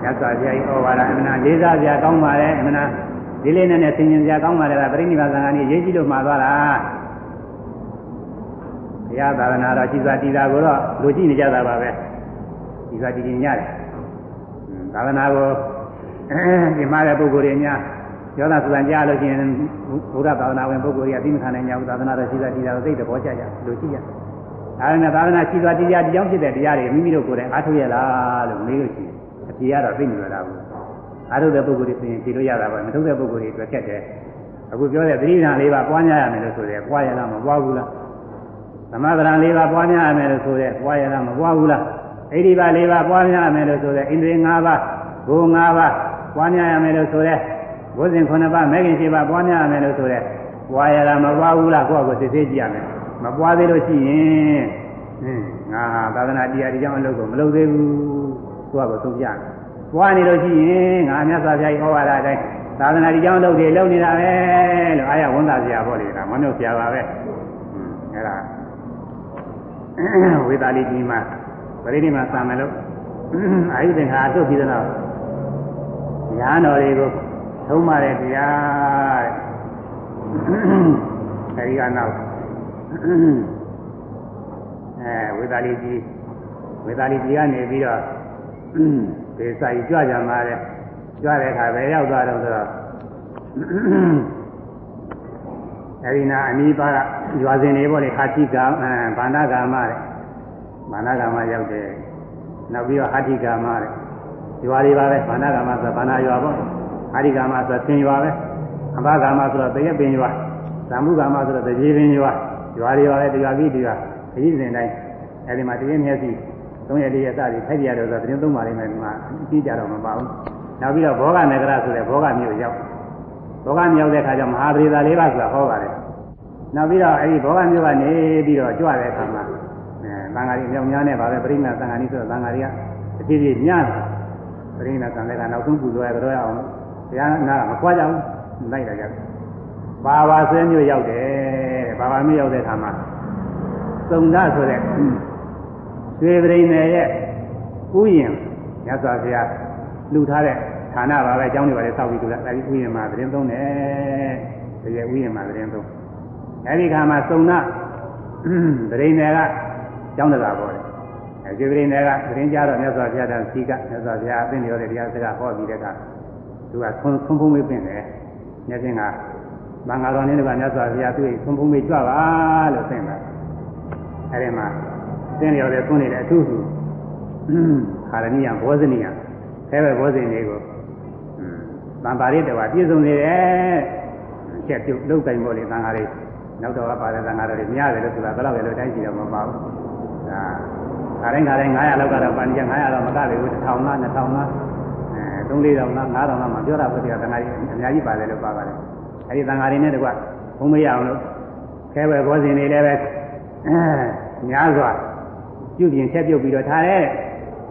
မြတ်စွာဘုရားဤဩဝါဒအမှန်လေးစားကြကောင်းပါလေအမှန်လေးလေးနဲ့နဲ့ဆင်ញင်ကြကောင်းပါလေကပရိနိဗ္ဗာန်သံဃာကြီးရေးကြည့်လို့မှာသွားတာ။ဘု ရားသာသနာတော်ရှိစွာတည်တာကိုတော့လူကြည့်နေကြတာပါပဲရှိစွာတည်နေရတယ်သာသနာကိုဒီမှာတဲ့ပုဂ္ဂိုလ်တွေများရောသာစွာကြားလို့ရှိရင်ဘုရားသာသနာဝင်ပုဂ္ဂိုလ်တွေအသိမခံနိုင်ကြဘူးသာသနာတော်ရှိစွာတည်တာကိုသိတဲ့ဘောကြကြလူကြည့်ရဒါနဲ့သာသနာရှိစွာတည်ကြတရားဖြစ်တဲ့တရားတွေမိမိတို့ကိုယ်တိုင်အားထုတ်ရလားလို့မေးလို့ရှိရင်အပြေရတော့သိနေကြတာဘူးအားထုတ်တဲ့ပုဂ္ဂိုလ်တွေဆိုရင်ဖြေလို့ရတာပဲမထုတ်တဲ့ပုဂ္ဂိုလ်တွေအတွက်ခက်တယ်အခုပြောတဲ့သတိဓာန်လေးပါပွားများရမယ်လို့ဆိုတယ်ပွားရလားမပွားဘူးလား သမထရံ၄ပါးပွားများရမယ်လို့ဆိုတဲ့ပွားရတာမပွားဘူးလားဣတိပါ၄ပါးပွားများရမယ်လို့ဆိုတဲ့ဣန္ဒြေ၅ပါးဘုံ၅ပါးပွားများရမယ်လို့ဆိုတဲ့ဘုဇင်9ပါးမဲခင်7ပါးပွားများရမယ်လို့ဆိုတဲ့ပွားရတာမပွားဘူးလားကိုယ့်အကိုစစ်သေးကြည့်ရမယ်မပွားသေးလို့ရှိရင်ဟင်းငါဟာသာသနာတရားဒီကြောင့်အလုပ်ကိုမလုပ်သေးဘူးကိုယ့်အကိုသုံးပြပွားနေလို့ရှိရင်ငါမြတ်စွာဘုရားဟောရတာအတိုင်းသာသနာဒီကြောင့်လုပ်တယ်လုပ်နေတာပဲလို့အားရဝန်တာစရာပေါ့လေဒါမနှုတ်စရာပါပဲအဲ့ဒါ ဝေသာလိကြီးမှာပရိနိဗ္ဗာန်ဆံမယ်လို့အာယုသင်္ခါအထုတ်ပြီးတော့ညာတော်တွေကိုသုံးပါတယ်တရားအဲဒီကနောက်အဲဝေသာလိကြီးဝေသာလိကြီးကနေပြီးတော့ဒေစာကြီးကြွကြမှာလေကြွတဲ့အခါပဲရောက်သွားတော့ဆိုတော့ အဲဒီနာအနီးပါကရွာစဉ်တွေပေါ့လေဟာတိကာဘာနာကာမတဲ့ဘာနာကာမရောက်တယ်နောက်ပြီးတော့ဟာတိကာမတဲ့ရွာတွေပါပဲဘာနာကာမဆိုဘာနာရွာပေါ့ဟာတိကာမဆိုသင်ရွာပဲအဘကာမဆိုတော့တရက်ပင်ရွာသံမှုကာမဆိုတော့တကြီးပင်ရွာရွာတွေပါပဲတရားပြီးတရားခရီးစဉ်တိုင်းအဲဒီမှာတရက်မျက်စိသုံးရက်တည်းရစသည်ထိုက်ပြရတော့ဆိုတင်းသုံးပါလိမ့်မယ်ဒီမှာအကြည့်ကြတော့မပါဘူးနောက်ပြီးတော့ဘောဂနဂရဆိုတဲ့ဘောဂမြို့ရောက် ဘောဂမြောက်တဲ့အခါကျမဟာပရိသလေးပါးဆိုတာဟောပါတယ်နောက်ပြီးတော့အဲဒီဘောဂမျိုးကနေပြီးတော့ကြွတဲ့အခါမှာအဲသံဃာတွေမြောက်များနဲ့ပါပဲပရိနာသံဃာနည်းဆိုတော့သံဃာတွေကအတိအကျညံ့ပရိနာသံဃာကနောက်ဆုံးပူဇော်ရကြတော့အောင်ဘုရားနာမခွာကြဘူးလိုက်လာကြတယ်ဘာဘာဆွဲမျိုးရောက်တယ်တဲ့ဘာဘာမျိုးရောက်တဲ့အခါမှာသုံဒဆိုတဲ့ရွှေပရိနေရဲ့ဥယျင်မြတ်စွာဘုရားလှူထားတဲ့ ဌာနပါပဲအကြောင်းတွေပါလေစောက်ပြီးသူလားအဲဒီဥယျင်မှာသတင်းသုံးတယ်ဒီရဲ့ဥယျင်မှာသတင်းသုံးအဲဒီခါမှာစုံနာဗရိနေကကျောင်းတကာပေါ်တယ်အဲဒီဗရိနေကသတင်းကြတော့မြတ်စွာဘုရားတန်စီကမြတ်စွာဘုရားအသိဉာဏ်တဲ့တရားစကားဟောပြီးတဲ့အခါသူကဆုံးဆုံးဖုံးမေးပင်တယ်မြတ်ရှင်ကမင်္ဂလာတော်နေ့ကမြတ်စွာဘုရားသူ့ဆုံးဖုံးမေးကြွပါလို့ဆင့်တာအဲဒီမှာသင်လျော်တဲ့သွန်းနေတဲ့အထူးထူးခါရဏိယဘောဇနိယဆဲပဲဘောဇင်တွေကို သံပါရိတဝပြည့်စုံနေတယ်ချက်ပြုတ်လုတ်တိုင်ပေါ်လေသံဃာတွေနောက်တော့ပါတဲ့သံဃာတွေများတယ်လို့ဆိုတာဘယ်တော့ပဲလို့တိုင်းရှိတော့မပါဘူးဒါခါတိုင်းခါတိုင်း900လောက်ကတော့ပါဏိယ900တော့မကလေဘူး1000လား2000လားအဲ3000လား5000လားမပြောတာဘုရားသံဃာကြီးအများကြီးပါတယ်လို့ပါပါတယ်အဲဒီသံဃာတွေနဲ့တကွဘုံမရအောင်လို့ခဲပဲဘောဇင်တွေလည်းပဲအဲများစွာပြုပြင်ချက်ပြုတ်ပြီးတော့ထားတယ်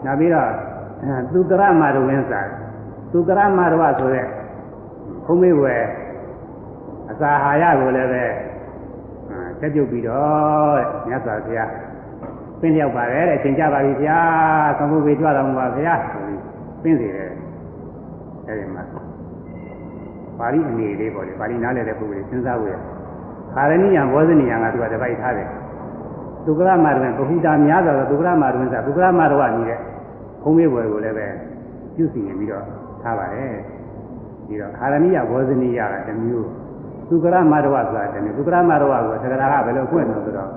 နောက်ပြီးတော့သူကရမရဝင်းစာ သူကရမရဝဆိုတဲ့ဘုံမေးွယ်အစာဟာရကိုလည်းပဲချက်ပြုတ်ပြီးတော့မြတ်စွာဘုရားပင်းလျောက်ပါတယ်တဲ့အချိန်ကြပါပြီဗျာသမုပ္ပေကြွတော်မူပါဗျာဆိုပြီးပင်းစီတယ်အဲဒီမှာပါဠိအနေလေးပေါ့လေပါဠိနားလည်တဲ့ပုဂ္ဂိုလ်စဉ်းစားဖို့ရခါရဏိယဘောဇနိယကသူကတပိုက်ထားတယ်သုကရမတွင်ဘဟုတာများစွာသောသုကရမတွင်ဆိုသုကရမတော်ကနေတဲ့ဘုံမေးဘွယ်ကိုလည်းပဲပြုစီနေပြီးတော့ ထားပါတယ်ပြီးတော့ခါရဏိယဘောဇနိယကတစ်မျိုးသုကရမတော်ဆိုတာတစ်မျိုးသုကရမတော်ကိုသက္ကရာကဘယ်လိုဖွင့်လို့ဆိုတော့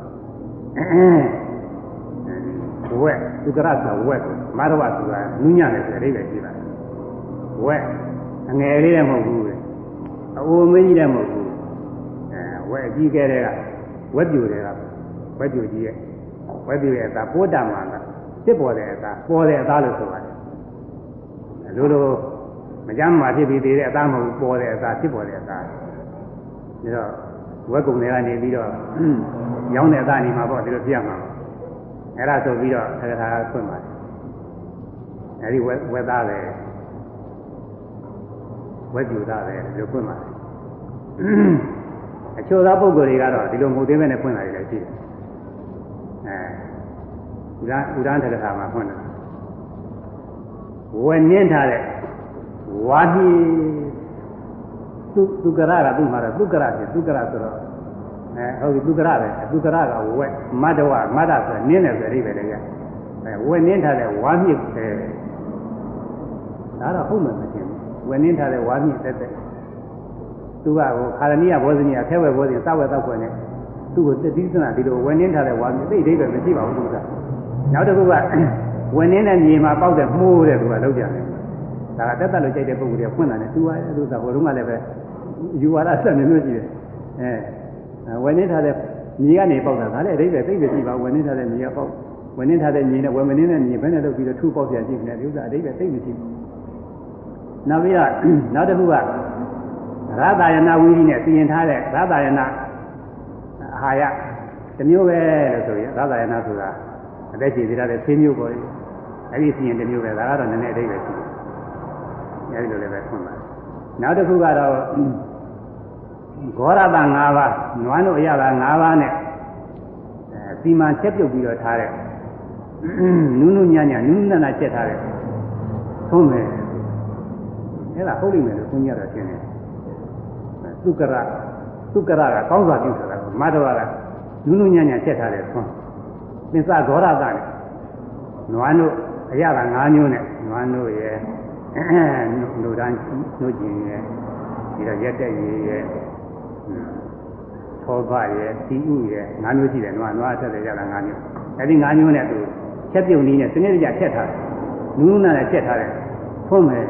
ဝက်သုကရဆိုတာဝက်မတော်ဆိုတာနူးညံ့တယ်ဆိုတဲ့အဓိပ္ပာယ်ရှိပါတယ်ဝက်အငယ်လေးလည်းမဟုတ်ဘူးအအိုမင်းကြီးလည်းမဟုတ်ဘူးအဲဝက်အကြီးကဲတဲ့ကဝက်ပြူတွေကဝက်ပြူကြီးရဲ့ဝက်ပြူရဲ့အသားပိုးတမှာကစစ်ပေါ်တဲ့အသားပေါ်တဲ့အသားလို့ဆိုပါတယ်လိုလို မကြမ်းမှာဖြစ်ပြီးသေးတဲ့အသားမဟုတ်ပေါ်တဲ့အသားစစ်ပေါ်တဲ့အသားတော့ဝက်ကုံတွေကနေပြီးတော့ရောင်းတဲ့အကနေမှာပေါ့ဒီလိုပြရမှာအဲ့ဒါဆိုပြီးတော့သက္ကထာကဖွင့်ပါတယ်အဲ့ဒီဝက်ဝက်သားပဲဝက်ကျူသားပဲဒီလိုဖွင့်ပါတယ်အချို့သောပုဂ္ဂိုလ်တွေကတော့ဒီလိုမဟုတ်သေးပဲနဲ့ဖွင့်လာတယ်ရှိတယ်အဲဥဒ္ဒဥဒ္ဒန်သက္ကထာမှာဖွင့်တယ်ဝယ်နင်းထားတဲ့ ဝါဟိသူသူကရကသူ့မှာတော့သူကရဖြစ်သူကရဆိုတော့အဲဟုတ်ပြီသူကရပဲသူကရကဝက်မတ္တဝမတ္တဆိုနင်းတယ်ဆိုအိဗယ်လည်းရအဲဝယ်နင်းထားတဲ့ဝါမြစ်ပဲဒါတော့ဟုတ်မှမရှင်းဘူးဝယ်နင်းထားတဲ့ဝါမြစ်တက်တက်သူကဟိုခါရဏိယဘောဇနီယထဲဝဲဘောဇနီစဝဲတောက်ခွင့်နဲ့သူ့ကိုတတိစနာဒီလိုဝယ်နင်းထားတဲ့ဝါမြစ်သိအိဗယ်မရှိပါဘူးသူကနောက်တစ်ခုကဝယ်နင်းတဲ့မြေမှာပေါက်တဲ့မှုတဲ့သူကလောက်ကြတယ် ဒါကတက်တက်လို့ကြိုက်တဲ့ပုံစံတွေဖွင့်လာတယ်သူကအဲ့လိုသာဟိုတုန်းကလည်းပဲယူဝါဒဆက်နေလို့ရှိတယ်အဲဝယ်နေထားတဲ့မြေကနေပေါက်တာဒါလည်းအဓိပ္ပာယ်သိပဲကြည့်ပါဝယ်နေထားတဲ့မြေကပေါက်ဝယ်နေထားတဲ့မြေနဲ့ဝယ်မနေတဲ့မြေဘယ်နဲ့လုပ်ပြီးတော့ထူပေါက်ပြကြည့်နေတယ်ဒီဥစ္စာအဓိပ္ပာယ်သိမရှိဘူးနောက်ပြီးတော့နောက်တစ်ခုကရသယနာဝီရိနဲ့ပြင်ထားတဲ့ရသယနာအာဟာရတစ်မျိုးပဲလို့ဆိုရင်ရသယနာဆိုတာအသက်ရှင်သေးတဲ့ဆေးမျိုးပေါ်တယ်အဲ့ဒီစီရင်တစ်မျိုးပဲဒါကတော့နည်းနည်းအဓိပ္ပာယ်ရှိတယ် အဲဒီလိုလည်းပဲဖွင့်ပါတယ်နောက်တစ်ခုကတော့ဂောရတ၅ပါးနွားတို့အရသာ၅ပါးနဲ့အဲစီမံချက်ပြုတ်ပြီးတော့ထားတဲ့နုနုညညနုနနာချက်ထားတဲ့သုံးမယ်အဲ့ဒါဟုတ်လိမ့်မယ်လို့သုံးရတာရှင်းတယ်သုကရသုကရကကောင်းစွာပြုဆိုတာမတ္တဝကနုနုညညချက်ထားတဲ့သုံးသင်္စဂောရတနဲ့နွားတို့အရသာ၅မျိုးနဲ့နွားတို့ရဲ့ လူတန်းနှုတ်ကျင်ရဲ့ဒီတော့ရက်တက်ရည်ရဲ့သောဘရဲ့တီဥရဲ့ငါးမျိုးရှိတယ်နွားနွားဆက်တယ်ရတာငါးမျိုးအဲဒီငါးမျိုးနဲ့သူချက်ပြုတ်နည်းနဲ့စနစ်တကျချက်ထားတယ်နူးနူးနာနဲ့ချက်ထားတယ်ဖုံးမယ်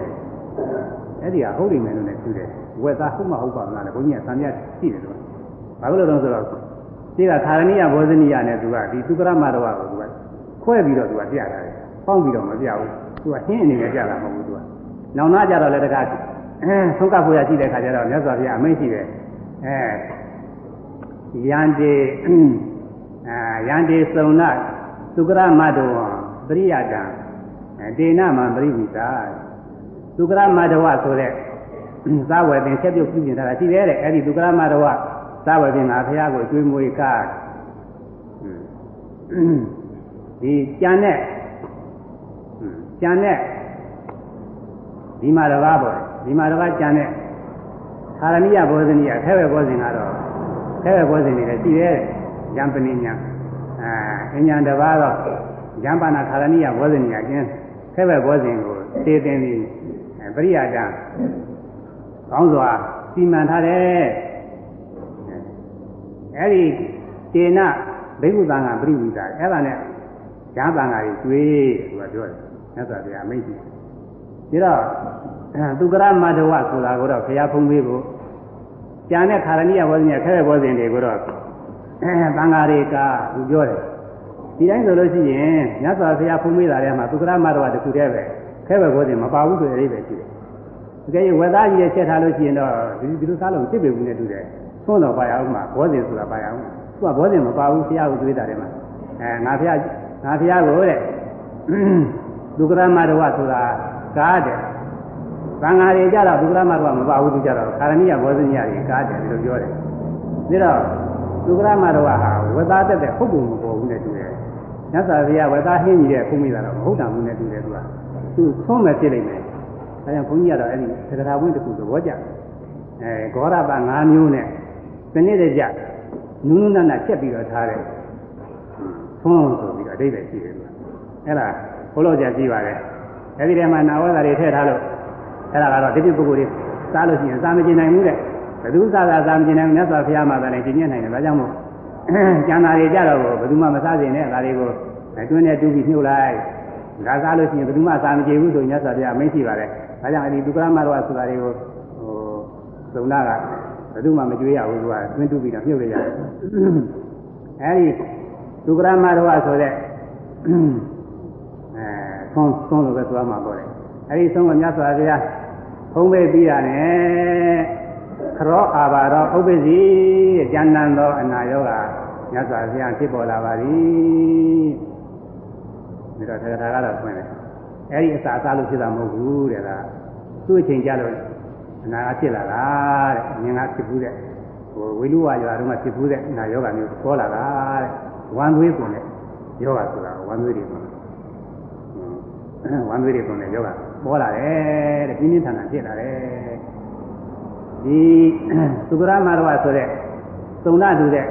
အဲ့ဒီဟာဟုတ်လိမ့်မယ်လို့လည်းသူတယ်ဝက်သားဟုတ်မှဟုတ်ပါမလားဘုန်းကြီးကသံမြတ်ရှိတယ်လို့ဘာလို့လဲဆိုတော့ဒီကခါရဏိယဘောဇနိယနဲ့သူကဒီသုကရမတော်ကိုသူကခွဲပြီးတော့သူကပြတာတယ်ပေါင်းပြီးတော့မပြဘူးသူကဟင်းအနေနဲ့ပြတာမဟုတ်ဘူးသူက နောင်နာကြတော့လည်းတကားအဲသုံးကဖို့ရရှိတဲ့ခါကျတော့မြတ်စွာဘုရားအမိန့်ရှိတယ်အဲယန္တေအာယန္တေစုံနာသုကရမတောပရိယတံဒေနမံပရိဝိတာသုကရမတဝဆိုတဲ့သာဝေပင်ချက်ပြုတ်ပြုပြင်တာရှိတယ်တဲ့အဲ့ဒီသုကရမတဝသာဝေပင်ကဘုရားကိုကျွေးမွေးကားဒီကြံတဲ့ကြံတဲ့ ဒီမှာတစ်ပါးပေါ့ဒီမှာတစ်ပါးကြံတဲ့သာရဏိယဘောဇနိယခဲဝဲဘောဇင်ကတော့ခဲဝဲဘောဇင်တွေလည်းရှိတယ်ယံပနိညာအာအညာတစ်ပါးတော့ယံပါဏသာရဏိယဘောဇနိယကျင်းခဲဝဲဘောဇင်ကိုသေတင်ပြီးပရိယာတံကောင်းစွာစီမံထားတယ်အဲ့ဒီတေနဘိက္ခုသံဃာပြိဝိတာအဲ့ဒါနဲ့ဈာသံဃာတွေကျွေးသူကပြောတယ်မြတ်စွာဘုရားအမိန့်ရှိတယ် ဒါတော့သူကရမတဝဆိုတာကိုတော့ဘုရားဖုံးပေးဖို့ကျန်တဲ့ခါရဏိယဘောဇင်ရခဲတဲ့ဘောဇင်တွေကိုတော့အဲသံဃာတွေကသူပြောတယ်ဒီတိုင်းဆိုလို့ရှိရင်မြတ်စွာဘုရားဖုံးပေးတာထဲမှာသူကရမတဝတခုတည်းပဲခဲပဲဘောဇင်မပါဘူးဆိုတဲ့အဓိပ္ပာယ်ရှိတယ်။ဒါကြရင်ဝက်သားကြီးရဲ့ချက်ထားလို့ရှိရင်တော့ဒီဒီလိုစားလို့ဖြစ်ပေဘူးနဲ့တူတယ်။သွန်းတော့ပါရအောင်မှာဘောဇင်ဆိုတာပါရအောင်။သူကဘောဇင်မပါဘူးဘုရားကိုတွေးတာထဲမှာအဲငါဘုရားငါဘုရားကိုတဲ့ဒုက္ခရမတဝဆိုတာ ကားတယ်။သံဃာတွေကြတော့ဒုက္ခရမတဝမပါဘူးသူကြတော့ကာရဏိယဘောဇင်ညာတွေကားတယ်ဒီလိုပြောတယ်။ဒါတော့ဒုက္ခရမတဝဟာဝက်သားတက်တဲ့ဟုတ်ပုံမပေါ်ဘူးနဲ့တူတယ်။မြတ်စွာဘုရားဝက်သားဟင်းကြီးတဲ့ခုမိတာတော့မဟုတ်တာဘူးနဲ့တူတယ်သူက။သူသုံးမယ်ဖြစ်လိမ့်မယ်။ဒါကြောင့်ဘုန်းကြီးကတော့အဲ့ဒီသက္ကရာဝိတ္တခုသဘောကျ။အဲဂောရပ၅မျိုးနဲ့စနစ်တကျနုနုနနချက်ပြီးတော့ထားတယ်။သုံးဆိုပြီးအတိတ်ပဲရှိတယ်ကွာ။အဲ့ဒါဘုလို့ကြကြည့်ပါလေ။ အဲ့ဒီထဲမှာနာဝဇာတွေထည့်ထားလို့အဲ့ဒါကတော့ဒီပြပုဂ္ဂိုလ်တွေစားလို့ရှိရင်စားမကျင်နိုင်ဘူးတဲ့။ဘယ်သူစားတာစားမကျင်နိုင်ဘူးမြတ်စွာဘုရားမှာလည်းကျင့်ညက်နိုင်တယ်။ဒါကြောင့်မို့ကျန်တာတွေကြတော့ဘယ်သူမှမစားစင်နဲ့ဒါတွေကိုအတွင်းနဲ့တူပြီးနှုတ်လိုက်။ဒါစားလို့ရှိရင်ဘယ်သူမှစားမကြည့်ဘူးဆိုရင်မြတ်စွာဘုရားအမိန့်ရှိပါတယ်။ဒါကြောင့်အဒီဒုက္ခမတော်ဆိုတာတွေကိုဟိုသုံးနာကဘယ်သူမှမကြွေးရဘူးသူကတွင်းတူပြီးတော့မြုပ်လိုက်ရတယ်။အဲဒီဒုက္ခမတော်ဆိုတဲ့အဲ ဆုံးဆုံးလို့ပဲသွားမှာပေါ့လေ။အဲဒီဆုံးကမြတ်စွာဘုရားဖုံးပေးပြီးရတယ်ခရောအာဘာရောဥပ္ပစီကျမ်းနံသောအနာယောဂမြတ်စွာဘုရားဖြစ်ပေါ်လာပါသည်ဒါတော့သက္ကထာကတော့ဖွင့်တယ်အဲ့ဒီအစာအစားလို့ဖြစ်တာမဟုတ်ဘူးတဲ့ကသူ့အချိန်ကြလို့အနာဖြစ်လာတာတဲ့ငင်ကဖြစ်ဘူးတဲ့ဟိုဝိလူဝါရွာတော့မှဖြစ်ဘူးတဲ့အနာယောဂမျိုးပေါ်လာတာတဲ့ဝမ်းသွေးကုန်တဲ့ယောဂဆိုတာဝမ်းသွေးတွေကုန် ဝမ်းသွေးတွေကုန်တဲ့ယောဂပေါ်လာတယ်တဲ့ပြင်းပြင်းထန်ထန်ဖြစ်လာတယ်ဒီသုကရမရဝဆိုတဲ့သုံးနာတူတဲ့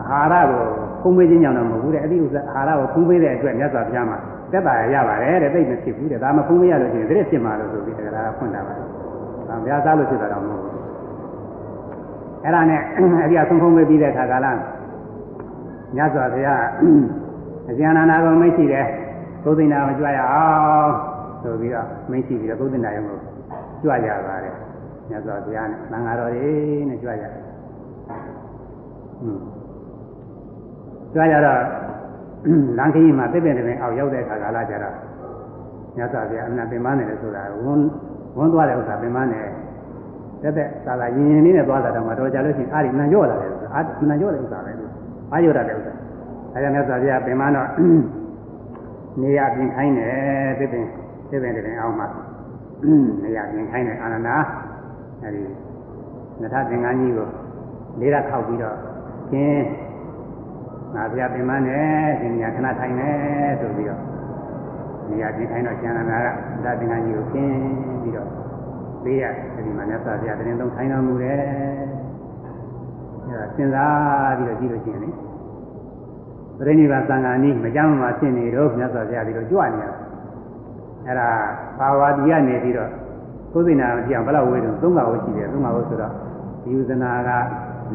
အာဟာရကိုခုံးပေးခြင်းကြောင့်တော့မဟုတ်ဘူးတဲ့အတိဥစ္စာအာဟာရကိုခုံးပေးတဲ့အတွက်မြတ်စွာဘုရားမှာသက်သာရပါတယ်တဲ့သိမဖြစ်ဘူးတဲ့ဒါမှခုံးပေးရလို့ရှိရင်တရက်ဖြစ်မှာလို့ဆိုပြီးတရားဖွင့်တာပါဒါဘုရားသားလို့ဖြစ်တာတော့မဟုတ်ဘူးအဲ့ဒါနဲ့အဲ့ဒီအဆုံးခုံးပေးပြီးတဲ့အခါကလည်းမြတ်စွာဘုရား အကျဉ်းနာနာကိုမိတ်ရှိတယ်သုသိနာမကြွရအောင်ဆိုပြီးတော့မိတ်ရှိပြီးတော့သုသိနာရုံကိုကြွကြပါတယ်မြတ်စွာဘုရားနဲ့သံဃာတော်တွေနဲ့ကြွကြတယ်อืมကြွကြတော့လမ်းခရီးမှာပြည့်ပြည့်နေအောင်ရောက်တဲ့အခါကာလကျတော့မြတ်စွာဘုရားအနတ်ပင်မနဲ့ဆိုတာဝန်းဝန်းသွားတဲ့ဥစ္စာပင်မနဲ့တက်တဲ့သာသာရင်ရင်လေးနဲ့သွားတာတော့မတော်ကြလို့ရှိရင်အားဒီနံကြော့လာတယ်အာနံကြော့တဲ့ဥစ္စာပဲအားကြော့တာတဲ့ဥစ္စာ အဲဒါမြတ်စွာဘုရားပင်မတော့နေရပြင်ခိုင်းတယ်ပြည့်ပြည့်ပြည့်ပြည့်တဲ့အောင်မှာနေရပြင်ခိုင်းတယ်အာနန္ဒာအဲဒီနထသင်္ကန်းကြီးကိုလေးရခောက်ပြီးတော့ကျင်းငါဘုရားပြင်မနဲ့ဒီနေရာခဏထိုင်မယ်ဆိုပြီးတော့နေရာပြင်ထိုင်တော့ကျန်လာတာကဒါသင်္ကန်းကြီးကိုကျင်းပြီးတော့ပေးရဒီမှာမြတ်စွာဘုရားတရင်သုံးထိုင်တော်မူတယ်အဲဒါစဉ်းစားပြီးတော့ကြည့်လို့ရှိရင်လေ ပရိနိဗ္ဗာန်သံဃာနည်းမကြမ်းမှာဖြစ်နေတော့မြတ်စွာဘုရားပြီးတော့ကြွနေရအဲ့ဒါဘာဝတိကနေပြီးတော့ကိုယ်စိနာကြည့်အောင်ဘယ်လောက်ဝေးတုန်းသုံးကဝေးရှိတယ်သုံးကဝေးဆိုတော့ဒီဥဇနာက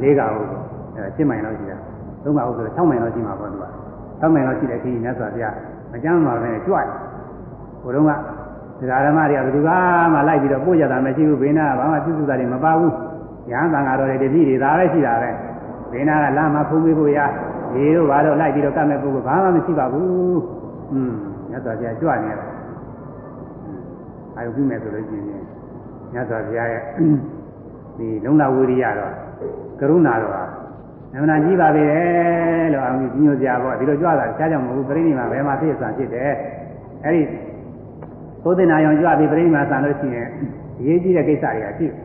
၄ကဝေးပေါ့အဲ7မိုင်လောက်ရှိတာသုံးကဝေးဆိုတော့6မိုင်လောက်ရှိမှာပေါ့သူက6မိုင်လောက်ရှိတဲ့ခီးမြတ်စွာဘုရားမကြမ်းမှာပဲကြွတယ်ဘုရုံးကဒကာဓမ္မတွေကဘယ်သူကမှလိုက်ပြီးတော့ပို့ကြတာမရှိဘူးဘေးနာကဘာမှပြုစုတာတွေမပါဘူးရဟန်းသံဃာတော်တွေတပည့်တွေဒါပဲရှိတာပဲဘေးနာကလာမှဖုံးပေးဖို့ရ ရေတို့ဘာလို့လိုက်ပြီးတော့ကတ်မဲ့ပုဂ္ဂိုလ်ဘာမှမရှိပါဘူးอืมမြတ်စွာဘုရားကြွနေတယ်အာယုပြုမယ်ဆိုလို့ရှိရင်မြတ်စွာဘုရားရဲ့ဒီလုံလဝိရိယတော့ကရုဏာတော့နမနာကြီးပါပဲလို့အောင်ကြီးညိုစရာပေါ့ဒီလိုကြွတာရှားကြောင်မဟုတ်ဘူးပြိဋိမာဘယ်မှာဖြစ်ဆံဖြစ်တယ်အဲ့ဒီကိုယ်တင်နာရောင်ကြွပြီးပြိဋိမာဆံလို့ရှိရင်အရေးကြီးတဲ့ကိစ္စတွေကရှိတယ်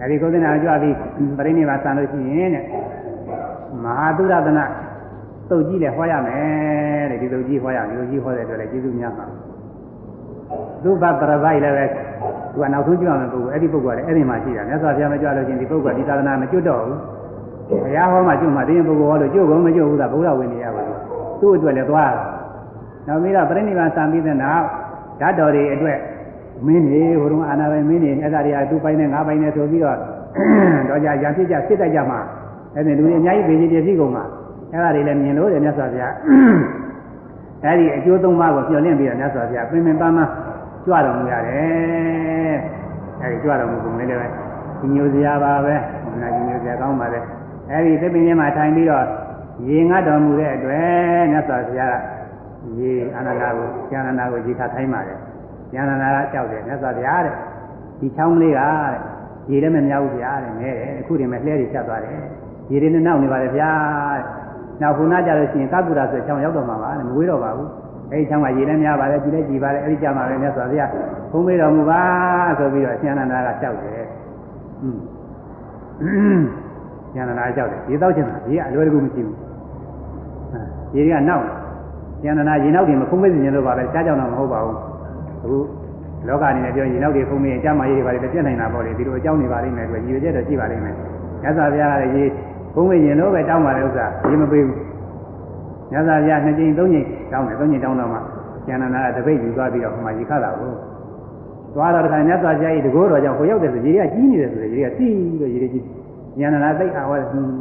အဲ့ဒီကိုယ်တင်နာကြွပြီးပြိဋိမာဆံလို့ရှိရင်တဲ့မ ဟာသုရဒနာသုတ်ကြီးလည်းဟောရမယ်တဲ့ဒီသုတ်ကြီးဟောရမယ်ဒီသုတ်ကြီးဟောတဲ့အတွက်လည်းကျေးဇူးများပါသုဘပရပိုက်လည်းပဲသူကနောက်ဆုံးကြွရမယ်ပုဂ္ဂိုလ်အဲ့ဒီပုဂ္ဂိုလ်ကလည်းအဲ့ဒီမှာရှိတာမြတ်စွာဘုရားမကြွလို့ချင်းဒီပုဂ္ဂိုလ်ကဒီသာသနာမကျွတ်တော့ဘူးဘုရားဟောမှကျွတ်မှတင်းပုဂ္ဂိုလ်ဟောလို့ကျွတ်ကုန်မကျွတ်ဘူးလားဘုရားဝင်နေရပါဘူးသူ့အတွက်လည်းသွားနောက်ပြီးတော့ပြိဋိဘံစံပြီးတဲ့နောက်ဓာတ်တော်တွေအတွက်မင်းနေဟိုတုန်းအာနာပဲမင်းနေအဲ့ဒါတွေကသူ့ပိုင်းနဲ့ငါးပိုင်းနဲ့ဆိုပြီးတော့တော့ကြာရံဖြစ်ကြဖြစ်တတ်ကြမှာ အဲ့ဒီလူတွေအများကြီးပြင်ပြပြကုန်မှာအဲ့ဒါတွေလည်းမြင်လို့တယ်မြတ်စွာဘုရားအဲ့ဒီအကျိုးသုံးပါးကိုပြောလင့်ပြီးတော့မြတ်စွာဘုရားပင်ပင်ပန်းပန်းကြွတော်မူရတယ်အဲ့ဒီကြွတော်မူပုံလေးလည်းပဲဒီညိုစရာပါပဲနာဒီညိုစရာကောင်းပါလေအဲ့ဒီသစ်ပင်ထဲမှာထိုင်ပြီးတော့ရေငတ်တော်မူတဲ့အတွက်မြတ်စွာဘုရားကရေအာနန္ဒာကိုဉာဏနာကိုရေခထိုင်းပါတယ်ဉာဏနာကကြောက်တယ်မြတ်စွာဘုရားတဲ့ဒီချောင်းလေးကတဲ့ရေလည်းမများဘူးဗျာတဲ့ငဲတယ်အခုတည်းမဲ့လှဲတွေဖြတ်သွားတယ် ရေတွေနဲ့နောက်နေပါလေဗျာတဲ့နောက်ခုနကြလို့ရှိရင်သဗ္ဗုဒ္ဓဆိုချောင်းရောက်တော့မှာပါတဲ့မဝေးတော့ပါဘူးအဲဒီချောင်းကရေလည်းများပါတယ်ကြည်လည်းကြည်ပါတယ်အဲဒီကြမှာပဲမြတ်စွာဘုရားဘုံမေးတော်မူပါဆိုပြီးတော့ဉာဏနာကကြောက်တယ်อืมဉာဏနာကြောက်တယ်ရေတောက်ချင်တာရေကအလွယ်တကူမရှိဘူးရေတွေကနောက်ဉာဏနာရေနောက်တွေမခုံးမေးစီခြင်းလို့ပါပဲကြားကြောင်တော့မဟုတ်ပါဘူးအခုလောကအနေနဲ့ပြောရင်ရေနောက်တွေခုံးမေးရင်ကြားမရေတွေပါလေပြည့်နိုင်တာပေါ့လေဒီလိုအကြောင်းတွေပါလိမ့်မယ်ဆိုရည်ရွယ်ချက်တော့ရှိပါလိမ့်မယ်မြတ်စွာဘုရားကလည်းရေ ခုံးမေးရင်တော့ပဲတောင်းပါတဲ့ဥစ္စာရေမပေးဘူးမြတ်စွာဘုရားနှစ်ကြိမ်သုံးကြိမ်တောင်းတယ်သုံးကြိမ်တောင်းတော့မှဉာဏနာကတပိတ်ယူသွားပြီးတော့ဟိုမှာရေခတာကိုသွားတော့တခါမြတ်စွာဘုရားကြီးတကိုးတော်ကြောင့်ကိုရောက်တယ်ဆိုရေကကြီးနေတယ်ဆိုရေကစီးပြီးတော့ရေကြီးဉာဏနာသိအာဝ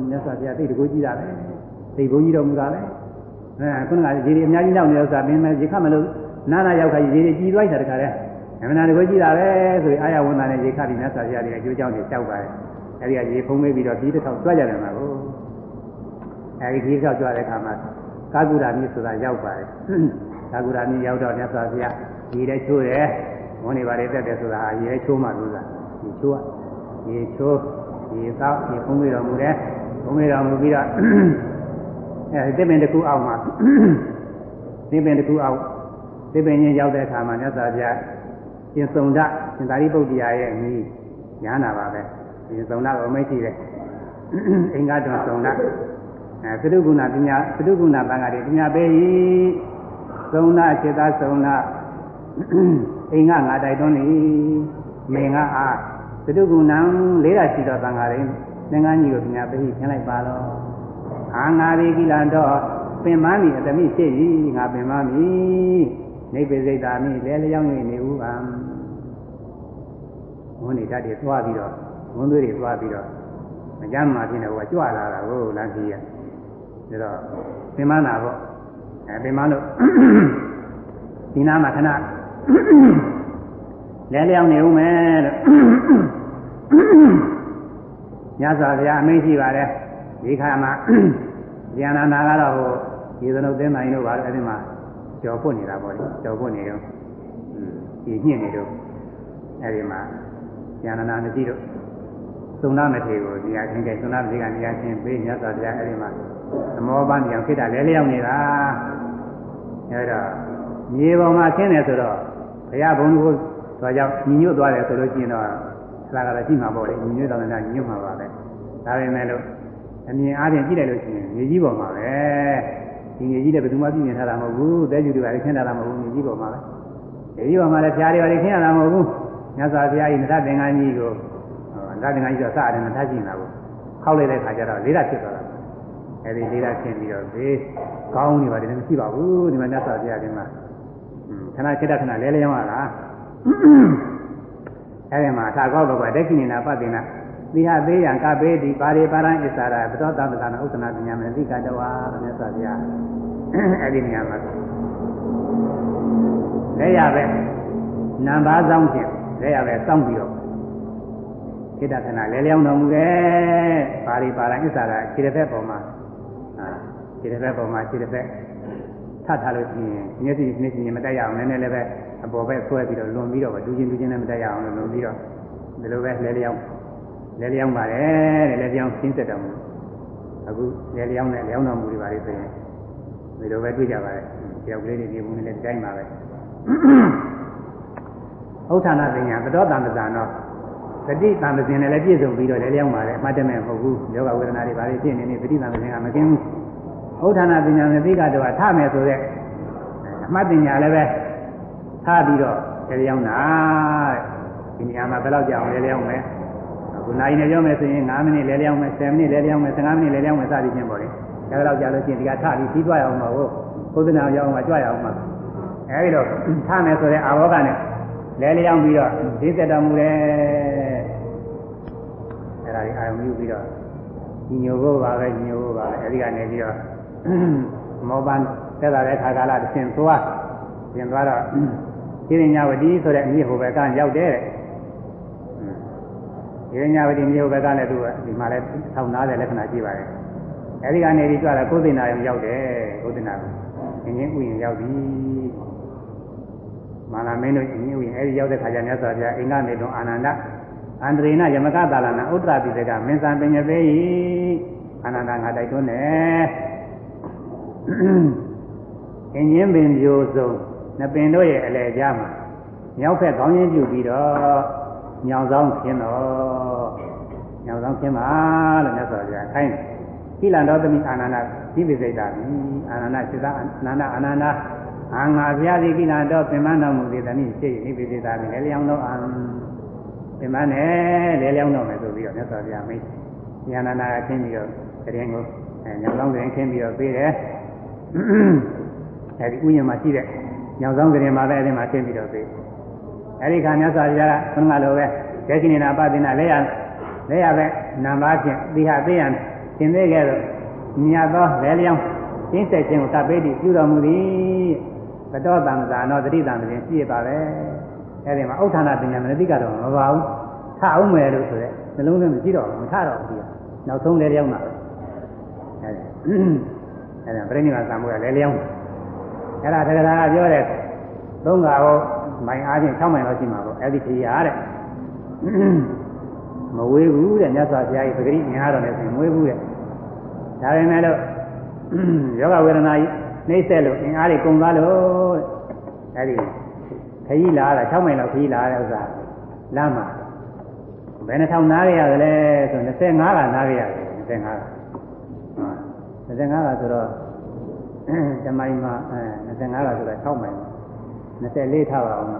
မြတ်စွာဘုရားသိတကိုးကြီးတာပဲသိဘုန်းကြီးတော်မူတာပဲအဲခုနကရေတွေအများကြီးနောက်နေဥစ္စာပင်မဲ့ရေခတ်မလို့နာနာရောက်ခါရေတွေကြီးသွားတာတခါတည်းအမှန်တကယ်ကြီးတာပဲဆိုရင်အာရဝန်တာနဲ့ရေခတ်ပြီးမြတ်စွာဘုရားတွေအကျိုးကြောင့်တွေကြောက်ပါတယ် အဲဒီကရေဖုံးမေးပြီးတော့ဒီတစ်ခေါက်ကြွကြတယ်မှာကိုအဲဒီဒီတစ်ခေါက်ကြွတဲ့အခါမှာကာကုရာမြစ်ဆိုတာရောက်ပါတယ်ကာကုရာမြစ်ရောက်တော့မြတ်စွာဘုရားရေလည်းချိုးတယ်မွန်နေပါလေတက်တယ်ဆိုတာရေလည်းချိုးမှလို့သာဒီချိုးကဒီချိုးဒီသောက်ဒီဖုံးပြီးတော်မူတယ်ဖုံးပြီးတော်မူပြီးတော့အဲဒီတစ်ပင်တစ်ခုအောက်မှာတစ်ပင်တစ်ခုအောက်တစ်ပင်ချင်းရောက်တဲ့အခါမှာမြတ်စွာဘုရားရှင်စုံဒရှင်သာရိပုတ္တရာရဲ့မိညာနာပါပဲ ရှင်စုံဒကိုအမိတ်ရှိတယ်အင်္ဂါတွန်စုံဒအဲသတုကုဏပညာသတုကုဏဘင်္ဂါတွေပညာပေးဤစုံဒစေတစုံဒအိမ်ကငါတိုက်တွန်းနေမေငါအားသတုကုဏံလေးရရှိတော်ဘင်္ဂါတွေသင်္ကန်းကြီးကိုပညာပေးခင်းလိုက်ပါတော့အာငါဒီကိလန်တော့ပင်မမီအတမိဖြစ်၏ငါပင်မမီနေပိစိတ်တာမိလဲလျောင်းနေနေဦးပါဝန်းနေတတ်တွေသွားပြီးတော့ ဝန်းသွေးတွေသွားပြီးတော့မကြမ်းမှဖြစ်နေဟိုကကြွလာတာကိုလမ်းကြီးရဒါတော့ပင်မနာပေါ့အဲပင်မလို့ဒီနာမှာခဏလဲလျောင်းနေဦးမယ်လို့ညစွာဘုရားအမိန့်ရှိပါတယ်ဒီခါမှာဉာဏနာကတော့ဟိုဒီသနုတ်သိမ်းနိုင်လို့ပါအဲ့ဒီမှာကြော်ပွနေတာပေါ့လေကြော်ပွနေတော့ဒီညှင့်နေတော့အဲ့ဒီမှာဉာဏနာမရှိတော့ သုံးနာမထေကိုဒီအချင်းကသုံးနာမထေကနေရာချင်းပေးမြတ်စွာဘုရားအဲ့ဒီမှာသမောပန်းပြောင်ခိတာလဲလျောက်နေတာအဲ့တော့မြေပေါ်မှာဆင်းတယ်ဆိုတော့ဘုရားဘုံကိုသွားကြောက်ညီညွတ်သွားတယ်ဆိုလို့ရှိရင်တော့ဆရာကတော့ရှိမှာပေါ့လေညီညွတ်တော်တယ်ညီညွတ်မှာပါပဲဒါပေမဲ့လို့အမြင်အားဖြင့်ကြည့်လိုက်လို့ရှိရင်မြေကြီးပေါ်မှာပဲဒီမြေကြီးတဲ့ဘယ်သူမှပြမြင်ထားတာမဟုတ်ဘူးတဲကျူတွေကလည်းခင်းထားတာမဟုတ်ဘူးမြေကြီးပေါ်မှာပဲမြေကြီးပေါ်မှာလည်းဖျားတွေပါလေခင်းရတာမဟုတ်ဘူးမြတ်စွာဘုရားဤနတ်သင်္ကန်းကြီးကို နတ်သင်္ကန်းကြီးတော့စရတယ်နတ်ကြည့်နေတာကိုခောက်လိုက်တဲ့ခါကျတော့လေးရဖြစ်သွားတာအဲဒီလေးရဖြစ်ပြီးတော့ဘေးကောင်းနေပါတယ်မရှိပါဘူးဒီမှာမြတ်စွာဘုရားကမှခဏချက်တဲ့ခဏလဲလဲရောက်လာအဲဒီမှာသာကောက်တော့ကဒက္ခိဏနာပတိနာသီဟသေးယံကပေတိပါရိပါရံဣစ္ဆာရပတောတပ္ပကနာဥစ္စနာပညာမသိကတဝါမြတ်စွာဘုရားအဲ့ဒီနေရာမှာလက်ရပဲနံပါတ်ဆောင်ဖြင့်လက်ရပဲစောင့်ပြီးတော့ ခိတ္တခဏလဲလျောင်းတော်မူတယ်ပါရိပါရံဣစ္ဆာရခြေတစ်ဖက်ပေါ်မှာခြေတစ်ဖက်ပေါ်မှာခြေတစ်ဖက်ထပ်ထားလို့ရှိရင်မျက်စိမျက်စိမတက်ရအောင်နည်းနည်းလည်းပဲအပေါ်ဘက်ဆွဲပြီးတော့လွန်ပြီးတော့ဒူးချင်းဒူးချင်းနဲ့မတက်ရအောင်လို့လွန်ပြီးတော့ဒီလိုပဲလဲလျောင်းလဲလျောင်းပါတယ်တဲ့လဲလျောင်းရှင်းသက်တော်မူအခုလဲလျောင်းနဲ့လျောင်းတော်မူတွေပါလေဆိုရင်ဒီလိုပဲတွေ့ကြပါတယ်တယောက်ကလေးတွေဒီဘူးနဲ့ဒီတိုင်းပါပဲဥဋ္ဌာဏပညာသတော်တံပဇာနော တတိတံပဇင်နဲ့လည်းပြည့်စုံပြီးတော့လဲလျောင်းပါတယ်အမှတ်တမဲ့မဟုတ်ဘူးယောဂဝေဒနာတွေပါလေဖြစ်နေနေတတိတံပဇင်ကမကင်းဘူးဥဋ္ဌာဏပညာနဲ့သိကတော့ထမယ်ဆိုတဲ့အမှတ်ပညာလည်းပဲထားပြီးတော့လဲလျောင်းတာတဲ့ဒီနေရာမှာဘယ်တော့ကြာအောင်လဲလျောင်းမယ်ခုနိုင်နေပြောမယ်ဆိုရင်9မိနစ်လဲလျောင်းမယ်10မိနစ်လဲလျောင်းမယ်15မိနစ်လဲလျောင်းမယ်စသည်ဖြင့်ပေါ့လေဒါတော့ကြာလို့ရှိရင်ဒီကထပြီးပြီးသွားရအောင်မဟုတ်ဘုဒ္ဓနာရောက်အောင်ကြွရအောင်မှာအဲဒီတော့ထမယ်ဆိုတဲ့အာဘောကနဲ့လဲလျောင်းပြီးတော့ဒီသက်တော်မူတယ် အဲဒါဒီအာယုံယူပြီးတော့ညီညိုဖို့ပါပဲညီညိုဖို့ပါပဲအဲဒီကနေပြီးတော့မောပန်းသက်လာတဲ့ခါကာလတစ်ဆင့်သွားပြင်သွားတော့သိရညာဝတီဆိုတဲ့အမြင့်ဟိုဘက်ကရောက်တယ်တဲ့ဒီညာဝတိမြို့ဘက်ကလည်းသူကဒီမှာလည်းထောင်နာတဲ့လက္ခဏာရှိပါတယ်အဲဒီကနေပြီးကြွလာကိုယ်သိနာရုံရောက်တယ်ကိုယ်သိနာကိုအင်းကြီးဥယျာဉ်ရောက်ပြီမာလာမင်းတို့အင်းကြီးဥယျာဉ်အဲဒီရောက်တဲ့ခါကျမြတ်စွာဘုရားအင်္ဂမေတုံအာနန္ဒ အန္တရေနယမကတာလနာဥတ္တရာပိစကမင်းစံပင်ညသေးဤအာနန္ဒငါတိုက်တွန်းတယ်အင်းကြီးပင်ပြိုစုံနှစ်ပင်တို့ရဲ့အလဲကြားမှာမြောက်ဖက်ခေါင်းရင်းပြုပြီးတော့ညောင်ဆောင်ခင်းတော့ညောင်ဆောင်ခင်းပါလို့မြတ်စွာဘုရားခိုင်းတယ်ကိလန်တော်သမီးအာနန္ဒဒီပိစိတ်တာပြီအာနန္ဒစိတ္တအာနန္ဒအာနန္ဒအာငါဘုရားဒီကိလန်တော်ပင်မတော်မူသည်တနည်းရှိဒီပိစိတ်တာပြီလေလျောင်းတော်အာ ပင်မနဲ့လေလျောင်းတော်မယ်ဆိုပြီးတော့မြတ်စွာဘုရားမိတ်ညာနာနာခင်းပြီးတော့တရင်ကိုညောင်ဆောင်တရင်ခင်းပြီးတော့ပေးတယ်အဲဒီဥယျာဉ်မှာရှိတဲ့ညောင်ဆောင်တရင်မှာပဲအဲဒီမှာခင်းပြီးတော့ပေးအဲဒီခါမြတ်စွာဘုရားကဘုန်းကလိုပဲဒေခိနေတာပတိနာလဲရလဲရပဲနံပါတ်ဖြင့်သီဟသိရန်သင်သေးခဲ့တော့မြတ်သောလဲလျောင်းကျင်းဆက်ခြင်းကိုသဗ္ဗေတိပြုတော်မူသည်သတောတံဇာနောတတိတံပင်ပြည့်ပါပဲ အဲဒီမှာဥဋ္ဌာဏပညာမနတိကတော့မပါဘူးထအောင်မယ်လို့ဆိုတဲ့နှလုံးသွင်းမရှိတော့ဘူးမထတော့ဘူးနောက်ဆုံးလဲလျောင်းတာအဲဒီအဲဒီပြိဋိနိဗ္ဗာန်သံဃာလဲလျောင်းအဲ့ဒါတက္ကရာကပြောတဲ့သုံးဃာဟောမိုင်အားဖြင့်6မိုင်လောက်ရှိမှာပေါ့အဲ့ဒီခရီးအားတဲ့မဝေးဘူးတဲ့မြတ်စွာဘုရားကြီးပဂရိညာတော်နဲ့ဆိုရင်မဝေးဘူးတဲ့ဒါပေမဲ့လို့ယောဂဝေဒနာကြီးနှိမ့်ဆက်လို့အင်အားတွေကုန်သွားလို့အဲဒီ ခကြီးလာတာ6မိုင်လောက်ခကြီးလာတဲ့ဥစ္စာလမ်းမှာဘယ်နှထောင်နားရရလဲဆို25ကနားရရတယ်25က25ကဆိုတော့ဓမိုင်မှာအဲ25ကဆိုတော့6မိုင်24ထားပါအောင်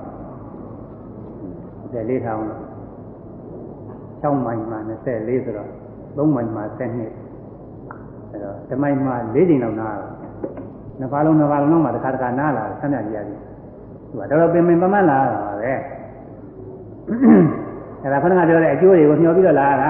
24ထားအောင်6မိုင်မှာ24ဆိုတော့3မိုင်မှာ7နှစ်အဲတော့ဓမိုင်မှာ4ချိန်လောက်နားနှစ်ပါးလုံးနှစ်ပါးလုံးမှာတစ်ခါတစ်ခါနားလာဆမ်းမြကြရပြီ သူကတော်တော်ပင်ပင်ပမတ်လာတာပဲအဲဒါခဏကပြောတဲ့အကျိုးတွေကိုမျှော်ပြီးတော့လာတာ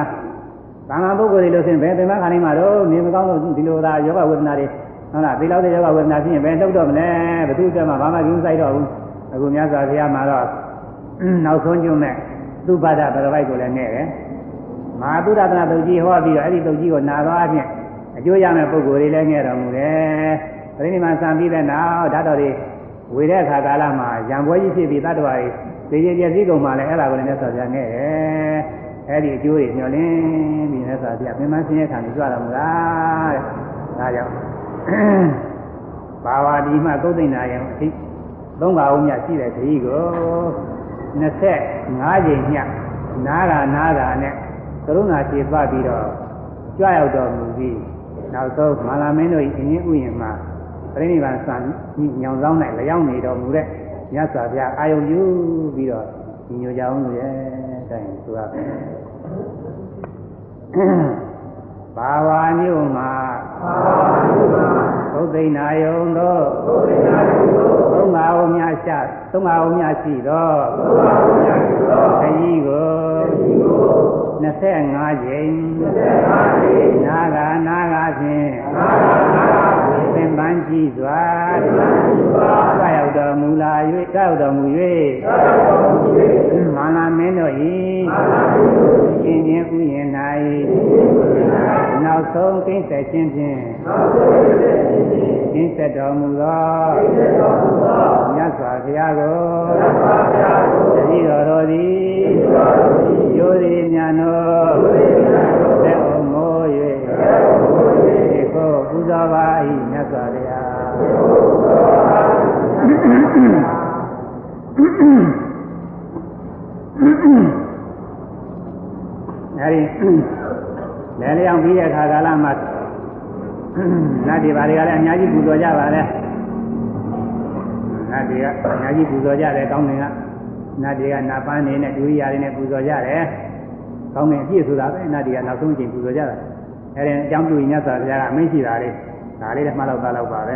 ဘာမှပုဂ္ဂိုလ်တွေလို့ဆိုရင်ဘယ်ပင်မခါနိုင်မှာတော့နေမကောင်းလို့ဒီလိုသာယောဂဝေဒနာတွေဟုတ်လားဒီလောက်တဲ့ယောဂဝေဒနာဖြစ်ရင်ဘယ်ထုတ်တော့မလဲဘယ်သူကမှဘာမှကျူးဆိုင်တော့ဘူးအခုမြတ်စွာဘုရားမှာတော့နောက်ဆုံးကျုံမဲ့သုဘဒပရပိုက်ကိုလည်းနဲ့တယ်မဟာသုဒ္ဓနာတုတ်ကြီးဟောပြီးတော့အဲ့ဒီတုတ်ကြီးကိုနာသွားအချင်းအကျိုးရမယ့်ပုဂ္ဂိုလ်တွေလည်းငဲ့တော်မူတယ်ပရိနိဗ္ဗာန်စံပြီးတဲ့နောက်ဓာတ်တော်တွေ ဝေတဲ့အခါကာလမှာရံပွဲကြီးဖြစ်ပြီးတတ္တဝါတွေသိရပြည့်စည်ကုန်မှလည်းအဲ့ဒါကိုလည်းမြတ်စွာဘုရားငဲ့တယ်အဲ့ဒီအကျိုးတွေညှော်လင်းပြီးမြတ်စွာဘုရားပြန်မဆင်းရဲခံပြီးကြွတော်မူတာတဲ့ဒါကြောင့်ဘာဝဒီမှသုတ်သိမ့်နာယံအထိသုံးပါးဦးမြတ်ရှိတဲ့ခရီးကို25ချိန်ညနားကနားကနဲ့ကရုဏာခြေပပြီးတော့ကြွရောက်တော်မူပြီးနောက်ဆုံးမာလာမင်းတို့၏အင်းဥယျာဉ်မှာ ပြိဋိဘံစံညောင်ဆောင်၌လျောင်းနေတော်မူတဲ့မြတ်စွာဘုရားအာယုံယူပြီးတော့ညီညွတ်ကြအောင်လို့ရဲ့တိုင်ဆိုရမယ်ဘာဝမြို့မှာဘာဝမြို့မှာသုတ်သိဏယုံသောသုတ်သိဏယုံသောသုံးပါးအောင်များရှာသုံးပါးအောင်များရှိသောသုံးပါးအောင်များရှိသောခရီးကိုခရီးကို25ကြိမ်25ကြိမ်နာဂာနာဂာဖြင့်နာဂာနာဂာဖြင့်သင် ပန်းကြည့်စွာသင်ပန်းကြည့်စွာသာရောက်တော်မူလာ၍သာရောက်တော်မူ၍သာရောက်တော်မူ၍မာနမင်းတို့၏မာနမင်းတို့၏ရှင်ချင်းဥယျာဉ်၌နောက်ဆုံးကိစ္စချင်းဖြင့်နောက်ဆုံးကိစ္စချင်းဖြင့်ကျင့်ဆက်တော်မူသောကျင့်ဆက်တော်မူသောမြတ်စွာဘုရားကိုမြတ်စွာဘုရားကိုတတိတော်တော်သည်တတိတော်တော်သည်ကျိုးသည်ညာနောကျိုးသည်ညာနောသက်အောင်မိုး၍သ က်အောင်မိုး၍ဒီကိုပူဇော်ပါ၏မြတ်စွာဘုရားဒီကိုပူဇော်ပါ၏အဲဒီလဲလျောင်းပြီးတဲ့အခါကာလမှာနတ်တွေဘာတွေကလည်းအများကြီးပူဇော်ကြပါလေနတ်တွေကအများကြီးပူဇော်ကြတယ်ကောင်းတယ်ကနတ်တွေကနတ်ပန်းနေနဲ့ဒုရိယာတွေနဲ့ပူဇော်ကြတယ်ကောင်းတယ်အပြည့်ဆိုတာပဲနတ်တွေကနောက်ဆုံးအချိန်ပူဇော်ကြတာ အဲဒီအကြောင်းပြုရင်မြတ်စွာဘုရားကအမိန့်ရှိတာလေဒါလေးလည်းမှတ်လောက်သားလောက်ပါပဲ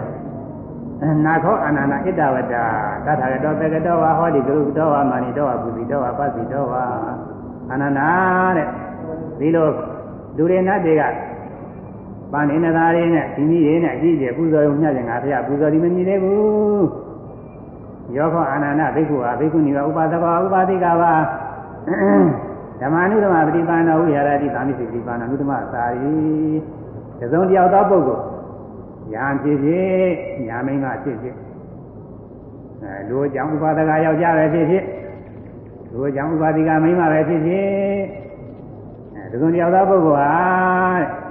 နာခောအနန္တဣတဝတ္တသတ္ထကတောပေကတောဝါဟောဒီဂရုတောဝါမာနိတောဝါပုဇိတောဝါပသိတောဝါအနန္တာတဲ့ဒီလိုလူတွေနတ်တွေကပန်းနေနသားတွေနဲ့ဒီကြီးတွေနဲ့အကြီးကျယ်ပူဇော်ရုံညခြင်းငါဖះပူဇော်ဒီမမြင်သေးဘူးယောခောအာနန္ဒဘိက္ခုဟာဘိက္ခုနီကဥပါဒကောဥပါတိကပါ ဓမ္မနုဓမ္မပฏิပါဏဝိဟာရတိသာမိစိပฏิပါဏနုဓမ္မသာရီတစုံတယောက်သောပုဂ္ဂိုလ်ညာဖြစ်ဖြစ်ညာမင်းကဖြစ်ဖြစ်အဲလူအကြောင်းဥပါဒကယောက်ျားပဲဖြစ်ဖြစ်လူအကြောင်းဥပါတိကမိန်းမပဲဖြစ်ဖြစ်အဲတစုံတယောက်သောပုဂ္ဂိုလ်ဟာ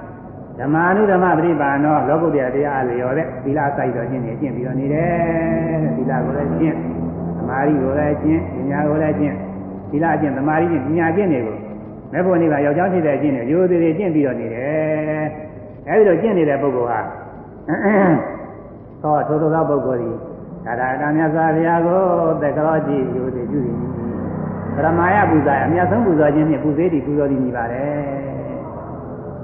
ဓမ္မာနုဓမ္မပฏิပါဏောလောကုတ္တရာတရားလျော်တဲ့သီလစိုက်တော်ခြင်းနဲ့ကျင့်ပြီးတော့နေတယ်သီလကိုလည်းကျင့်သမာဓိကိုလည်းကျင့်ပညာကိုလည်းကျင့် သီလကျင့်သမာဓိကျင့်ပညာကျင့်တွေကိုမဲ့ဖို့နေပါယောက်ျားဖြစ်တဲ့ကျင့်တွေရိုးသေးသေးကျင့်ပြီးတော့နေတယ်အဲဒီလိုကျင့်နေတဲ့ပုဂ္ဂိုလ်ဟာသောထိုသောသောပုဂ္ဂိုလ်ဒီဒါဒါကမြတ်စွာဘုရားကိုတက္ကရောကြည့်ရိုးသေးပြုနေပရမယပူဇာအမြတ်ဆုံးပူဇော်ခြင်းဖြင့်ပူဇေးတည်ပူဇော်တည်နေပါတယ်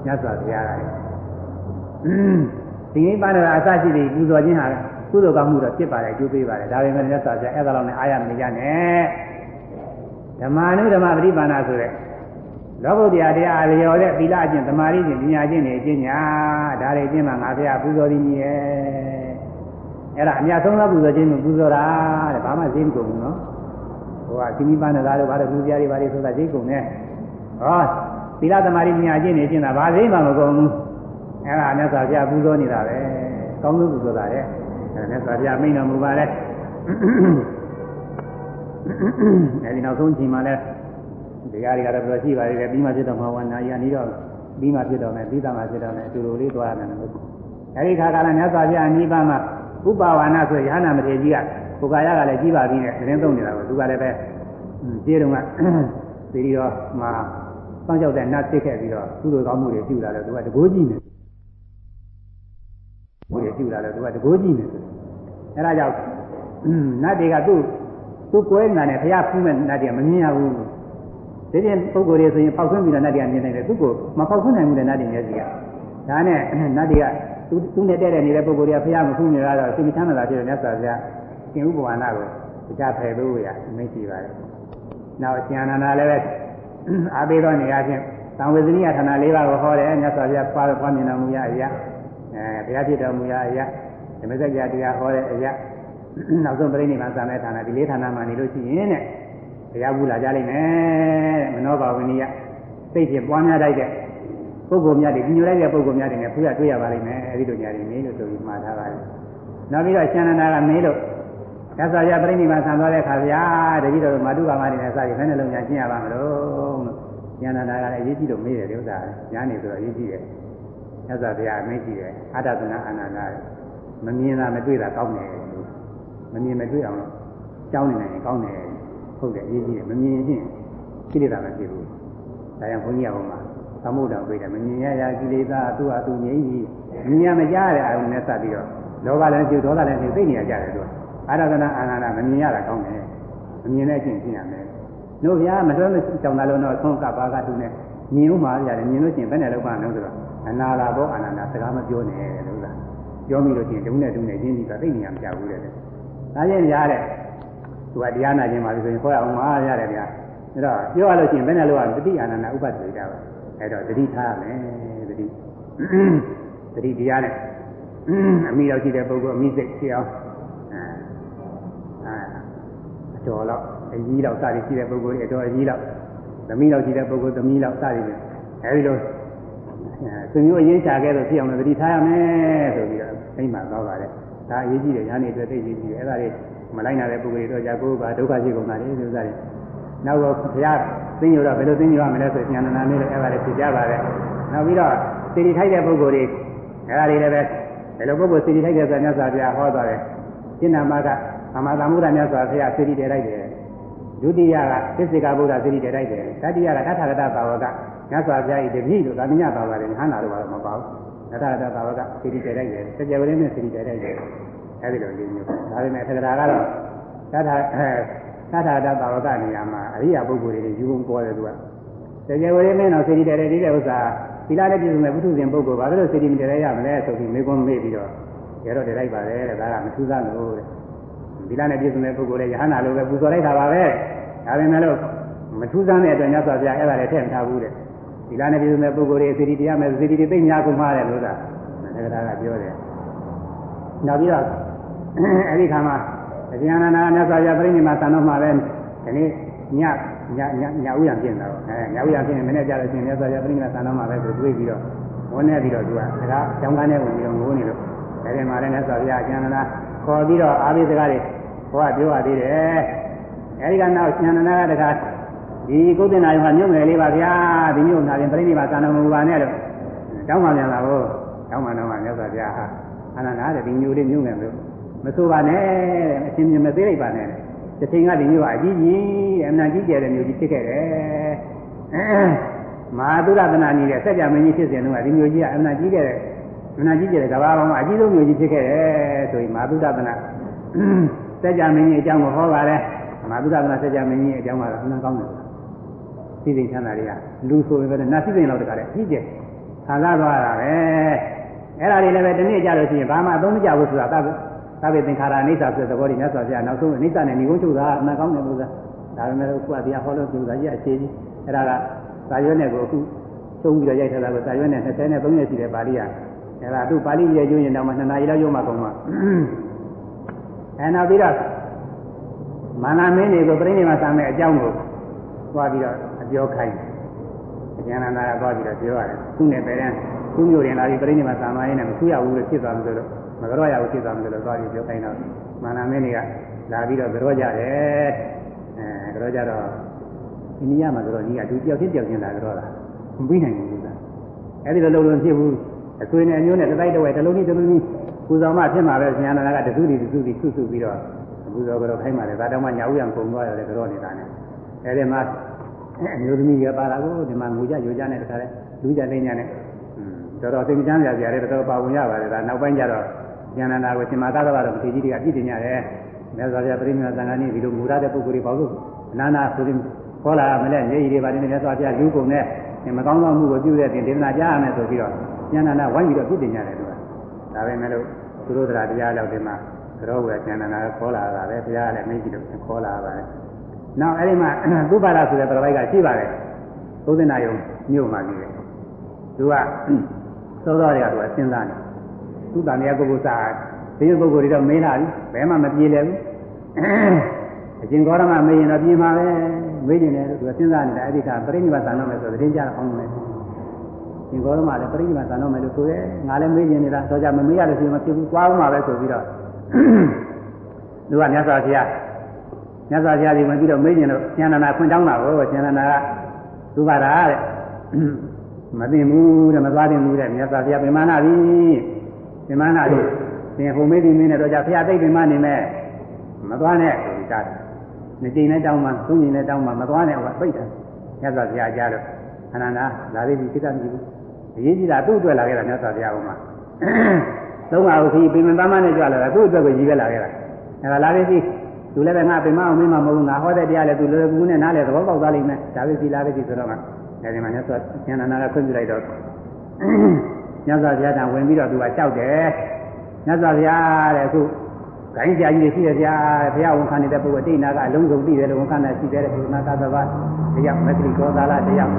မြတ်စွာဘုရားကဒီနိဗ္ဗာန်ကအစရှိပြီးပူဇော်ခြင်းဟာကုသိုလ်ကောင်းမှုတော့ဖြစ်ပါတယ်ကျိုးပေးပါတယ်ဒါပေမဲ့မြတ်စွာဘုရားအဲ့ဒါလောက်နဲ့အားရမနေကြနဲ့ ဓမ္မနုဓမ္မပฏิပါဏဆိုတဲ့လောကုတ္တရာတရားအလျော်တဲ့သီလအကျင့်သမာဓိကျင့်ပညာကျင့်တွေအကျင့်ညာဒါတွေအကျင့်မှာငါဘုရားပူဇော်သည်ကြီးရဲ့အဲ့ဒါအများဆုံးသောပူဇော်ခြင်းကိုပူဇော်တာတဲ့ဘာမှဈေးမကုန်ဘူးနော်ဟိုကသီနိဗ္ဗာန်သာလို့ဘာလို့ပူဇော်ရည်ဘာတွေဆိုတာဈေးကုန်နေဟောသီလသမာဓိပညာကျင့်နေကျင့်တာဘာဈေးမှမကုန်ဘူးအဲ့ဒါမြတ်စွာဘုရားပူဇော်နေတာပဲကောင်းဆုံးပူဇော်တာလေအဲ့မြတ်စွာဘုရားမိန့်တော်မူပါလေ အဲဒီနောက်ဆုံးချိန်မှာလဲတရားတွေကတော့ပြောရှိပါသေးတယ်ပြီးမှဖြစ်တော့မှာဝါနာယနီတော့ပြီးမှဖြစ်တော့မယ်ပြီးသားမှဖြစ်တော့မယ်အတူတူလေးသွားရတယ်လို့အဲဒီခါကလည်းမြတ်စွာဘုရားအနိဗ္ဗာန်မှာဥပဝါနာဆိုရဟန္တာမထေရကြီးကဘုရားရကလည်းကြီးပါပြီနဲ့သတင်းသုံးနေတာကိုသူကလည်းပဲခြေတုံးကသီရီတော်မှာစောင့်ကြောက်တဲ့နတ်ဖြစ်ခဲ့ပြီးတော့သူ့လိုကောင်းမှုတွေပြုလာတယ်သူကတကိုးကြည့်နေဘုရားပြုလာတယ်သူကတကိုးကြည့်နေအဲဒါကြောင့်နတ်တွေကသူ့ သူ့ကိုယ်နာနဲ့ဘုရားဖူးမဲ့နတ်တွေကမမြင်ရဘူးဒီပြင်ပုဂ္ဂိုလ်တွေဆိုရင်ပေါက်ဆွင်းပြီးတော့နတ်တွေကမြင်နေတယ်သူ့ကိုမပေါက်ဆွင်းနိုင်ဘူးတဲ့နတ်တွေမျက်စိကဒါနဲ့နတ်တွေကသူသူနဲ့တဲ့တဲ့နေတဲ့ပုဂ္ဂိုလ်တွေကဘုရားမဖူးနေတော့စိတ်မချမ်းသာဖြစ်တဲ့မြတ်စွာဘုရားရှင်ဥပဝါနာကိုတရားဖယ်လို့ရအမိန့်ရှိပါတယ်နောက်အရှင်အနန္ဒာလည်းပဲအာဘေသောနေရာချင်းသံဝေဇနိယဌာန၄ပါးကိုဟောတယ်မြတ်စွာဘုရားပါပွားမြင်တော်မူရအရာအဲဘုရားဖြစ်တော်မူရအရာဓမ္မစကြာတရားဟောတဲ့အရာ နောက်ဆုံးပြိဋိနိဗ္ဗာန်သံတဲ့ဌာနဒီလေးဌာနမှာနေလို့ရှိရင်တဲ့တရားဘူးလာကြလိမ့်မယ်တဲ့မနောဘာဝနိယစိတ်ဖြင့်ပွားများတတ်တဲ့ပုဂ္ဂိုလ်များတွေညှို့လိုက်တဲ့ပုဂ္ဂိုလ်များတွေနဲ့ဖူးရတွေ့ရပါလိမ့်မယ်အဲဒီလိုညာတွေမေးလို့ဆိုပြီးမှားထားပါတယ်နောက်ပြီးတော့ရှင်နန္ဒာကမေးလို့ရသော်ရပြိဋိမာဆံသွားတဲ့ခါဗျာတတိတော်မာတုကာမတွေနဲ့စပြီးဘယ်နှလုံးညာရှင်းရပါမလို့လို့ရှင်နန္ဒာကလည်းအရေးကြီးလို့မေးတယ်ဒီဥစ္စာညာနေဆိုတော့အရေးကြီးတယ်ရသော်ဗျာအမေးကြီးတယ်အတ္တသနာအနန္တမမြင်တာမတွေ့တာကောင်းတယ် မမြင်မတွေ့အောင်ကြောင်းနေနိုင်ရင်ကောင်းတယ်ဟုတ်တယ်အရေးကြီးတယ်မမြင်ရင်ကိလေသာမဖြစ်ဘူးဒါကြောင့်ဘုန်းကြီးကဟောမှာသမုဒ္ဒံပြေးတယ်မမြင်ရရာကိလေသာသူ့အတူငြိမ့်ကြီးမြင်ရမကြတဲ့အာရုံနဲ့စပ်ပြီးတော့လောဘလည်းဖြစ်ဒေါသလည်းဖြစ်သိနေရကြတယ်သူကအာရဒနာအာနာမမြင်ရတာကောင်းတယ်မမြင်တဲ့အချင်းရှင်းရမယ်တို့ဗျာမတွဲမကြောင်တာလို့တော့သုံးကပါကတူနဲ့မြင်ဦးမှာရတယ်မြင်လို့ရှိရင်ဘယ်နဲ့လောက်ပါလို့ဆိုတော့အနာလာဘောအနန္တစကားမပြောနဲ့လို့လားပြောမိလို့ရှိရင်ဒုနဲ့ဒုနဲ့ရင်းပြီးတော့သိနေရမကြဘူးတဲ့ ဒါချင်းရားတဲ့သူကတရားနာခြင်းပါလို့ဆိုရင်ခေါ်ရအောင်မှာရတယ်ဗျာအဲ့တော့ပြောရလို့ရှိရင်ဘယ်နဲ့လောက်ရတတိအာနန္ဒဥပဒ္ဒေတာပါအဲ့တော့တတိထားရမယ်တတိတတိတရားနဲ့အမိရောက်ရှိတဲ့ပုဂ္ဂိုလ်အမိစိတ်ဖြစ်အောင်အာအတော်လောက်အကြီးလောက်စသည်ရှိတဲ့ပုဂ္ဂိုလ်တွေအတော်အကြီးလောက်သမီးလောက်ရှိတဲ့ပုဂ္ဂိုလ်သမီးလောက်စသည်ဖြင့်အဲဒီလိုသူမျိုးအရင်ချခဲ့လို့ဖြစ်အောင်လို့တတိထားရမယ်ဆိုပြီးတော့အိမ်မှာသွားပါတယ် ဒါအရေးကြီးတယ်ညာနေအတွက်သိရေးကြီးတယ်အဲ့ဒါတွေမလိုက်နိုင်တဲ့ပုဂ္ဂိုလ်တွေတော့ကြာကိုယ်ကဒုက္ခရှိကုန်တာလေဒီဥစ္စာတွေနောက်တော့ဘုရားသိညိုတော့ဘယ်လိုသိညိုရမလဲဆိုဉာဏ်နာနေလို့အဲ့ဒါတွေဖြစ်ကြပါတယ်နောက်ပြီးတော့စီရီထိုက်တဲ့ပုဂ္ဂိုလ်တွေအဲ့ဒါတွေလည်းပဲဘယ်လိုပုဂ္ဂိုလ်စီရီထိုက်တဲ့ဆိုမြတ်စွာဘုရားဟောသွားတယ်ရှင်းနာမကအမသာမုဒ္ဒမြတ်စွာဘုရားစီရီတည်လိုက်တယ်ဒုတိယကသစ္စေကဗုဒ္ဓစီရီတည်လိုက်တယ်တတိယကတထာဂတဘာဝကမြတ်စွာဘုရားဤတပည့်လို့သာမညပါပါတယ်ဟန္တာတို့ကတော့မပါဘူး တထာဂတဘာဝကစီရီတည်လိုက်တယ်စကြဝဠာနဲ့စီရီတည်လိုက်တယ်အဲဒီလိုလေးမျိုးဒါပေမဲ့သက္ကရာကတော့တထာအဲသတ္ထာတဘာဝကနေရာမှာအရိယာပုဂ္ဂိုလ်တွေယူပုံပေါ်တယ်သူကတကယ်ဝိရမင်းတော်စေတီတည်းတည်းတဲ့ဥစ္စာသီလနဲ့ပြည့်စုံတဲ့ပုထုဇဉ်ပုဂ္ဂိုလ်ဘာလို့စေတီမတည်းရမလဲဆိုပြီးမေးခွန်းမေးပြီးတော့ရတော့တည်းလိုက်ပါတယ်တဲ့ဒါကမထူးဆန်းလို့တဲ့သီလနဲ့ပြည့်စုံတဲ့ပုဂ္ဂိုလ်လည်းယဟနာလိုပဲပူဇော်လိုက်တာပါပဲဒါပေမဲ့လို့မထူးဆန်းတဲ့အတွက်မြတ်စွာဘုရားအဲ့ဒါလည်းထည့်မထားဘူးတဲ့ သီလနဲ့ပြည့်စုံတဲ့ပုဂ္ဂိုလ်တွေစေတီတရားမဲ့စေတီတွေသိများကုန်ပါတယ်လို့သာဒါကပြောတယ်နောက်ပြီးတော့အဲဒီခါမှာအကျဉ်းနာနာမြတ်စွာဘုရားပြိဋိမာသံတော်မှာပဲဒီနေ့ညညညညဥယျာဉ်ပြင်တာတော့အဲညဥယျာဉ်ပြင်မနေ့ကျတော့ရှင်မြတ်စွာဘုရားပြိဋိမာသံတော်မှာပဲသူတွေးပြီးတော့ဝန်းနေပြီးတော့သူကဒါကကျောင်းကားနဲ့ဝင်ပြီးတော့ငိုးနေလို့အဲဒီမှာလည်းမြတ်စွာဘုရားအကျဉ်းနာနာခေါ်ပြီးတော့အာဘိစကားတွေဟောပြောရသေးတယ်အဲဒီကနောက်ဉာဏနာကတခါ ဒီကုသနာယုံကမြုပ်ငယ်လေးပါဗျာဒီမြုပ်နာရင်ပြိဋိမာသံတော်မူပါနဲ့လို့တောင်းပါပြန်လာဖို့တောင်းပါတော့မြတ်စွာဘုရားဟာအနန္တတဲ့ဒီမျိုးလေးမြုပ်ငယ်လို့မဆိုပါနဲ့တဲ့အရှင်မြင်မသေးလိုက်ပါနဲ့တချိန်ကဒီမျိုးကအကြီးကြီးအမှန်ကြီးကျယ်တဲ့မျိုးကြီးဖြစ်ခဲ့တယ်မဟာသုရသနာနီးတဲ့စัจ जा မင်းကြီးဖြစ်စဉ်တုန်းကဒီမျိုးကြီးကအမှန်ကြီးကျယ်တဲ့အမှန်ကြီးကျယ်တဲ့ကဘာပေါ်မှာအကြီးဆုံးမျိုးကြီးဖြစ်ခဲ့တယ်ဆိုရင်မဟာသုရသနာစัจ जा မင်းကြီးအကြောင်းကိုဟောပါတယ်မဟာသုရသနာစัจ जा မင်းကြီးအကြောင်းကတော့အမှန်ကောင်းတယ် သိသိချမ်းသာတွေကလူဆိုရင်ပဲနတ်သိသိလောက်တခါတည်းအကြီးကျယ်ခံစားသွားတာပဲအဲ့ဒါတွေလည်းပဲဒီနေ့ကြလို့ရှိရင်ဘာမှအသုံးမကျဘူးဆိုတာသသဗ္ဗေသင်္ခါရအိဋ္ဌဆိုတဲ့သဘောတွေမြတ်စွာဘုရားနောက်ဆုံးအိဋ္ဌနဲ့ညီကုန်းချုပ်တာအမှန်ကောင်းတယ်လို့ဆိုတာဒါပေမဲ့အခုကတရားဟောလို့ပြောတာကြီးအခြေကြီးအဲ့ဒါကသာရွက်နဲ့ကိုအခုသုံးပြီးတော့ရိုက်ထားတာကိုသာရွက်နဲ့20နဲ့3ရက်ရှိတယ်ပါဠိကအဲ့ဒါသူပါဠိရဲ့ကျိုးရင်တော့မှ2နာရီလောက်ရုံမှကုန်မှာအဲနောက်ပြီးတော့မာနမင်းတွေကိုပြိဋိနိဗ္ဗာန်ဆံမဲ့အကြောင်းကိုသွားပြီးတော့အ ပြောခိုင်းအကျဉ်းနာကသွားပြီးတော့ပြောရတယ်သူ့နဲ့ပဲတဲ့သူ့မျိုးရင်လာပြီးပြိဋိနိဗ္ဗာန်ဆံမရင်းနဲ့မထူရဘူးလို့ဖြစ်သွားလို့ဆိုတော့မကြောရဘူးဖြစ်သွားမယ်လို့သွားပြီးပြောခိုင်းတော့မာနမင်းတွေကလာပြီးတော့ကြောကြတယ်အဲကြောကြတော့အိန္ဒိယမှာဆိုတော့ဒီကသူတယောက်ချင်းတယောက်ချင်းလာကြတော့တာမပြီးနိုင်ဘူးလားအဲ့ဒီလိုလုံးလုံးဖြစ်ဘူးအဆွေနဲ့အမျိုးနဲ့တစ်တိုက်တစ်ဝဲတစ်လုံးကြီးတစ်လုံးကြီးပူဇော်မှဖြစ်မှာပဲဆရာနာကတစုတည်တစုတည်ဆုစုပြီးတော့ပူဇော်ကြတော့ခိုင်းပါလေဒါတော့မှညာဥရံပုံသွားရတယ်ကြောနေတာနဲ့အဲ့ဒီမှာ အမျိုးသမီးကပါလာကိုဒီမှာငိုကြရိုကြနဲ့တခါလဲလူကြသိညာနဲ့တော်တော်သိချမ်းကြကြရတယ်တော်တော်ပါဝင်ရပါတယ်ဒါနောက်ပိုင်းကျတော့ဉာဏနာကိုရှင်မာသတ္တဝါတော်ဒီကြီးတွေအပြည့်တင်ရတယ်မြတ်စွာဘုရားပြိဋိနိသံဃာနည်းဒီလိုမူရတဲ့ပုဂ္ဂိုလ်တွေပေါ့လို့အနာနာဆိုရင်ခေါ်လာမလဲမျက်ရည်တွေပါတယ်မြတ်စွာဘုရားလူကုန်နဲ့မကောင်းသောမှုကိုပြုတဲ့တင်ဒေသနာကြားရမယ်ဆိုပြီးတော့ဉာဏနာဝိုင်းပြီးတော့ပြည့်တင်ရတယ်သူကဒါပဲမဲ့လို့သူတို့တရားတရားလောက်ဒီမှာကြောဝယ်ဉာဏနာခေါ်လာတာပဲဘုရားကလည်းမင်းကြီးတို့ခေါ်လာပါတယ် နောက်အဲ့ဒီမှာသုဘာရဆိုတဲ့ပြပိုက်ကရှိပါတယ်သုဒ္ဓနာယုံမြို့မှာကြီးတယ်သူကသောတော်တွေကသူကစဉ်းစားနေသူတန်မြတ်ပုဂ္ဂိုလ်စားဒီပုဂ္ဂိုလ်တွေတော့မေးလာပြီဘယ်မှမပြေလဲဘူးအရှင်ဂေါရမမေးရင်တော့ပြေမှာပဲမေးနေတယ်သူကစဉ်းစားနေတာအဲ့ဒီကပြိဋိနိဗ္ဗာန်တော့မယ်ဆိုသတင်းကြအောင်မယ်ရှင်ဂေါရမလည်းပြိဋိနိဗ္ဗာန်တော့မယ်လို့ဆိုရဲငါလည်းမေးနေနေတာတော့ကြမမေးရလို့ရှိရင်မဖြစ်ဘူးသွားအောင်ပါပဲဆိုပြီးတော့သူကမြတ်စွာဘုရား မြတ်စွာဘုရားဒီဝင်ပြီးတော့မေးနေတော့ဉာဏနာခွင့်တောင်းတာကိုဉာဏနာကသူပါတာတဲ့မသိဘူးတဲ့မသွားသိဘူးတဲ့မြတ်စွာဘုရားပြမနာပြီပြမနာပြီသင်ဟိုမေးပြီးမင်းနဲ့တော့じゃဘုရားသိပြမနေမဲ့မသွားနဲ့ဆိုပြီးတားတယ်နှစ်ကြိမ်နဲ့တောင်းမှသုံးကြိမ်နဲ့တောင်းမှမသွားနဲ့ဟောပိတ်တယ်မြတ်စွာဘုရားကြားတော့အနန္ဒာလာပြီကိစ္စမရှိဘူးအရေးကြီးတာသူ့အတွက်လာခဲ့တာမြတ်စွာဘုရားဟောမှာသုံးပါးကိုခီးပင်မသားမနဲ့ကြွလာတာသူ့အတွက်ကိုရည်ခဲ့လာခဲ့တာအဲဒါလာပြီစီ သူလည်းပဲငါပင်မအောင်မင်းမမဟုတ်ဘူးငါဟောတဲ့တရားလည်းသူလည်းကူနဲ့နားလည်းသဘောပေါက်သွားလိမ့်မယ်ဒါပဲစီလာပဲစီဆိုတော့မှအဲဒီမှာမြတ်စွာဘုရားနာကခွင့်ပြုလိုက်တော့မြတ်စွာဘုရားတန်ဝင်ပြီးတော့သူကကြောက်တယ်မြတ်စွာဘုရားတဲ့အခုဂိုင်းကြာကြီးတွေရှိတယ်ဗျာဘုရားဝန်ခံနေတဲ့ပုဂ္ဂိုလ်တိနာကအလုံးစုံသိတယ်လို့ဝန်ခံတာရှိတယ်ဘုရားသာသဘာတရားမဂ္ဂလိကောသာလတရား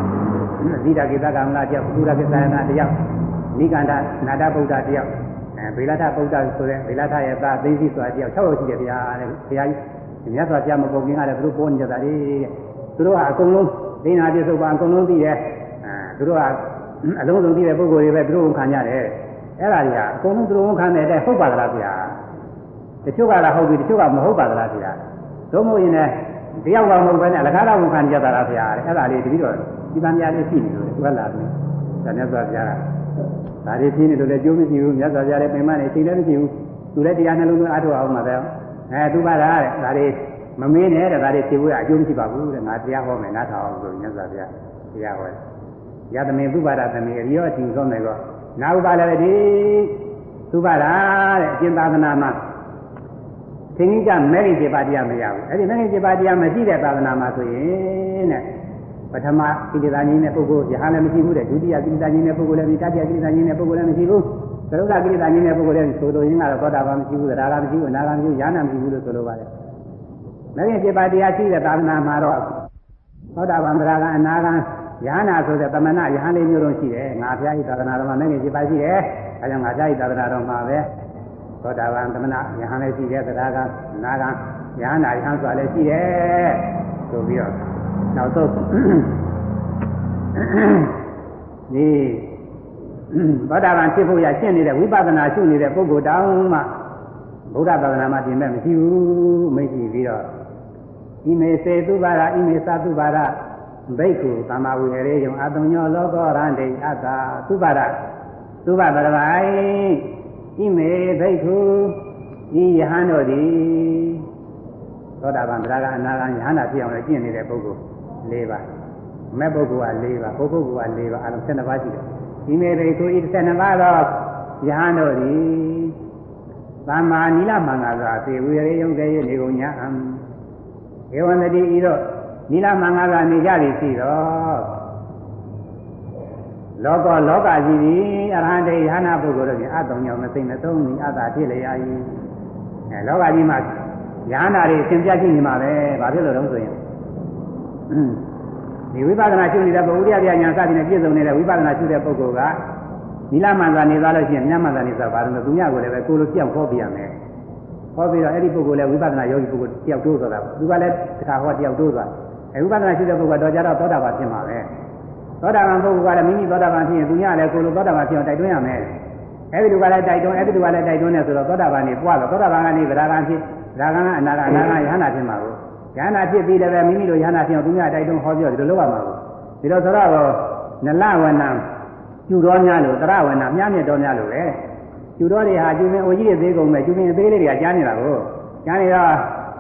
ဇိတာကိတကမလာတရားပုရကိသယနာတရားနိကန္ဒနာတဗုဒ္ဓတရားအဲ ဗေလထဗုဒ္ဓဆိုတဲ့ဗေလထရဲ့သားသိသိဆိုတာတရား6ယောက်ရှိတယ်ဗျာတဲ့ဘုရားကြီးမြတ်စွာဘုရားမပုံခင်ကလည်းသူတို့ပေါ်နေကြတာလေသူတို့ကအကုန်လုံးသိနာပြစ္ဆုတ်ပါအကုန်လုံးသိတယ်အဲသူတို့ကအလုံးစုံသိတဲ့ပုဂ္ဂိုလ်တွေပဲသူတို့ဝန်ခံကြတယ်အဲ့ဒါတွေကအကုန်လုံးသူတို့ဝန်ခံတဲ့အတိုင်းဟုတ်ပါသလားဗျာတချို့ကလည်းဟုတ်ပြီတချို့ကမဟုတ်ပါသလားဗျာသို့မဟုတ်ရင်လည်းတယောက်ကမဟုတ်ဘဲနဲ့အလကားတော်ဝန်ခံကြတာလားဗျာအဲ့ဒါလေးတတိတော့ဒီပန်းများလေးရှိနေလို့သူကလာတယ်ဒါမြတ်စွာဘုရားက ဒါတွေဖြစ်နေလို့လည်းကြိုးမရှိဘူးမြတ်စွာဘုရားလည်းပင်မနေချိန်လည်းမရှိဘူးသူလည်းတရားနှလုံးသွင်းအားထုတ်အောင်မှာပဲအဲသူပါလားတဲ့ဒါတွေမမင်းနဲ့တဲ့ဒါတွေဖြေဖို့အကျိုးမရှိပါဘူးတဲ့ငါတရားဟောမယ်နားထောင်အောင်ဆိုမြတ်စွာဘုရားတရားဟောတယ်ယသမင်သုဘဒသမင်အရောအချင်းဆုံးတယ်ကောနာဥပါလည်းဒီသုဘဒတဲ့အကျင့်သာသနာမှာသင်္ကိကမဲရိစေပါတရားမရဘူးအဲ့ဒီမဲရိစေပါတရားမရှိတဲ့သာသနာမှာဆိုရင်တဲ့ ပထမကိလေသာကြီးနဲ့ပုဂ္ဂိုလ်ယဟန်လည်းမရှိဘူးတဲ့ဒုတိယကိလေသာကြီးနဲ့ပုဂ္ဂိုလ်လည်းမရှိတတိယကိလေသာကြီးနဲ့ပုဂ္ဂိုလ်လည်းမရှိဘူးသရုပ်သာကိလေသာကြီးနဲ့ပုဂ္ဂိုလ်လည်းဆိုလိုရင်းကတော့သောတာပန်မရှိဘူးသရဂါမရှိဘူးအနာဂါမရှိဘူးယာနာမရှိဘူးလို့ဆိုလိုပါတယ်။မဲရိစေပါတရားရှိတဲ့သာသနာမှာတော့သောတာပန်သရဂါအနာဂါယဟနာဆိုတဲ့တမနာယဟန်လေးမျိုးလုံးရှိတယ်ငါဘုရားဤသာသနာတော်မှာမဲရိစေပါရှိတယ်အဲကြောင့်ငါဘုရားဤသာသနာတော်မှာပဲသောတာပန်သမဏယဟန်လည်းရှိတယ်သရဂါနာဂါယဟနာယဟန်ဆိုတာလည်းရှိတယ်ဆိုပြီးတော့ နောက်ဆုံးဒီသောတာပန်ဖြစ်ဖို့ရရှင်းနေတဲ့ဝိပဿနာရှုနေတဲ့ပုဂ္ဂိုလ်တောင်မှဗုဒ္ဓသာသနာမှာပြင်မဲ့မရှိဘူးမရှိပြီးတော့ဣမေစေတုပါရဣမေသတုပါရဘိက္ခုသမ္မာဝိဟရေယံအတုံညောလောကောရန္တိအတ္တာသုပါရသုပါပရပိုင်ဣမေဘိက္ခုဤယဟန်တို့သည်သောတာပန်တရားကအနာဂံယဟန္တာဖြစ်အောင်လည်းကျင့်နေတဲ့ပုဂ္ဂိုလ် ၄ပါးမဲ့ပုဂ္ဂိုလ်က၄ပါးဘုပုဂ္ဂိုလ်က၄ပါးအလုံး12ပါးရှိတယ်ဒီမေရိကိုဤ12ပါးသောယဟန်တို့သည်သမ္မာနိလမင်္ဂလာသေဝရေယုံကဲ၍နေကုန်ညာံဧဝံတိဤတော့နိလမင်္ဂလာနေကြသည်ရှိတော့လောကလောကကြီးသည်အရဟံတေယဟနာပုဂ္ဂိုလ်တို့ဖြင့်အတုံညောမသိမသုံးသည်အတာဖြစ်လျာ၏အဲလောကကြီးမှာယဟနာတွေသင်ပြကြည့်နေမှာပဲဘာဖြစ်လို့လဲဆိုရင် ဒီဝိပဿနာရှုနေတဲ့ပုဂ္ဂိုလ်တရားပြညာစသည်နဲ့ပြည့်စုံနေတဲ့ဝိပဿနာရှုတဲ့ပုဂ္ဂိုလ်ကနိလမန္တာနေသားလို့ရှိရင်မြတ်မန္တာနေသားဘာလို့လဲသူမြတ်ကိုလည်းပဲကိုလိုပြောက်ခေါ်ပြရမယ်ဟောပြီးတော့အဲ့ဒီပုဂ္ဂိုလ်လည်းဝိပဿနာယောဂီပုဂ္ဂိုလ်တယောက်တိုးသွားတာသူကလည်းတခါဟောတယောက်တိုးသွားအဲဝိပဿနာရှုတဲ့ပုဂ္ဂိုလ်တော့ကြတော့သောတာပန်ဖြစ်မှာပဲသောတာပန်ပုဂ္ဂိုလ်ကလည်းမိမိသောတာပန်ဖြစ်ရင်သူညလည်းကိုလိုသောတာပန်ဖြစ်အောင်တိုက်တွန်းရမယ်အဲ့ဒီလူကလည်းတိုက်တွန်းအဲ့ဒီလူကလည်းတိုက်တွန်းနေဆိုတော့သောတာပန်နေပွားတော့သောတာပန်ကနေဗရာဂံဖြစ်ဗရာဂံကအနာဂံအနာဂံယဟနာဖြစ်မှာကို ရဟနာဖြစ်ပြီးလည်းပဲမိမိတို့ရဟနာဖြစ်အောင်သူများတိုက်တွန်းဟောပြောဒီလိုလုပ်ရမှာကိုဒီလိုဆိုတော့နလဝဏကျူတော်များလို့တရဝဏမြားမြတ်တော်များလို့ပဲကျူတော်တွေဟာကျူမင်းအိုကြီးတွေသေးကုန်မဲ့ကျူမင်းအသေးလေးတွေကကြားနေတာကိုကြားနေတော့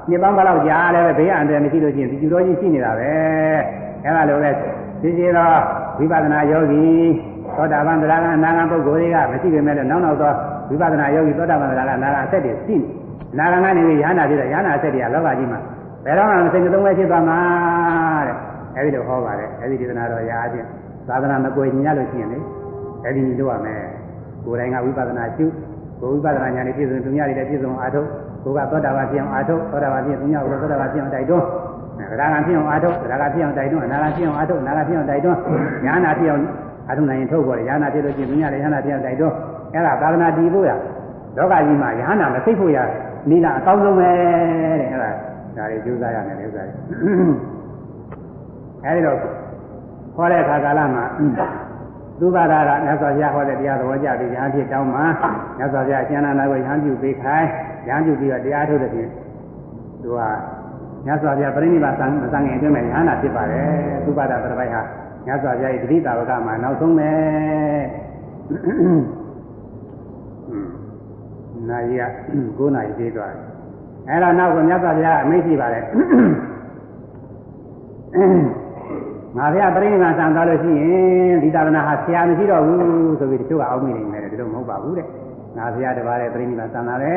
ညပန်းဘလောက်ကြားလည်းပဲဘေးအန္တရာယ်မရှိလို့ရှိရင်ဒီကျူတော်ကြီးရှိနေတာပဲအဲ့ဒါလိုပဲဒီစီတော့ဝိပဿနာယောဂီသောတာပန်တရားကအနာဂံပုဂ္ဂိုလ်တွေကမရှိပေမဲ့လည်းနောက်နောက်တော့ဝိပဿနာယောဂီသောတာပန်တရားကအနာဂံအဆက်တွေရှိနေနာဂံကနေပြီးရဟနာဖြစ်တဲ့ရဟနာအဆက်တွေကလောကကြီးမှာ ဘယ်တော့မှမစိတ်သုံးပဲဖြစ်သွားမှာတဲ့အဲဒီလိုဟောပါတယ်အဲဒီဒေသနာတော်ရာအချင်းသာသနာမကွယ်ညရလို့ရှိရင်လေအဲဒီညီတို့ရမယ်ကိုယ်တိုင်ကဝိပဿနာရှုကိုယ်ဝိပဿနာဉာဏ်နဲ့ပြည့်စုံသူများတွေလည်းပြည့်စုံအားထုတ်ကိုယ်ကသောတာပန်ဖြစ်အောင်အားထုတ်သောတာပန်ဖြစ်သူများကသောတာပန်ဖြစ်အောင်တိုက်တွန်းသရဂံဖြစ်အောင်အားထုတ်သရဂံဖြစ်အောင်တိုက်တွန်းအနာဂံဖြစ်အောင်အားထုတ်အနာဂံဖြစ်အောင်တိုက်တွန်းညာနာဖြစ်အောင်အားထုတ်နိုင်ရင်ထုတ်ပေါ်တယ်ညာနာဖြစ်လို့ရှိရင်သူများလည်းညာနာဖြစ်အောင်တိုက်တွန်းအဲ့ဒါသာသနာတည်ဖို့ရလောကကြီးမှာယဟနာမသိဖို့ရနိလအကောင်းဆုံးပဲတဲ့အဲ့ဒါ ဒါတွေကြိုးစားရမယ်လေဥစ္စာတွေအဲဒီတော့ခေါ်တဲ့အခါကာလမှာသူဘာသာကမြတ်စွာဘုရားဟောတဲ့တရားသဘောကျပြီးရဟန်းဖြစ်တောင်းမှာမြတ်စွာဘုရားအကျဉ်းနာကိုရဟန်းပြုပေးခိုင်းရဟန်းပြုပြီးတော့တရားထုတ်တဲ့ဖြင့်သူကမြတ်စွာဘုရားပြိဋိဘာသံသံငယ်အတွင်းမှာရဟန္တာဖြစ်ပါတယ်သူဘာသာတစ်ပိုက်ဟာမြတ်စွာဘုရားရဲ့တတိတာဝကမှာနောက်ဆုံးပဲနာရီက9နာရီပြေးသွားတယ် အဲ့ဒါနောက်ကမြတ်စွာဘုရားအမိန့်ရှိပါတယ်ငါဘုရားပြိဋိဘာသံသွားလို့ရှိရင်ဒီသာသနာဟာဆရာမရှိတော့ဘူးဆိုပြီးတချို့ကအောက်မိနေတယ်ဒီလိုမဟုတ်ပါဘူးတဲ့ငါဘုရားတပါးတဲ့ပြိဋိဘာသံသာပဲ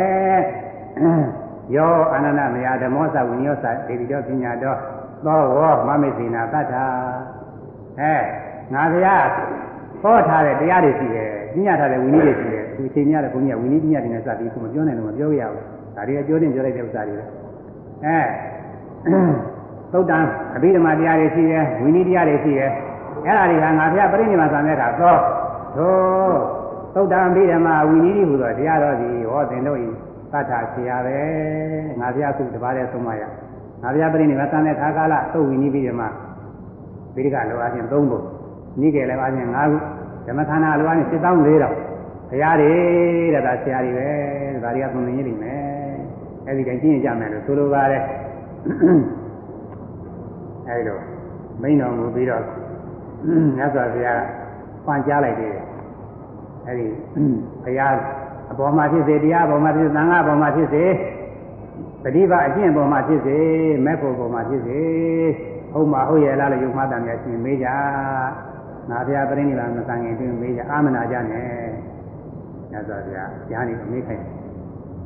ယောအာနန္ဒမယဓမ္မောသဝိညောသဒေတိတော်ပညာတော်သောဝောမမေသိနာတတ္ထာအဲငါဘုရားဟောထားတဲ့တရားတွေရှိတယ်ပညာထားတဲ့ဝိနည်းတွေရှိတယ်ဒီအချိန်များတဲ့ဘုန်းကြီးကဝိနည်းပညာတွေနဲ့စပြီးခုမပြောနိုင်လို့မပြောရဘူး ဒါတွေအကျိုးတင်ပြောလိုက်တဲ့ဥစ္စာတွေပဲအဲသုတ်တံအဘိဓမ္မာတရားတွေရှိတယ်ဝိနည်းတရားတွေရှိတယ်အဲ့ဒါတွေကငါဘုရားပြိဋိမာသံတဲ့ကသောသို့သုတ်တံအဘိဓမ္မာဝိနည်းတွေဟူသောတရားတော်စီဟောသင်တို့ဤသတ္ထဆရာပဲငါဘုရားသူတပါးတဲ့ဆုံးမရငါဘုရားပြိဋိမာသံတဲ့ခါကာလသုတ်ဝိနည်းပြီးဓမ္မာပိဋကလောအချင်း၃ဘုနိကေလည်းအချင်း၅ခုဓမ္မခန္ဓာလောအချင်း74000ဘုရားတွေတဲ့ဒါဆရာတွေပဲဒါတွေကသုံးနေရည်မယ် အဲ့ဒီတိုင်းကျင့်ကြမယ်လို့ဆိုလိုပါတယ်အဲဒီတော့မိန်တော်မူပြီးတော့မြတ်စွာဘုရားပန်ကြားလိုက်သေးတယ်အဲဒီဘုရားအပေါ်မှာဖြစ်စေတရားအပေါ်မှာဖြစ်စေသံဃာအပေါ်မှာဖြစ်စေပฏิပါအကျင့်အပေါ်မှာဖြစ်စေမဲ့ဖို့အပေါ်မှာဖြစ်စေဟုတ်မှာဟုတ်ရဲ့လားလို့ယုံမှတ်တယ်များရှင်မေးကြငါဘုရားပြိဋိဘံမဆန်ခင်တွင်မေးကြအာမနာကြနဲ့မြတ်စွာဘုရားကြားနေမေးခိုင်းတယ်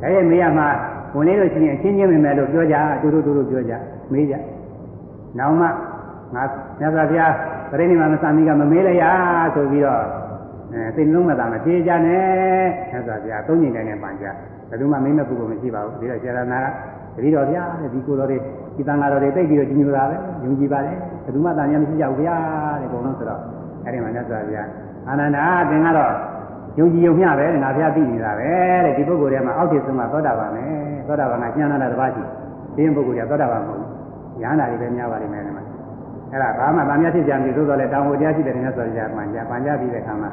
ဒါရဲ့မေးရမှာ ဝင်လေးလို့ရှိရင်အချင်းချင်းပဲမယ်လို့ပြောကြအတူတူတူပြောကြမေးကြနောက်မှငါမြတ်စွာဘုရားပြိဋိဘံမဆန်မီကမမေးလိုက်ရဆိုပြီးတော့အဲသိလုံးမသာမပြေကြနဲ့မြတ်စွာဘုရားသုံးညင်တိုင်းနဲ့ပန်ကြဘယ်သူမှမိမပုဂ္ဂိုလ်မရှိပါဘူးဒီတော့ဆရာနာကတတိတော်ဗျာတဲ့ဒီကိုတော်တွေဒီတန်ဃာတော်တွေတိတ်ပြီးတော့ကြီးညိုတာပဲယုံကြည်ပါလေဘယ်သူမှတန်မြတ်မရှိကြဘူးဗျာတဲ့ဘုံလုံးဆိုတော့အဲ့ဒီမှာမြတ်စွာဘုရားအာနန္ဒာသင်ကတော့ယုံကြည်ယုံမျှပဲငါဘုရားသိနေတာပဲတဲ့ဒီပုဂ္ဂိုလ်ထဲမှာအောက်ဖြစ်ဆုံးကသောတာပန်ပဲ သောတာပန်ကကျမ်းနာတာတစ်ပါးရှိဒီပုဂ္ဂိုလ်ကသောတာပန်မဟုတ်ဘူးရဟန္တာတွေပဲများပါလိမ့်မယ်ဒီမှာအဲ့ဒါဘာမှတန်မြတ်ဖြစ်ကြမရှိသို့တော်လည်းတောင်ဝတရားရှိတဲ့မြတ်စွာဘုရားမှန်ကြပန်ကြပြီးတဲ့အခါမှာ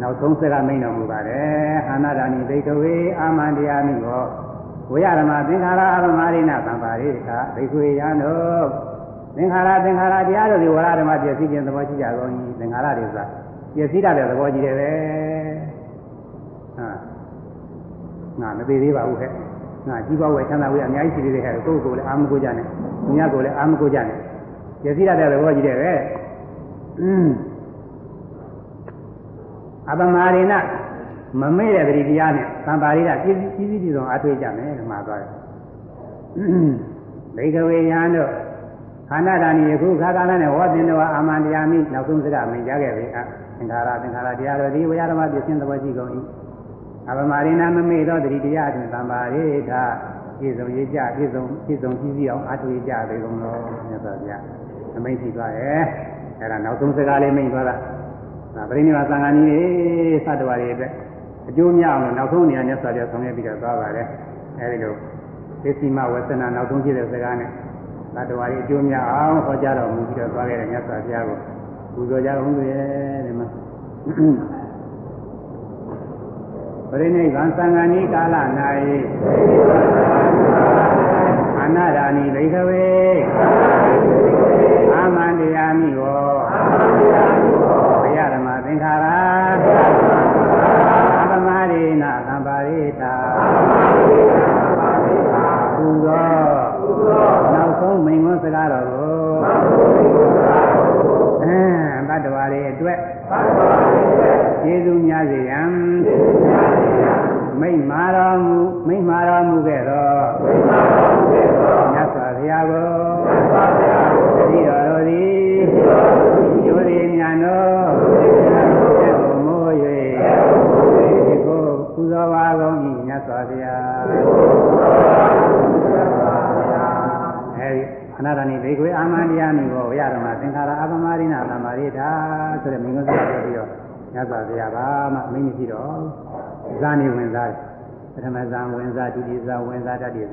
နောက်ဆုံးစကားမိန်တော်မူပါတယ်အာနာဒာနိဒိဋ္ဌဝေအာမန္တရားမိဟောဝိရဓမ္မသင်္ခါရအရမရိဏသံပါရိခဒိဋ္ဌဝေယံတို့သင်္ခါရသင်္ခါရတရားတို့ဒီဝရဓမ္မပြည့်စည်ခြင်းသဘောရှိကြကုန်၏သင်္ခါရတွေဆိုတာပြည့်စည်တဲ့သဘောကြီးတယ်ပဲဟာငါမသေးသေးပါဘူးခဲ့ ငါကြီးပွားဝယ်ချမ်းသာဝယ်အများကြီးရှိသေးတယ်ခဲ့ကိုယ့်ကိုယ်လည်းအာမကိုကြနဲ့သူများကိုယ်လည်းအာမကိုကြနဲ့ပြည့်စည်တဲ့သဘောကြီးတယ်ပဲอืมအပမာရိဏမမေ့တဲ့ပရိတရားနဲ့သံပါရိဒပြည့်စည်ပြည့်စည်စုံအားထုတ်ကြမယ်ဓမ္မသွားတယ်ဘိကဝေယံတို့ခန္ဓာဓာနိယခုခါကာလနဲ့ဝါသင်တော်အာမန္တရားမိနောက်ဆုံးစကားမင်ကြားခဲ့ပြီအသင်္ခါရသင်္ခါရတရားတော်ဒီဝေယဓမ္မပြည့်စင်သဘောရှိကုန်၏ အပမာရိဏမမေ့သောတတိတရားအတွင်သံပါရိဒပြည့်စုံရေးကြပြည့်စုံပြည့်စုံကြည့်ကြအောင်အားထုတ်ကြပေကုန်တော်မြတ်စွာဘုရားအမိန့်ရှိသွားရဲ့အဲ့ဒါနောက်ဆုံးစကားလေးမိန့်သွားတာဒါပရိနိဗ္ဗာန်သံဃာနည်းစတ္တဝါတွေအတွက်အကျိုးများအောင်လို့နောက်ဆုံးနေရာမြတ်စွာဘုရားဆောင်ရွက်ပြီးတော့သွားပါတယ်အဲဒီလိုသစ္စည်းမဝဆနာနောက်ဆုံးဖြစ်တဲ့စကားနဲ့သတ္တဝါတွေအကျိုးများအောင်ဟောကြားတော်မူပြီးတော့သွားခဲ့တဲ့မြတ်စွာဘုရားကိုပူဇော်ကြအောင်လို့ရဲ့ဒီမှာ ပရိနိဗ္ဗာန်သံဃာနည်းကာလ၌အနာဒာနိဘိကဝေ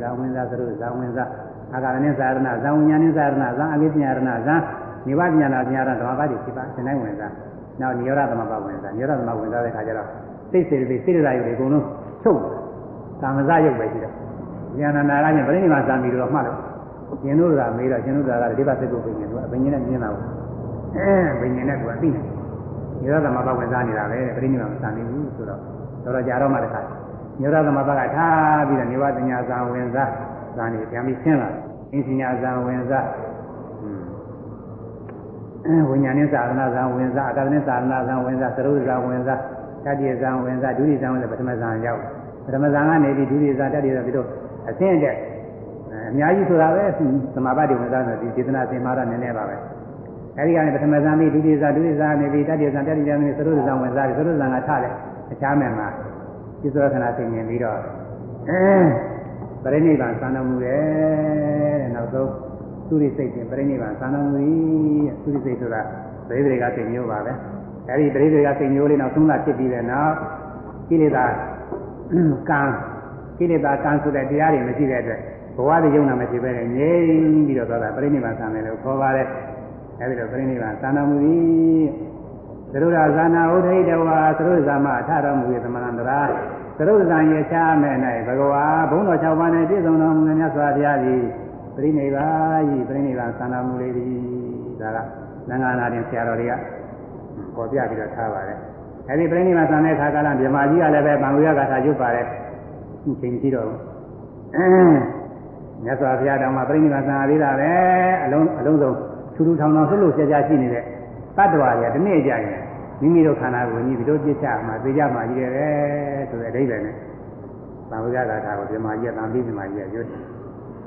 ဇာဝင်စားသရုပ်ဇာဝင်စားအာဂရဏိသာရဏဇာဝိညာဉ်သာရဏဇာအဘိပညာရဏဇာနိဗ္ဗာန်ဉာဏ်ပညာရဓမ္မပါတိဖြစ်ပါသင်တိုင်းဝင်စားနောက်နိရောဓသမပဝင်စားနိရောဓသမဝင်စားတဲ့ခါကျတော့စိတ်စေတိစိတ်ရယုတ်တွေအကုန်လုံးချုပ်ကာမဇယုတ်ပဲရှိတော့ဉာဏနာကညပြိဋိမာသံပြီးတော့မှတ်လို့ရှင်တို့ကမေးတော့ရှင်တို့ကလည်းဒီပါစိတ်ကိုပြင်နေသူအပင်ကြီးနဲ့မြင်တာဘူးအဲပင်ကြီးနဲ့သူကသိနေတယ်နိရောဓသမပဝင်စားနေတာပဲပြိဋိမာမသံနေဘူးဆိုတော့တော့ကြာတော့မှတခါ နိရောဓသမပကထားပြီးတော့နိဗ္ဗာန်ဉာဏ်ဇာဝင်စားဇာနေပြန်ပြီးရှင်းလာတယ်အင်းစညာဇာဝင်စားဝိညာဉ်နဲ့သာသနာဇာဝင်စားအတ္တနဲ့သာသနာဇာဝင်စားသရုပ်ဇာဝင်စားတတိယဇာဝင်စားဒုတိယဇာဝင်စားပထမဇာရောက်ပထမဇာကနေပြီးဒုတိယဇာတတိယဇာပြီးတော့အဆင့်တက်အများကြီးဆိုတာပဲသမာပတ်တွေဝင်စားတယ်ဒီစေတနာသင်္မာရနည်းနည်းပါပဲအဲဒီကနေပထမဇာပြီးဒုတိယဇာဒုတိယဇာနေပြီးတတိယဇာတတိယဇာနေသရုပ်ဇာဝင်စားတယ်သရုပ်ဇာကထားတယ်အခြားမယ်မှာ ဒီသောခဏသိမြင်ပြီးတော့အဲပရိနိဗ္ဗာန်သံတော်မူတယ်တဲ့နောက်ဆုံးသုရိစိတ်ပြင်ပရိနိဗ္ဗာန်သံတော်မူ၏သုရိစိတ်ဆိုတာပရိသေကစိတ်မျိုးပါပဲအဲဒီပရိသေကစိတ်မျိုးလေးနောက်သုံးတာဖြစ်ပြီးတဲ့နောက်ကိလေသာကံကိလေသာကံဆိုတဲ့တရားတွေမရှိတဲ့အတွက်ဘဝတည်ယုံနာမရှိပဲနဲ့ငြိမ်းပြီးတော့သွားတာပရိနိဗ္ဗာန်သံတယ်လို့ခေါ်ပါတယ်အဲဒီတော့ပရိနိဗ္ဗာန်သံတော်မူ၏ သရုဒ္ဓဇာနာဥဒိတဝါသရုဒ္ဓဇာမအထတော်မူ၏သမဏန္တရာသရုပ်ဇံရချားမဲ့၌ဘဂဝါဘုန်းတော်၆ပါးနဲ့ပြည့်စုံတော်မူတဲ့မြတ်စွာဘုရားသည်ပြိဋိဘာယိပြိဋိဘာသံတော်မူလေသည်ဒါကသံဃာနာတင်ဆရာတော်တွေကပေါ်ပြပြီးတော့ထားပါတယ်အဲဒီပြိဋိဘာသံတဲ့ခါကလည်းမြမကြီးကလည်းပဲဗံဝိရကထာရုပ်ပါတယ်ချိန်ကြည့်တော့မြတ်စွာဘုရားတော်မှာပြိဋိဘာသံအသေးတာပဲအလုံးအလုံးစုံထူးထူးထောင်ထောင်ဆွလို့ရှားရှားရှိနေတဲ့ တတ္တဝါတွေကဒီနေ့ကြရင်မိမိတို့ခန္ဓာကိုယ်ကြီးဒီလိုပြစ်ချမှာသိကြမှာကြီးတယ်ဆိုတဲ့အဓိပ္ပာယ်နဲ့သံဝိဇ္ဇဂါထာကိုပြမကြီးကသံပြီးပြမကြီးကရွတ်တ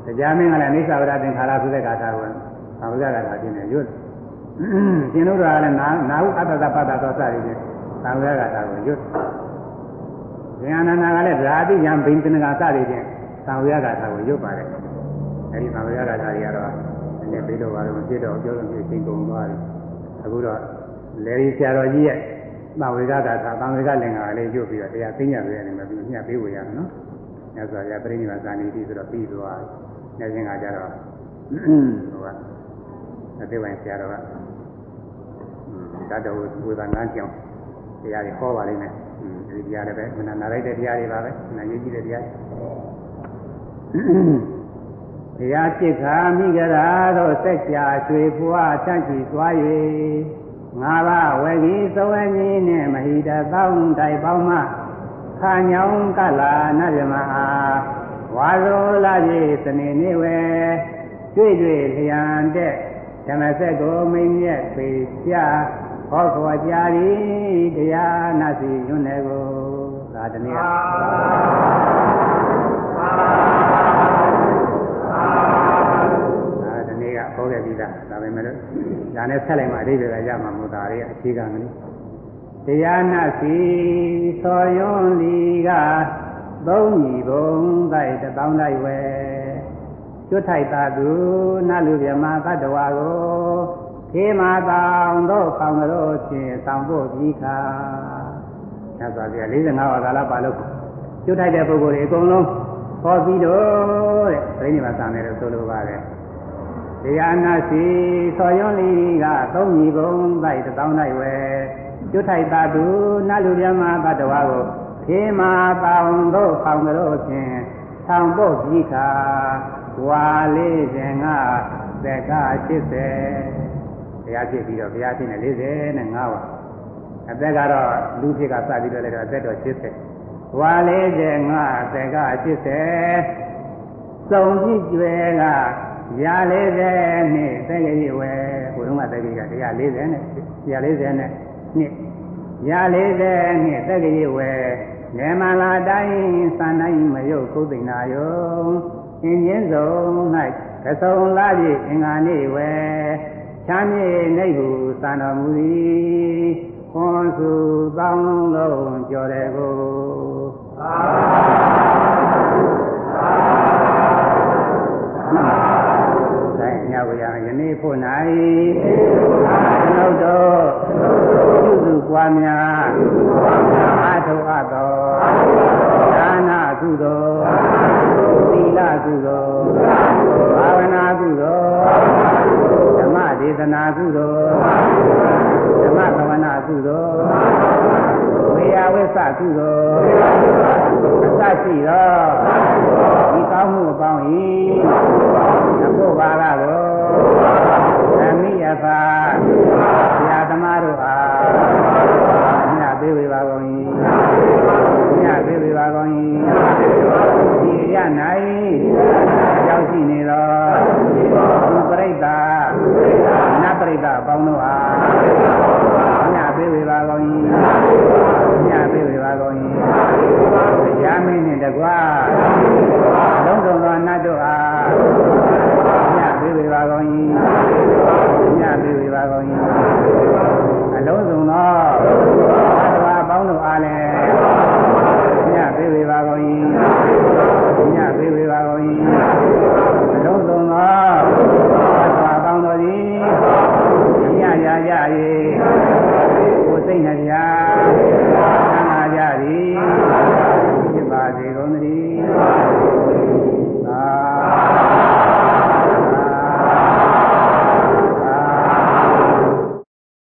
ယ်တရားမင်းကလည်းအိသဝရသင်္ခါရဆိုတဲ့ဂါထာကိုသံဝိဇ္ဇဂါထာပြင်းနေရွတ်ရှင်တို့ကလည်းနာနာဟုအတ္တသပတ္တသောစသည်ဖြင့်သံဝိဇ္ဇဂါထာကိုရွတ်ဉာဏနာကလည်းဓာတိယံဘိန္ဒနကစသည်ဖြင့်သံဝိဇ္ဇဂါထာကိုရွတ်ပါတယ်အဲဒီသံဝိဇ္ဇဂါထာတွေကတော့လည်းပြီးတော့ပါတော့မဖြစ်တော့ကြောလုံးပြည့်စိတ်ကုန်သွားတယ် အခုတော့လေရီဆရာတော်ကြီးရဲ့သံဝေကသာသံဝေကလင်္ကာလေးကျုပ်ပြီးတော့တရားသိညာပြရတယ်မပြီးညှပ်ပေးဝေရမယ်နော်။ညဆိုရပြိဋိမာဇာနေတိဆိုတော့ပြီးသွား။ညချင်းကကြတော့ဟိုကအသေးပိုင်းဆရာတော်ကဓာတ်တော်ဝေဒနာကြောင့်တရားတွေဟောပါလိမ့်မယ်။ဒီတရားတွေပဲမနာနာလိုက်တဲ့တရားတွေပါပဲ။နာရေးကြည့်တဲ့တရား။တ ရားจิตခာမိကြရာသောစက်ကြာရွှေဖွာတန့်ချီသွား၍ငါးပါးဝေကြီးသဝကြီးနှင့်မဟိတသောင်းတိုင်ပေါင်းမှခါညောင်းကလာနတ်မြမအားဝါရောလာပြေစနေနေ့ဝဲတွေ့တွေ့လျံတဲ့ဓမ္မစက်ကိုမိန်မြက်ပေပြဟောခေါ်ကြသည်တရားနာစီညွန်းတယ်ကိုသာတနည်း ဟောခဲ့ပြီးသားဒါပေမဲ့လို့ဒါနဲ့ဆက်လိုက်မှအဓိပ္ပာယ်ကရမှာမဟုတ်တာရဲ့အခြေခံကလေးတရားနာစီသောယွန်လီကသုံးညီဘုံတိုက်တောင်းတိုက်ဝဲကျွတ်ထိုက်တာသူနတ်လူမြမသတ္တဝါကိုခေမာတောင်တို့ဖောင်တို့ဖြင့်တောင်ဖို့ပြီးခါသတ်သွားပြ45ဝါကာလပါလို့ကျွတ်ထိုက်တဲ့ပုဂ္ဂိုလ်တွေအကုန်လုံး ဟောပြီးတော့တဲ့ပြိဋိဘသံတယ်လို့ဆိုလိုပါတယ်တရားနာစီဆော်ရွန်လီကသုံးညီပုံတိုက်တောင်းလိုက်ဝဲကျွတ်ထိုက်တာသူနတ်လူမြမသတ္တဝါကိုခေမာတောင်တို့ဖောင်တို့ဖြင့်ထောင်ဖို့ပြီးခါဝါ45သက်က80တရားဖြစ်ပြီးတော့ဘုရားဖြစ်နေ45ပါအသက်ကတော့လူဖြစ်ကစပြီးတော့လည်းတော့အသက်တော်80 ဝါ45သက်က80စုံကြည့်ကျွဲကရာ40နှစ်သက္ကကြီးဝယ်ဘုရားမသက္ကကြီးက140နဲ့140နဲ့နှစ်ရာ40နှစ်သက္ကကြီးဝယ်နေမလာတိုင်းစံနိုင်မယုတ်ကုသိဏယုံအင်းချင်းစုံ၌ကဆုံလာပြီအင်္ဂါနေ့ဝယ်ချမ်းမြေနေဟုစံတော်မူသည်ခွန်စုသောင်းလုံးကြော်တယ်ကို သာသာညဝရယနေ့ဖို့၌ကျွန်ုပ်တို့ပြုစုပွားများအာထုအပ်သောဒါနကုသိုလ်သီလကုသိုလ်ဘာဝနာကုသိုလ်ဓမ္မဒေသနာကုသိုလ်ဓမ္မသဝနာကုသို လ်ဝေယဝိသကုသိုလ်အစရှိသောဒီကောင်းမှုအပေါင်း၏သဘုဘာကကိုအမိယသာဆရာသမားတို့အားညပေးဝေပါကုန်၏ညပေးဝေပါကုန်၏ဒီရ၌ရောက်ရှိနေသောသူပရိသတ်နတ်ပရိသတ်အပေါင်းတို့အားညပေးဝေပါကုန်၏ညပေးဝေပါကုန်၏ တရားမင်းနှင့်တကွာလုံးစုံသောနတ်တို့အားညပေးဝေပါကုန်၏ညပေးဝေပါကုန်၏အလုံးစုံသော